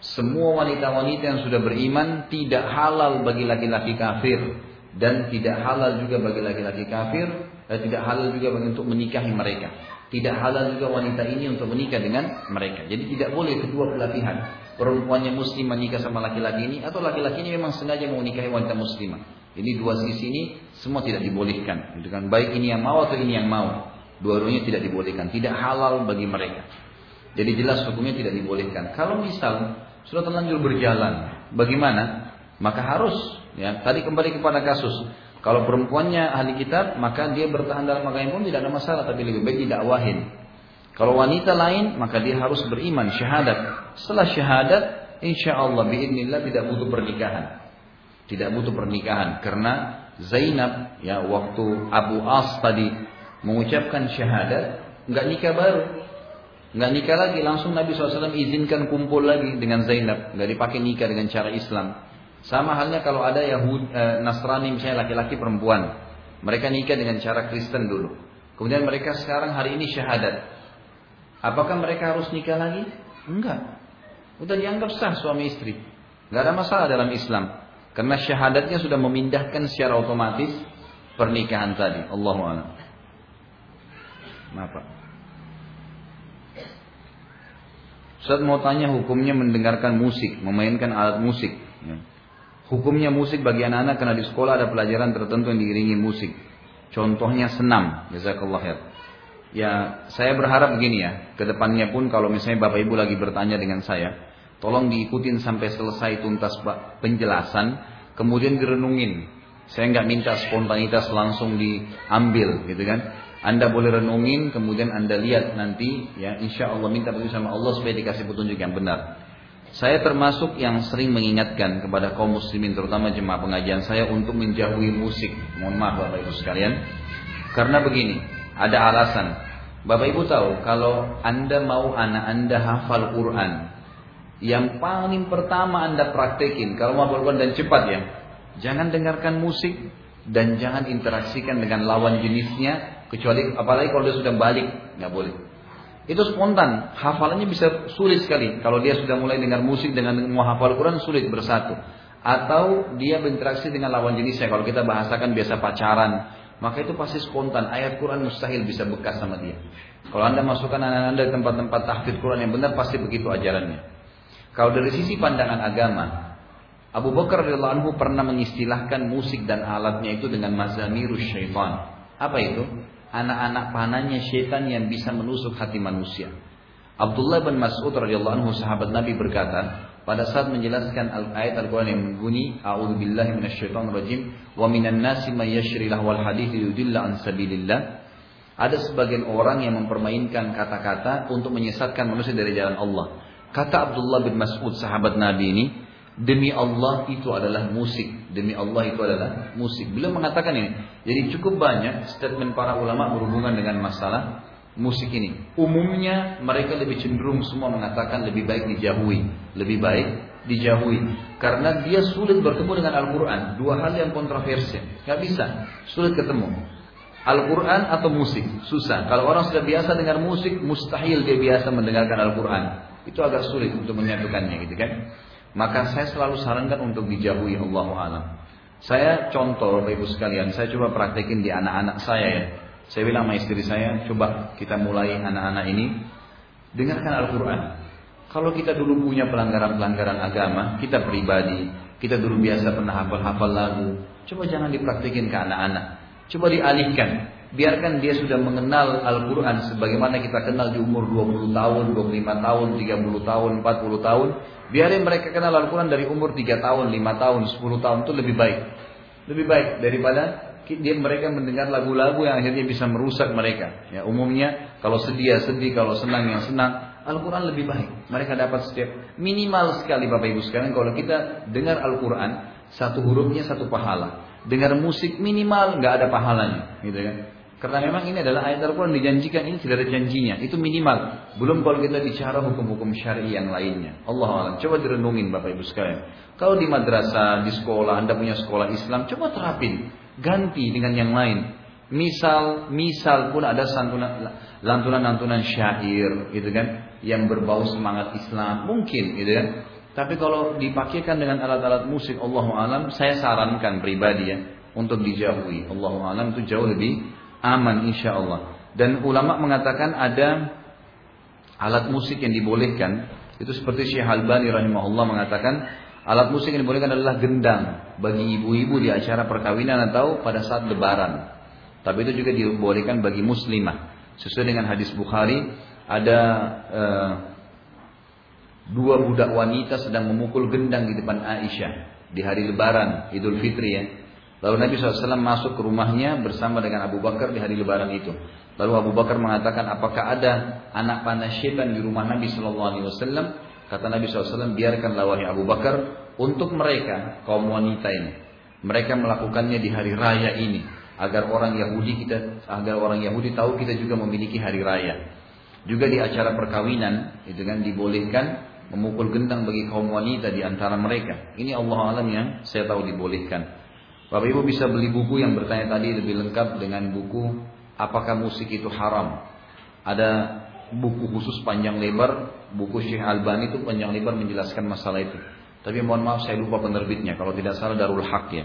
Semua wanita-wanita yang sudah beriman tidak halal bagi laki-laki kafir dan tidak halal juga bagi laki-laki kafir dan tidak halal juga bagi untuk menikahi mereka. Tidak halal juga wanita ini untuk menikah dengan mereka. Jadi tidak boleh kedua belah pihak. Perempuannya muslim menikah sama laki-laki ini atau laki-laki ini memang sengaja mau menikahi wanita muslimah. Ini dua sisi ini semua tidak dibolehkan. Kan? Baik ini yang mau atau ini yang mau. Dua-duanya tidak dibolehkan. Tidak halal bagi mereka. Jadi jelas hukumnya tidak dibolehkan. Kalau misal sudah terlanjur berjalan, bagaimana? Maka harus ya. Tadi kembali kepada kasus. Kalau perempuannya ahli kitab, maka dia bertahan dalam agama pun tidak ada masalah, tapi lebih baik didakwahin. Kalau wanita lain, maka dia harus beriman, syahadat. Setelah syahadat, insya Allah, biidnillah tidak butuh pernikahan. Tidak butuh pernikahan. Karena Zainab, ya waktu Abu As tadi mengucapkan syahadat, nggak nikah baru. Nggak nikah lagi, langsung Nabi SAW izinkan kumpul lagi dengan Zainab. Nggak dipakai nikah dengan cara Islam. Sama halnya kalau ada Yahudi, eh, Nasrani misalnya laki-laki perempuan. Mereka nikah dengan cara Kristen dulu. Kemudian mereka sekarang hari ini syahadat. Apakah mereka harus nikah lagi? Enggak. Udah dianggap sah suami istri. Nggak ada masalah dalam Islam. Karena syahadatnya sudah memindahkan secara otomatis pernikahan tadi. Allahu a'lam. Maaf Pak. Ustaz mau tanya hukumnya mendengarkan musik, memainkan alat musik. Ya. Hukumnya musik bagi anak-anak karena di sekolah ada pelajaran tertentu yang diiringi musik. Contohnya senam. Jazakallah khair. Ya, saya berharap begini ya. Ke depannya pun kalau misalnya Bapak Ibu lagi bertanya dengan saya. Tolong diikutin sampai selesai tuntas penjelasan. Kemudian direnungin. Saya nggak minta spontanitas langsung diambil gitu kan. Anda boleh renungin, kemudian Anda lihat nanti, ya Insya Allah minta petunjuk sama Allah supaya dikasih petunjuk yang benar. Saya termasuk yang sering mengingatkan kepada kaum muslimin, terutama jemaah pengajian saya untuk menjauhi musik. Mohon maaf Bapak Ibu sekalian. Karena begini, ada alasan. Bapak Ibu tahu, kalau Anda mau anak Anda hafal Quran, yang paling pertama Anda praktekin, kalau mau Quran dan cepat ya, jangan dengarkan musik dan jangan interaksikan dengan lawan jenisnya Kecuali apalagi kalau dia sudah balik, nggak boleh. Itu spontan, hafalannya bisa sulit sekali. Kalau dia sudah mulai dengar musik dengan mau hafal Quran sulit bersatu. Atau dia berinteraksi dengan lawan jenisnya. Kalau kita bahasakan biasa pacaran, maka itu pasti spontan. Ayat Quran mustahil bisa bekas sama dia. Kalau anda masukkan anak anda di tempat-tempat tahfidz Quran yang benar, pasti begitu ajarannya. Kalau dari sisi pandangan agama, Abu Bakar radhiyallahu anhu pernah mengistilahkan musik dan alatnya itu dengan mazamirus syaitan. Apa itu? Anak-anak panahnya syaitan yang bisa menusuk hati manusia. Abdullah bin Mas'ud radhiyallahu anhu sahabat Nabi berkata, pada saat menjelaskan ayat Al-Quran yang berbunyi A'udhu billahi minasyaitan rajim Wa minan nasi man yashrilah wal hadith yudilla an sabilillah Ada sebagian orang yang mempermainkan kata-kata Untuk menyesatkan manusia dari jalan Allah Kata Abdullah bin Mas'ud sahabat Nabi ini Demi Allah itu adalah musik. Demi Allah itu adalah musik. Beliau mengatakan ini. Jadi cukup banyak statement para ulama berhubungan dengan masalah musik ini. Umumnya mereka lebih cenderung semua mengatakan lebih baik dijauhi. Lebih baik dijauhi. Karena dia sulit bertemu dengan Al-Quran. Dua hal yang kontroversi. Gak bisa. Sulit ketemu. Al-Quran atau musik. Susah. Kalau orang sudah biasa dengar musik, mustahil dia biasa mendengarkan Al-Quran. Itu agak sulit untuk menyatukannya gitu kan. Maka saya selalu sarankan untuk dijauhi Allah alam. Saya contoh Bapak Ibu sekalian, saya coba praktekin di anak-anak saya ya. Saya bilang sama istri saya, coba kita mulai anak-anak ini dengarkan Al-Quran. Kalau kita dulu punya pelanggaran-pelanggaran agama, kita pribadi, kita dulu biasa pernah hafal-hafal lagu, coba jangan dipraktekin ke anak-anak. Coba dialihkan. Biarkan dia sudah mengenal Al-Quran sebagaimana kita kenal di umur 20 tahun, 25 tahun, 30 tahun, 40 tahun. Biarin mereka kenal Al-Quran dari umur 3 tahun, 5 tahun, 10 tahun itu lebih baik. Lebih baik daripada dia mereka mendengar lagu-lagu yang akhirnya bisa merusak mereka. Ya, umumnya kalau sedih ya sedih, kalau senang yang senang. Al-Quran lebih baik. Mereka dapat setiap minimal sekali Bapak Ibu sekalian kalau kita dengar Al-Quran satu hurufnya satu pahala. Dengar musik minimal nggak ada pahalanya, gitu kan? Karena memang ini adalah ayat Al-Quran dijanjikan ini tidak ada janjinya. Itu minimal. Belum kalau kita bicara hukum-hukum syari yang lainnya. Allah alam. Coba direnungin Bapak Ibu sekalian. Kalau di madrasah, di sekolah, Anda punya sekolah Islam, coba terapin. Ganti dengan yang lain. Misal, misal pun ada lantunan-lantunan syair, gitu kan, yang berbau semangat Islam, mungkin, gitu kan. Tapi kalau dipakaikan dengan alat-alat musik, Allah alam, saya sarankan pribadi ya, untuk dijauhi. Allah alam itu jauh lebih aman insya Allah. Dan ulama mengatakan ada alat musik yang dibolehkan. Itu seperti Syekh Albani rahimahullah mengatakan alat musik yang dibolehkan adalah gendang bagi ibu-ibu di acara perkawinan atau pada saat lebaran. Tapi itu juga dibolehkan bagi muslimah. Sesuai dengan hadis Bukhari ada uh, dua budak wanita sedang memukul gendang di depan Aisyah di hari lebaran Idul Fitri ya. Lalu Nabi SAW masuk ke rumahnya bersama dengan Abu Bakar di hari lebaran itu. Lalu Abu Bakar mengatakan, apakah ada anak panah syaitan di rumah Nabi SAW? Kata Nabi SAW, biarkanlah wahai Abu Bakar untuk mereka, kaum wanita ini. Mereka melakukannya di hari raya ini. Agar orang Yahudi kita, agar orang Yahudi tahu kita juga memiliki hari raya. Juga di acara perkawinan, itu kan dibolehkan memukul gendang bagi kaum wanita di antara mereka. Ini Allah alam yang saya tahu dibolehkan. Bapak Ibu bisa beli buku yang bertanya tadi lebih lengkap dengan buku apakah musik itu haram. Ada buku khusus panjang lebar, buku Syekh Albani itu panjang lebar menjelaskan masalah itu. Tapi mohon maaf saya lupa penerbitnya, kalau tidak salah Darul Haq ya.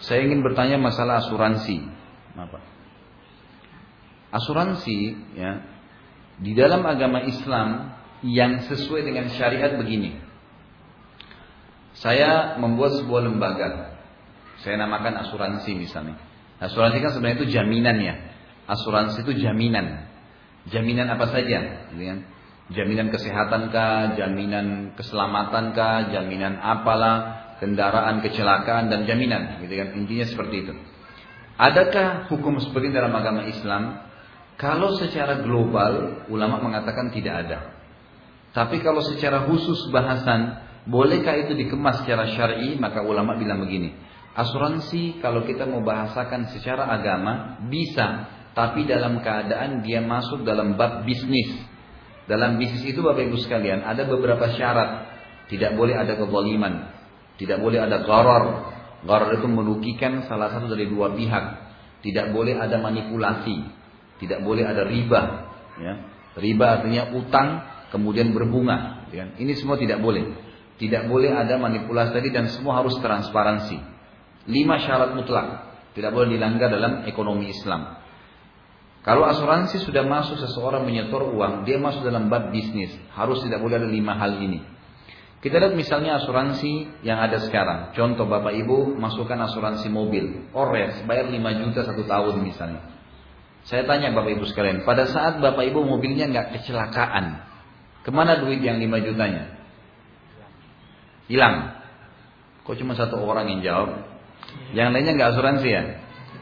Saya ingin bertanya masalah asuransi. Apa? Asuransi ya di dalam agama Islam yang sesuai dengan syariat begini. Saya membuat sebuah lembaga. Saya namakan asuransi misalnya. Asuransi kan sebenarnya itu jaminan ya. Asuransi itu jaminan. Jaminan apa saja? Gitu kan? Jaminan kesehatan kah, jaminan keselamatan kah, jaminan apalah, kendaraan kecelakaan dan jaminan, gitu kan? Intinya seperti itu. Adakah hukum seperti dalam agama Islam? Kalau secara global ulama mengatakan tidak ada. Tapi kalau secara khusus bahasan Bolehkah itu dikemas secara syar'i? Maka ulama bilang begini. Asuransi kalau kita mau bahasakan secara agama bisa, tapi dalam keadaan dia masuk dalam bab bisnis. Dalam bisnis itu Bapak Ibu sekalian ada beberapa syarat. Tidak boleh ada kezaliman, tidak boleh ada gharar. Gharar itu merugikan salah satu dari dua pihak. Tidak boleh ada manipulasi, tidak boleh ada riba. Ya. Riba artinya utang kemudian berbunga. Ya. Ini semua tidak boleh. Tidak boleh ada manipulasi tadi dan semua harus transparansi. Lima syarat mutlak. Tidak boleh dilanggar dalam ekonomi Islam. Kalau asuransi sudah masuk seseorang menyetor uang, dia masuk dalam bab bisnis. Harus tidak boleh ada lima hal ini. Kita lihat misalnya asuransi yang ada sekarang. Contoh Bapak Ibu masukkan asuransi mobil. Ores, bayar 5 juta satu tahun misalnya. Saya tanya Bapak Ibu sekalian, pada saat Bapak Ibu mobilnya nggak kecelakaan, ke mana duit yang 5 jutanya? Hilang. Kok cuma satu orang yang jawab? Yang lainnya nggak asuransi ya?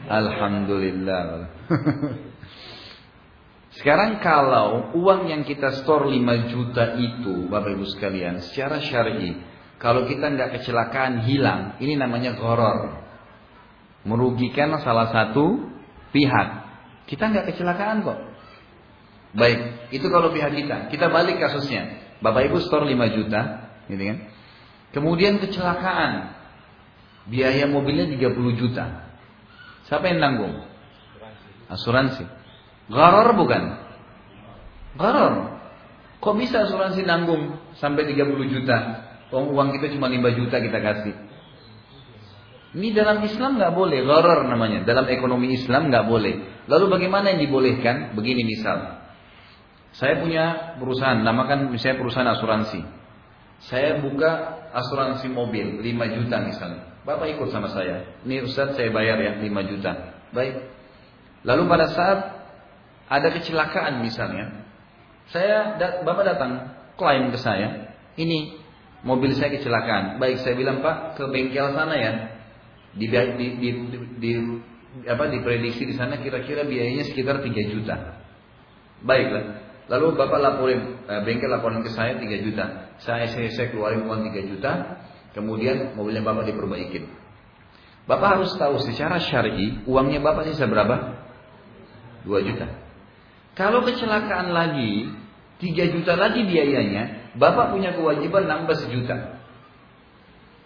Alhamdulillah. Sekarang kalau uang yang kita store 5 juta itu, Bapak Ibu sekalian, secara syar'i, kalau kita nggak kecelakaan hilang, ini namanya goror. Merugikan salah satu pihak. Kita nggak kecelakaan kok. Baik, itu kalau pihak kita. Kita balik kasusnya. Bapak Ibu store 5 juta, gitu kan? Kemudian kecelakaan. Biaya mobilnya 30 juta. Siapa yang nanggung? Asuransi. Gharar bukan? Gharar. Kok bisa asuransi nanggung sampai 30 juta? Uang, uang kita cuma 5 juta kita kasih. Ini dalam Islam nggak boleh, gharar namanya. Dalam ekonomi Islam nggak boleh. Lalu bagaimana yang dibolehkan? Begini misal, saya punya perusahaan, namakan misalnya perusahaan asuransi. Saya buka asuransi mobil 5 juta misalnya. Bapak ikut sama saya. Ini Ustaz saya bayar ya 5 juta. Baik. Lalu pada saat ada kecelakaan misalnya, saya Bapak datang klaim ke saya, ini mobil saya kecelakaan. Baik, saya bilang Pak ke bengkel sana ya. Di, di, di, di, apa diprediksi di sana kira-kira biayanya sekitar 3 juta. Baiklah. Lalu Bapak laporin, eh, bengkel laporin ke saya 3 juta. Saya saya, saya keluarin uang 3 juta. Kemudian mobilnya bapak diperbaikin. Bapak harus tahu secara syar'i uangnya bapak sisa berapa? 2 juta. Kalau kecelakaan lagi, 3 juta lagi biayanya, bapak punya kewajiban nambah sejuta.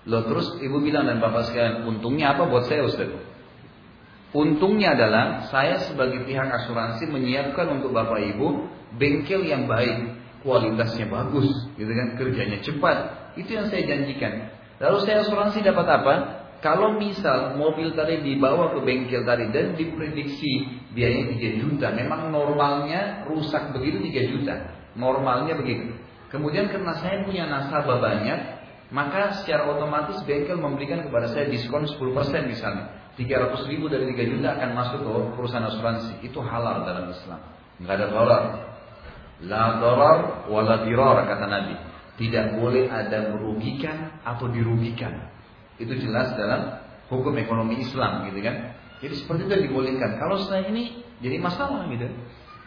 Loh terus ibu bilang dan bapak sekalian, untungnya apa buat saya Ustaz? Untungnya adalah saya sebagai pihak asuransi menyiapkan untuk bapak ibu bengkel yang baik, kualitasnya bagus, gitu kan, kerjanya cepat. Itu yang saya janjikan. Lalu saya asuransi dapat apa? Kalau misal mobil tadi dibawa ke bengkel tadi dan diprediksi biayanya 3 juta, memang normalnya rusak begitu 3 juta. Normalnya begitu. Kemudian karena saya punya nasabah banyak, maka secara otomatis bengkel memberikan kepada saya diskon 10% misalnya. 300 ribu dari 3 juta akan masuk ke perusahaan asuransi. Itu halal dalam Islam. Enggak ada darar. La darar wala dirar kata Nabi. Tidak boleh ada merugikan atau dirugikan. Itu jelas dalam hukum ekonomi Islam gitu kan. Jadi seperti itu dibolehkan. Kalau setelah ini jadi masalah gitu.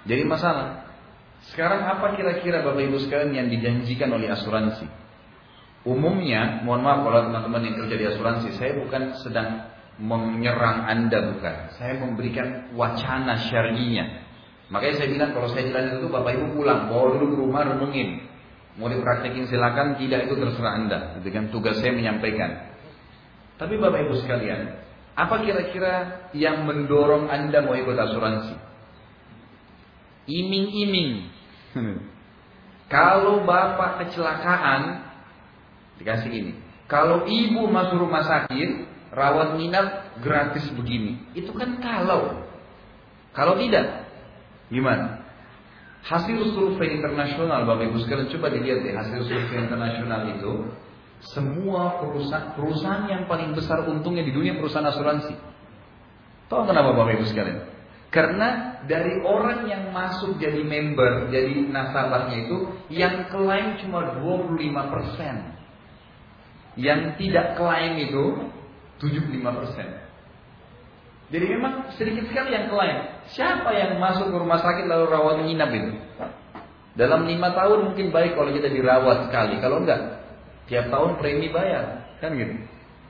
Jadi masalah. Sekarang apa kira-kira Bapak Ibu sekalian yang dijanjikan oleh asuransi? Umumnya, mohon maaf kalau teman-teman yang kerja di asuransi, saya bukan sedang menyerang Anda bukan. Saya memberikan wacana syar'inya. Makanya saya bilang kalau saya jalan itu Bapak Ibu pulang, bawa dulu ke rumah renungin. Mau dipraktekin silakan, tidak itu terserah Anda. Kan tugas saya menyampaikan. Tapi Bapak Ibu sekalian, apa kira-kira yang mendorong Anda mau ikut asuransi? Iming-iming. Kalau Bapak kecelakaan, dikasih ini. Kalau ibu masuk rumah sakit, rawat inap gratis begini. Itu kan kalau. Kalau tidak, gimana? Hasil survei internasional, Bapak Ibu sekalian coba dilihat deh hasil survei internasional itu semua perusahaan, perusahaan yang paling besar untungnya di dunia perusahaan asuransi. Tahu kenapa Bapak Ibu sekalian? Karena dari orang yang masuk jadi member, jadi nasabahnya itu, yang klaim cuma 25%. Yang tidak klaim itu 75%. Jadi memang sedikit sekali yang klaim. Siapa yang masuk ke rumah sakit lalu rawat inap itu? Dalam lima tahun mungkin baik kalau kita dirawat sekali. Kalau enggak, Tiap tahun premi bayar, kan gitu.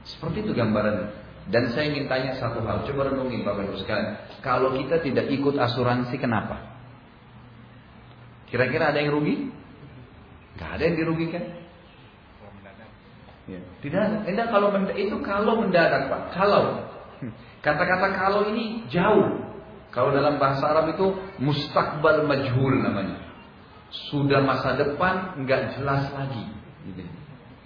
Seperti itu gambarannya. Dan saya ingin tanya satu hal, coba renungin Bapak Ibu sekalian. Kalau kita tidak ikut asuransi kenapa? Kira-kira ada yang rugi? Gak ada yang dirugikan. Ya. Tidak. Tidak kalau itu kalau mendadak Pak. Kalau kata-kata kalau ini jauh. Kalau dalam bahasa Arab itu mustakbal majhul namanya. Sudah masa depan nggak jelas lagi. Gitu.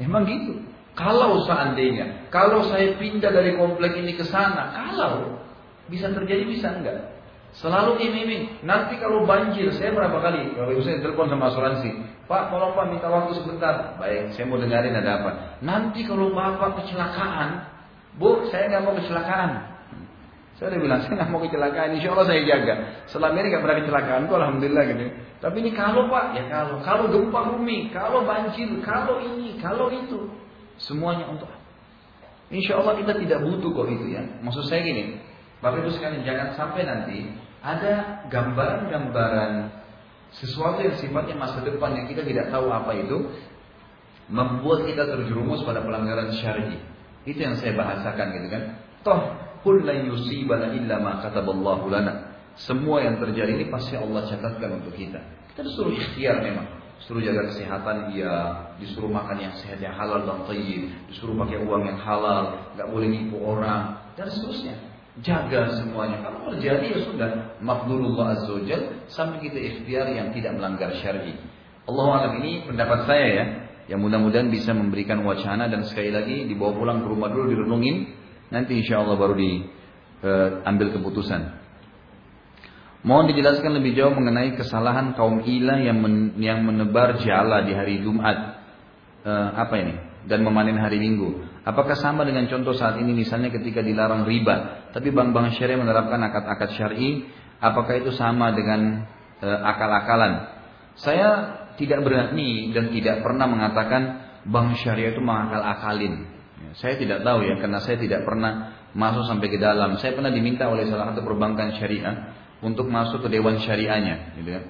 Memang gitu. Kalau seandainya, kalau saya pindah dari komplek ini ke sana, kalau bisa terjadi bisa enggak? Selalu iming-iming. Nanti kalau banjir, saya berapa kali kalau ibu saya telepon sama asuransi, Pak, tolong Pak minta waktu sebentar. Baik, saya mau dengarin ada apa. Nanti kalau bapak kecelakaan, Bu, saya nggak mau kecelakaan. Saya udah bilang, saya nggak mau kecelakaan. Insya Allah saya jaga. Selama ini nggak pernah kecelakaan, kok alhamdulillah gitu. Tapi ini kalau pak, ya kalau. Kalau gempa bumi, kalau banjir, kalau ini, kalau itu. Semuanya untuk Insya Allah kita tidak butuh kok itu ya. Maksud saya gini, Bapak Ibu sekalian jangan sampai nanti ada gambaran-gambaran sesuatu yang sifatnya masa depan yang kita tidak tahu apa itu membuat kita terjerumus pada pelanggaran syar'i. Itu yang saya bahasakan gitu kan. Toh Qul la yusibana illa ma kataballahu lana. Semua yang terjadi ini pasti Allah catatkan untuk kita. Kita disuruh ikhtiar memang. Disuruh jaga kesehatan iya, disuruh makan yang sehat yang halal dan thayyib, disuruh pakai uang yang halal, nggak boleh nipu orang dan seterusnya. Jaga semuanya. Kalau terjadi ya sudah makdurullah azza wajal sampai kita ikhtiar yang tidak melanggar syar'i. Allah alam ini pendapat saya ya, yang mudah-mudahan bisa memberikan wacana dan sekali lagi dibawa pulang ke rumah dulu direnungin Nanti insya Allah baru diambil eh, keputusan. Mohon dijelaskan lebih jauh mengenai kesalahan kaum Ila yang men, yang menebar jala di hari Jumat. Uh, apa ini? Dan memanen hari Minggu. Apakah sama dengan contoh saat ini misalnya ketika dilarang riba, tapi bank-bank syariah menerapkan akad-akad syar'i, apakah itu sama dengan uh, akal-akalan? Saya tidak berani dan tidak pernah mengatakan bank syariah itu mengakal-akalin. Saya tidak tahu ya, karena saya tidak pernah masuk sampai ke dalam. Saya pernah diminta oleh salah satu perbankan syariah untuk masuk ke dewan syariahnya, gitu kan.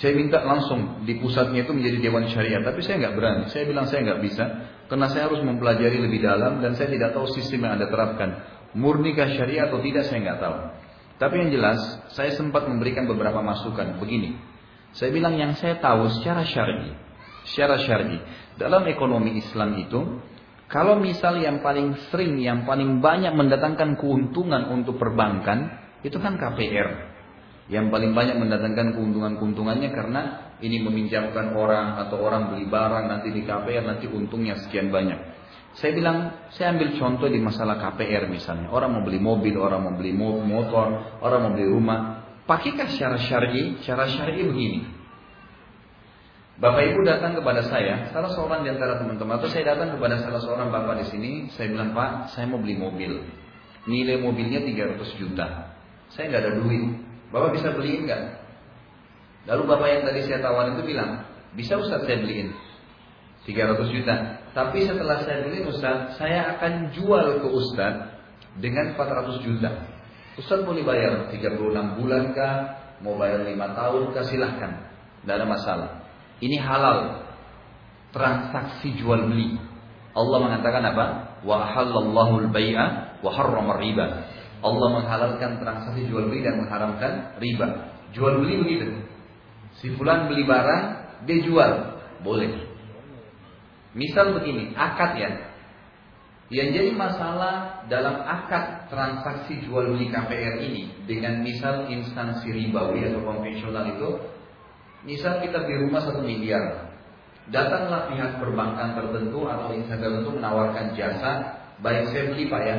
Saya minta langsung di pusatnya itu menjadi dewan syariah, tapi saya nggak berani. Saya bilang saya nggak bisa. Karena saya harus mempelajari lebih dalam dan saya tidak tahu sistem yang Anda terapkan. Murnikah syariah atau tidak saya nggak tahu. Tapi yang jelas, saya sempat memberikan beberapa masukan. Begini, saya bilang yang saya tahu secara syar'i, secara syar'i dalam ekonomi Islam itu, kalau misal yang paling sering, yang paling banyak mendatangkan keuntungan untuk perbankan, itu kan KPR. Yang paling banyak mendatangkan keuntungan-keuntungannya karena ini meminjamkan orang atau orang beli barang nanti di KPR nanti untungnya sekian banyak. Saya bilang, saya ambil contoh di masalah KPR misalnya. Orang mau beli mobil, orang mau beli motor, orang mau beli rumah. Pakailah secara syar'i, secara syar'i begini. Bapak Ibu datang kepada saya, salah seorang di antara teman-teman, atau saya datang kepada salah seorang bapak di sini, saya bilang, Pak, saya mau beli mobil. Nilai mobilnya 300 juta. Saya nggak ada duit. Bapak bisa beliin nggak? Lalu bapak yang tadi saya tawar itu bilang, bisa Ustaz saya beliin 300 juta. Tapi setelah saya beli Ustaz, saya akan jual ke Ustaz dengan 400 juta. Ustaz boleh bayar 36 bulan kah, mau bayar 5 tahun kah, silahkan. Tidak ada masalah. Ini halal. Transaksi jual beli. Allah mengatakan apa? Wa halallahu al-bai'a wa harrama riba. Allah menghalalkan transaksi jual beli dan mengharamkan riba. Jual beli begitu. Si fulan beli barang, dia jual. Boleh. Misal begini, akad ya. Yang jadi masalah dalam akad transaksi jual beli KPR ini dengan misal instansi ribawi atau konvensional itu, misal kita beli rumah satu miliar, datanglah pihak perbankan tertentu atau instansi tertentu menawarkan jasa, baik saya beli pak ya,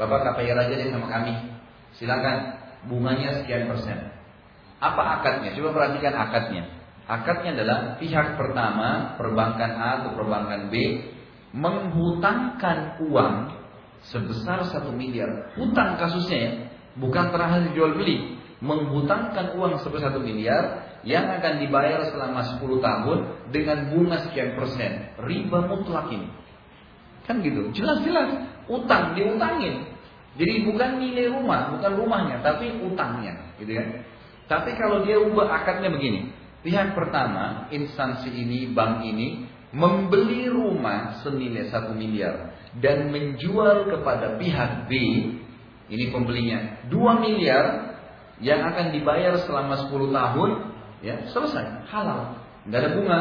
Bapak KPR aja deh sama kami. Silakan bunganya sekian persen. Apa akadnya? Coba perhatikan akadnya. Akadnya adalah pihak pertama, perbankan A atau perbankan B, menghutangkan uang sebesar satu miliar. Hutang kasusnya ya, bukan terakhir jual beli. Menghutangkan uang sebesar satu miliar yang akan dibayar selama 10 tahun dengan bunga sekian persen. Riba mutlak ini. Kan gitu, jelas-jelas utang diutangin. Jadi bukan nilai rumah, bukan rumahnya, tapi utangnya, gitu kan? Tapi kalau dia ubah akadnya begini, pihak pertama, instansi ini, bank ini membeli rumah senilai satu miliar dan menjual kepada pihak B, ini pembelinya, dua miliar yang akan dibayar selama 10 tahun, ya selesai, halal, nggak ada bunga,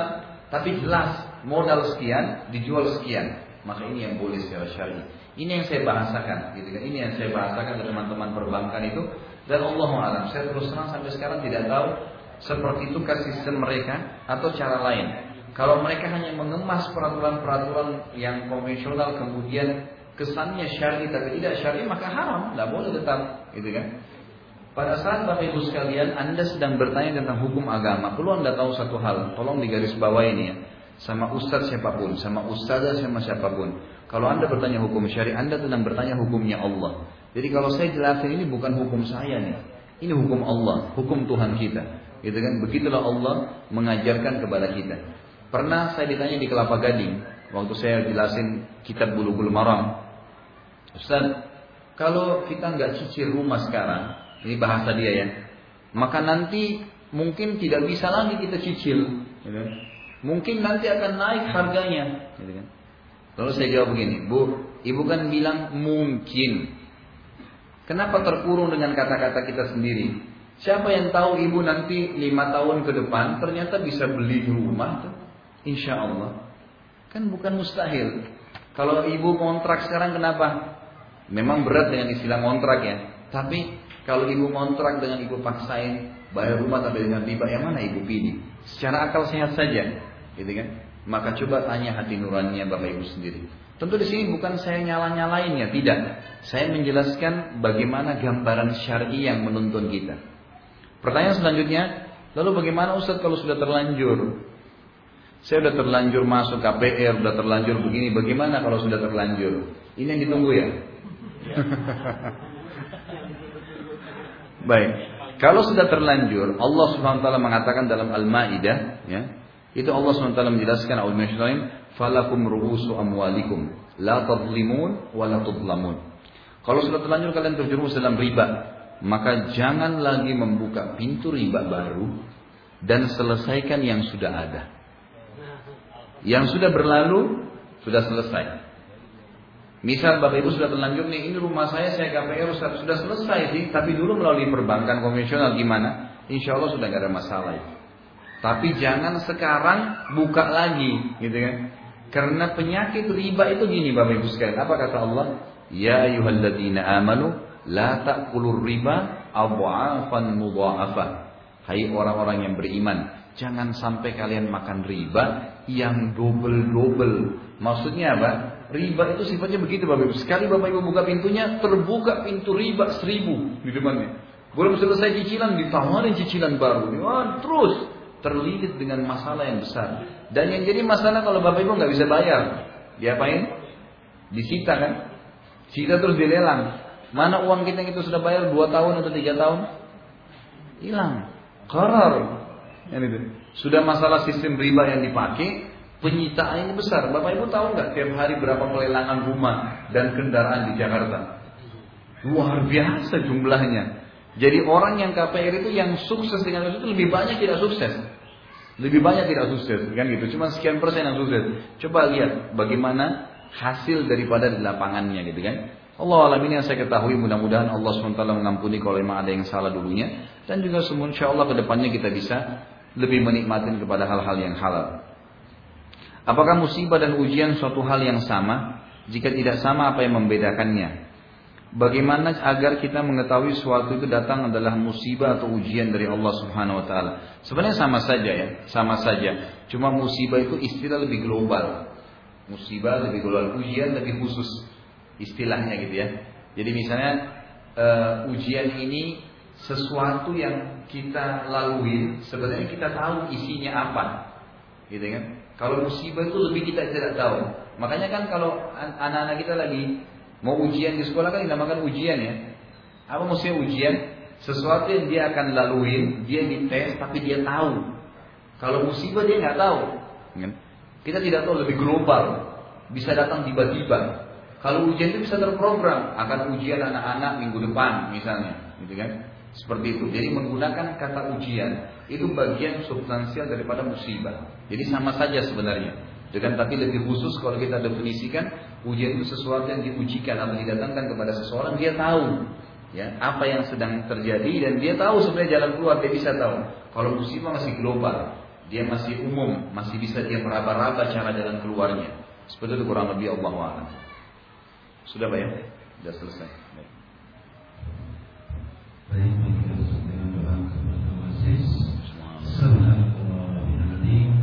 tapi jelas modal sekian dijual sekian, maka ini yang boleh secara syar'i. Ini yang saya bahasakan, gitu kan? Ini yang saya bahasakan ke teman-teman perbankan itu. Dan Allah alam, saya terus terang sampai sekarang tidak tahu seperti itu sistem mereka atau cara lain. Kalau mereka hanya mengemas peraturan-peraturan yang konvensional kemudian kesannya syar'i tapi tidak syar'i maka haram, tidak boleh tetap, gitu kan? Pada saat Bapak Ibu sekalian Anda sedang bertanya tentang hukum agama, perlu Anda tahu satu hal, tolong digaris bawah ini ya sama ustadz siapa pun, sama ustazah sama siapa pun. Kalau Anda bertanya hukum syari, Anda sedang bertanya hukumnya Allah. Jadi kalau saya jelasin ini bukan hukum saya nih. Ini hukum Allah, hukum Tuhan kita. Gitu kan? Begitulah Allah mengajarkan kepada kita. Pernah saya ditanya di Kelapa Gading, waktu saya jelasin kitab bulu-bulu maram. Ustaz, kalau kita nggak cicil rumah sekarang, ini bahasa dia ya, maka nanti mungkin tidak bisa lagi kita cicil. Gitu mungkin nanti akan naik harganya. Gitu kan. Lalu saya jawab begini, Bu, ibu kan bilang mungkin. Kenapa terkurung dengan kata-kata kita sendiri? Siapa yang tahu ibu nanti lima tahun ke depan ternyata bisa beli rumah? Insya Allah. Kan bukan mustahil. Kalau ibu kontrak sekarang kenapa? Memang berat dengan istilah kontrak ya. Tapi kalau ibu kontrak dengan ibu paksain bayar rumah tapi dengan riba yang mana ibu pilih? Secara akal sehat saja gitu kan? Maka coba tanya hati nuraninya Bapak Ibu sendiri. Tentu di sini bukan saya nyala-nyalainnya, tidak. Saya menjelaskan bagaimana gambaran syar'i yang menuntun kita. Pertanyaan selanjutnya, lalu bagaimana Ustaz kalau sudah terlanjur? Saya sudah terlanjur masuk KPR, sudah terlanjur begini, bagaimana kalau sudah terlanjur? Ini yang ditunggu ya? Baik. Kalau sudah terlanjur, Allah Subhanahu wa taala mengatakan dalam Al-Maidah, ya, itu Allah SWT menjelaskan al lain, falakum ru'usu amwalikum la tadlimun wa la tudlamun. Kalau sudah terlanjur kalian terjerumus dalam riba, maka jangan lagi membuka pintu riba baru dan selesaikan yang sudah ada. Yang sudah berlalu sudah selesai. Misal Bapak Ibu sudah terlanjur nih, ini rumah saya, saya KPR sudah, selesai sih, tapi dulu melalui perbankan konvensional gimana? Insya Allah sudah gak ada masalah itu. Tapi jangan sekarang buka lagi, gitu kan? Karena penyakit riba itu gini Bapak Ibu sekalian. Apa kata Allah? Ya ayyuhalladzina amanu la ta'kulur riba adha'afan mudha'afah. Hai orang-orang yang beriman, jangan sampai kalian makan riba yang double-double. Maksudnya apa? Riba itu sifatnya begitu Bapak Ibu. Sekali Bapak Ibu buka pintunya, terbuka pintu riba seribu di depannya. Belum selesai cicilan, ditawarin cicilan baru. Wah, terus terlilit dengan masalah yang besar. Dan yang jadi masalah kalau Bapak Ibu nggak bisa bayar, diapain? Disita kan? Sita terus dilelang. Mana uang kita yang itu sudah bayar 2 tahun atau 3 tahun? Hilang. Itu. Sudah masalah sistem riba yang dipakai, penyitaan ini besar. Bapak Ibu tahu nggak tiap hari berapa pelelangan rumah dan kendaraan di Jakarta? Luar biasa jumlahnya. Jadi orang yang KPR itu yang sukses dengan itu lebih banyak tidak sukses. Lebih banyak tidak sukses, kan gitu. Cuma sekian persen yang sukses. Coba lihat bagaimana hasil daripada di lapangannya gitu kan. Allah alam ini yang saya ketahui mudah-mudahan Allah SWT mengampuni kalau memang ada yang salah dulunya dan juga semua insya Allah ke depannya kita bisa lebih menikmati kepada hal-hal yang halal. Apakah musibah dan ujian suatu hal yang sama? Jika tidak sama apa yang membedakannya? Bagaimana agar kita mengetahui suatu itu datang adalah musibah atau ujian dari Allah Subhanahu wa taala? Sebenarnya sama saja ya, sama saja. Cuma musibah itu istilah lebih global. Musibah lebih global, ujian lebih khusus istilahnya gitu ya. Jadi misalnya uh, ujian ini sesuatu yang kita lalui sebenarnya kita tahu isinya apa, gitu kan? Kalau musibah itu lebih kita tidak tahu. Makanya kan kalau anak-anak kita lagi mau ujian di sekolah kan dinamakan ujian ya. Apa maksudnya ujian? Sesuatu yang dia akan lalui, dia dites tapi dia tahu. Kalau musibah dia nggak tahu. Kan? Kita tidak tahu lebih global, bisa datang tiba-tiba. Kalau ujian itu bisa terprogram, akan ujian anak-anak minggu depan misalnya, gitu kan? Seperti itu. Jadi menggunakan kata ujian itu bagian substansial daripada musibah. Jadi sama saja sebenarnya. Dengan tapi lebih khusus kalau kita definisikan ujian itu sesuatu yang diujikan atau didatangkan kepada seseorang dia tahu ya apa yang sedang terjadi dan dia tahu sebenarnya jalan keluar dia bisa tahu. Kalau musibah masih global, dia masih umum, masih bisa dia meraba-raba cara jalan keluarnya. Seperti itu kurang lebih Allah a'lam. Sudah bayang? Sudah selesai. Baik. Baik, dengan doa kepada Assalamualaikum warahmatullahi wabarakatuh.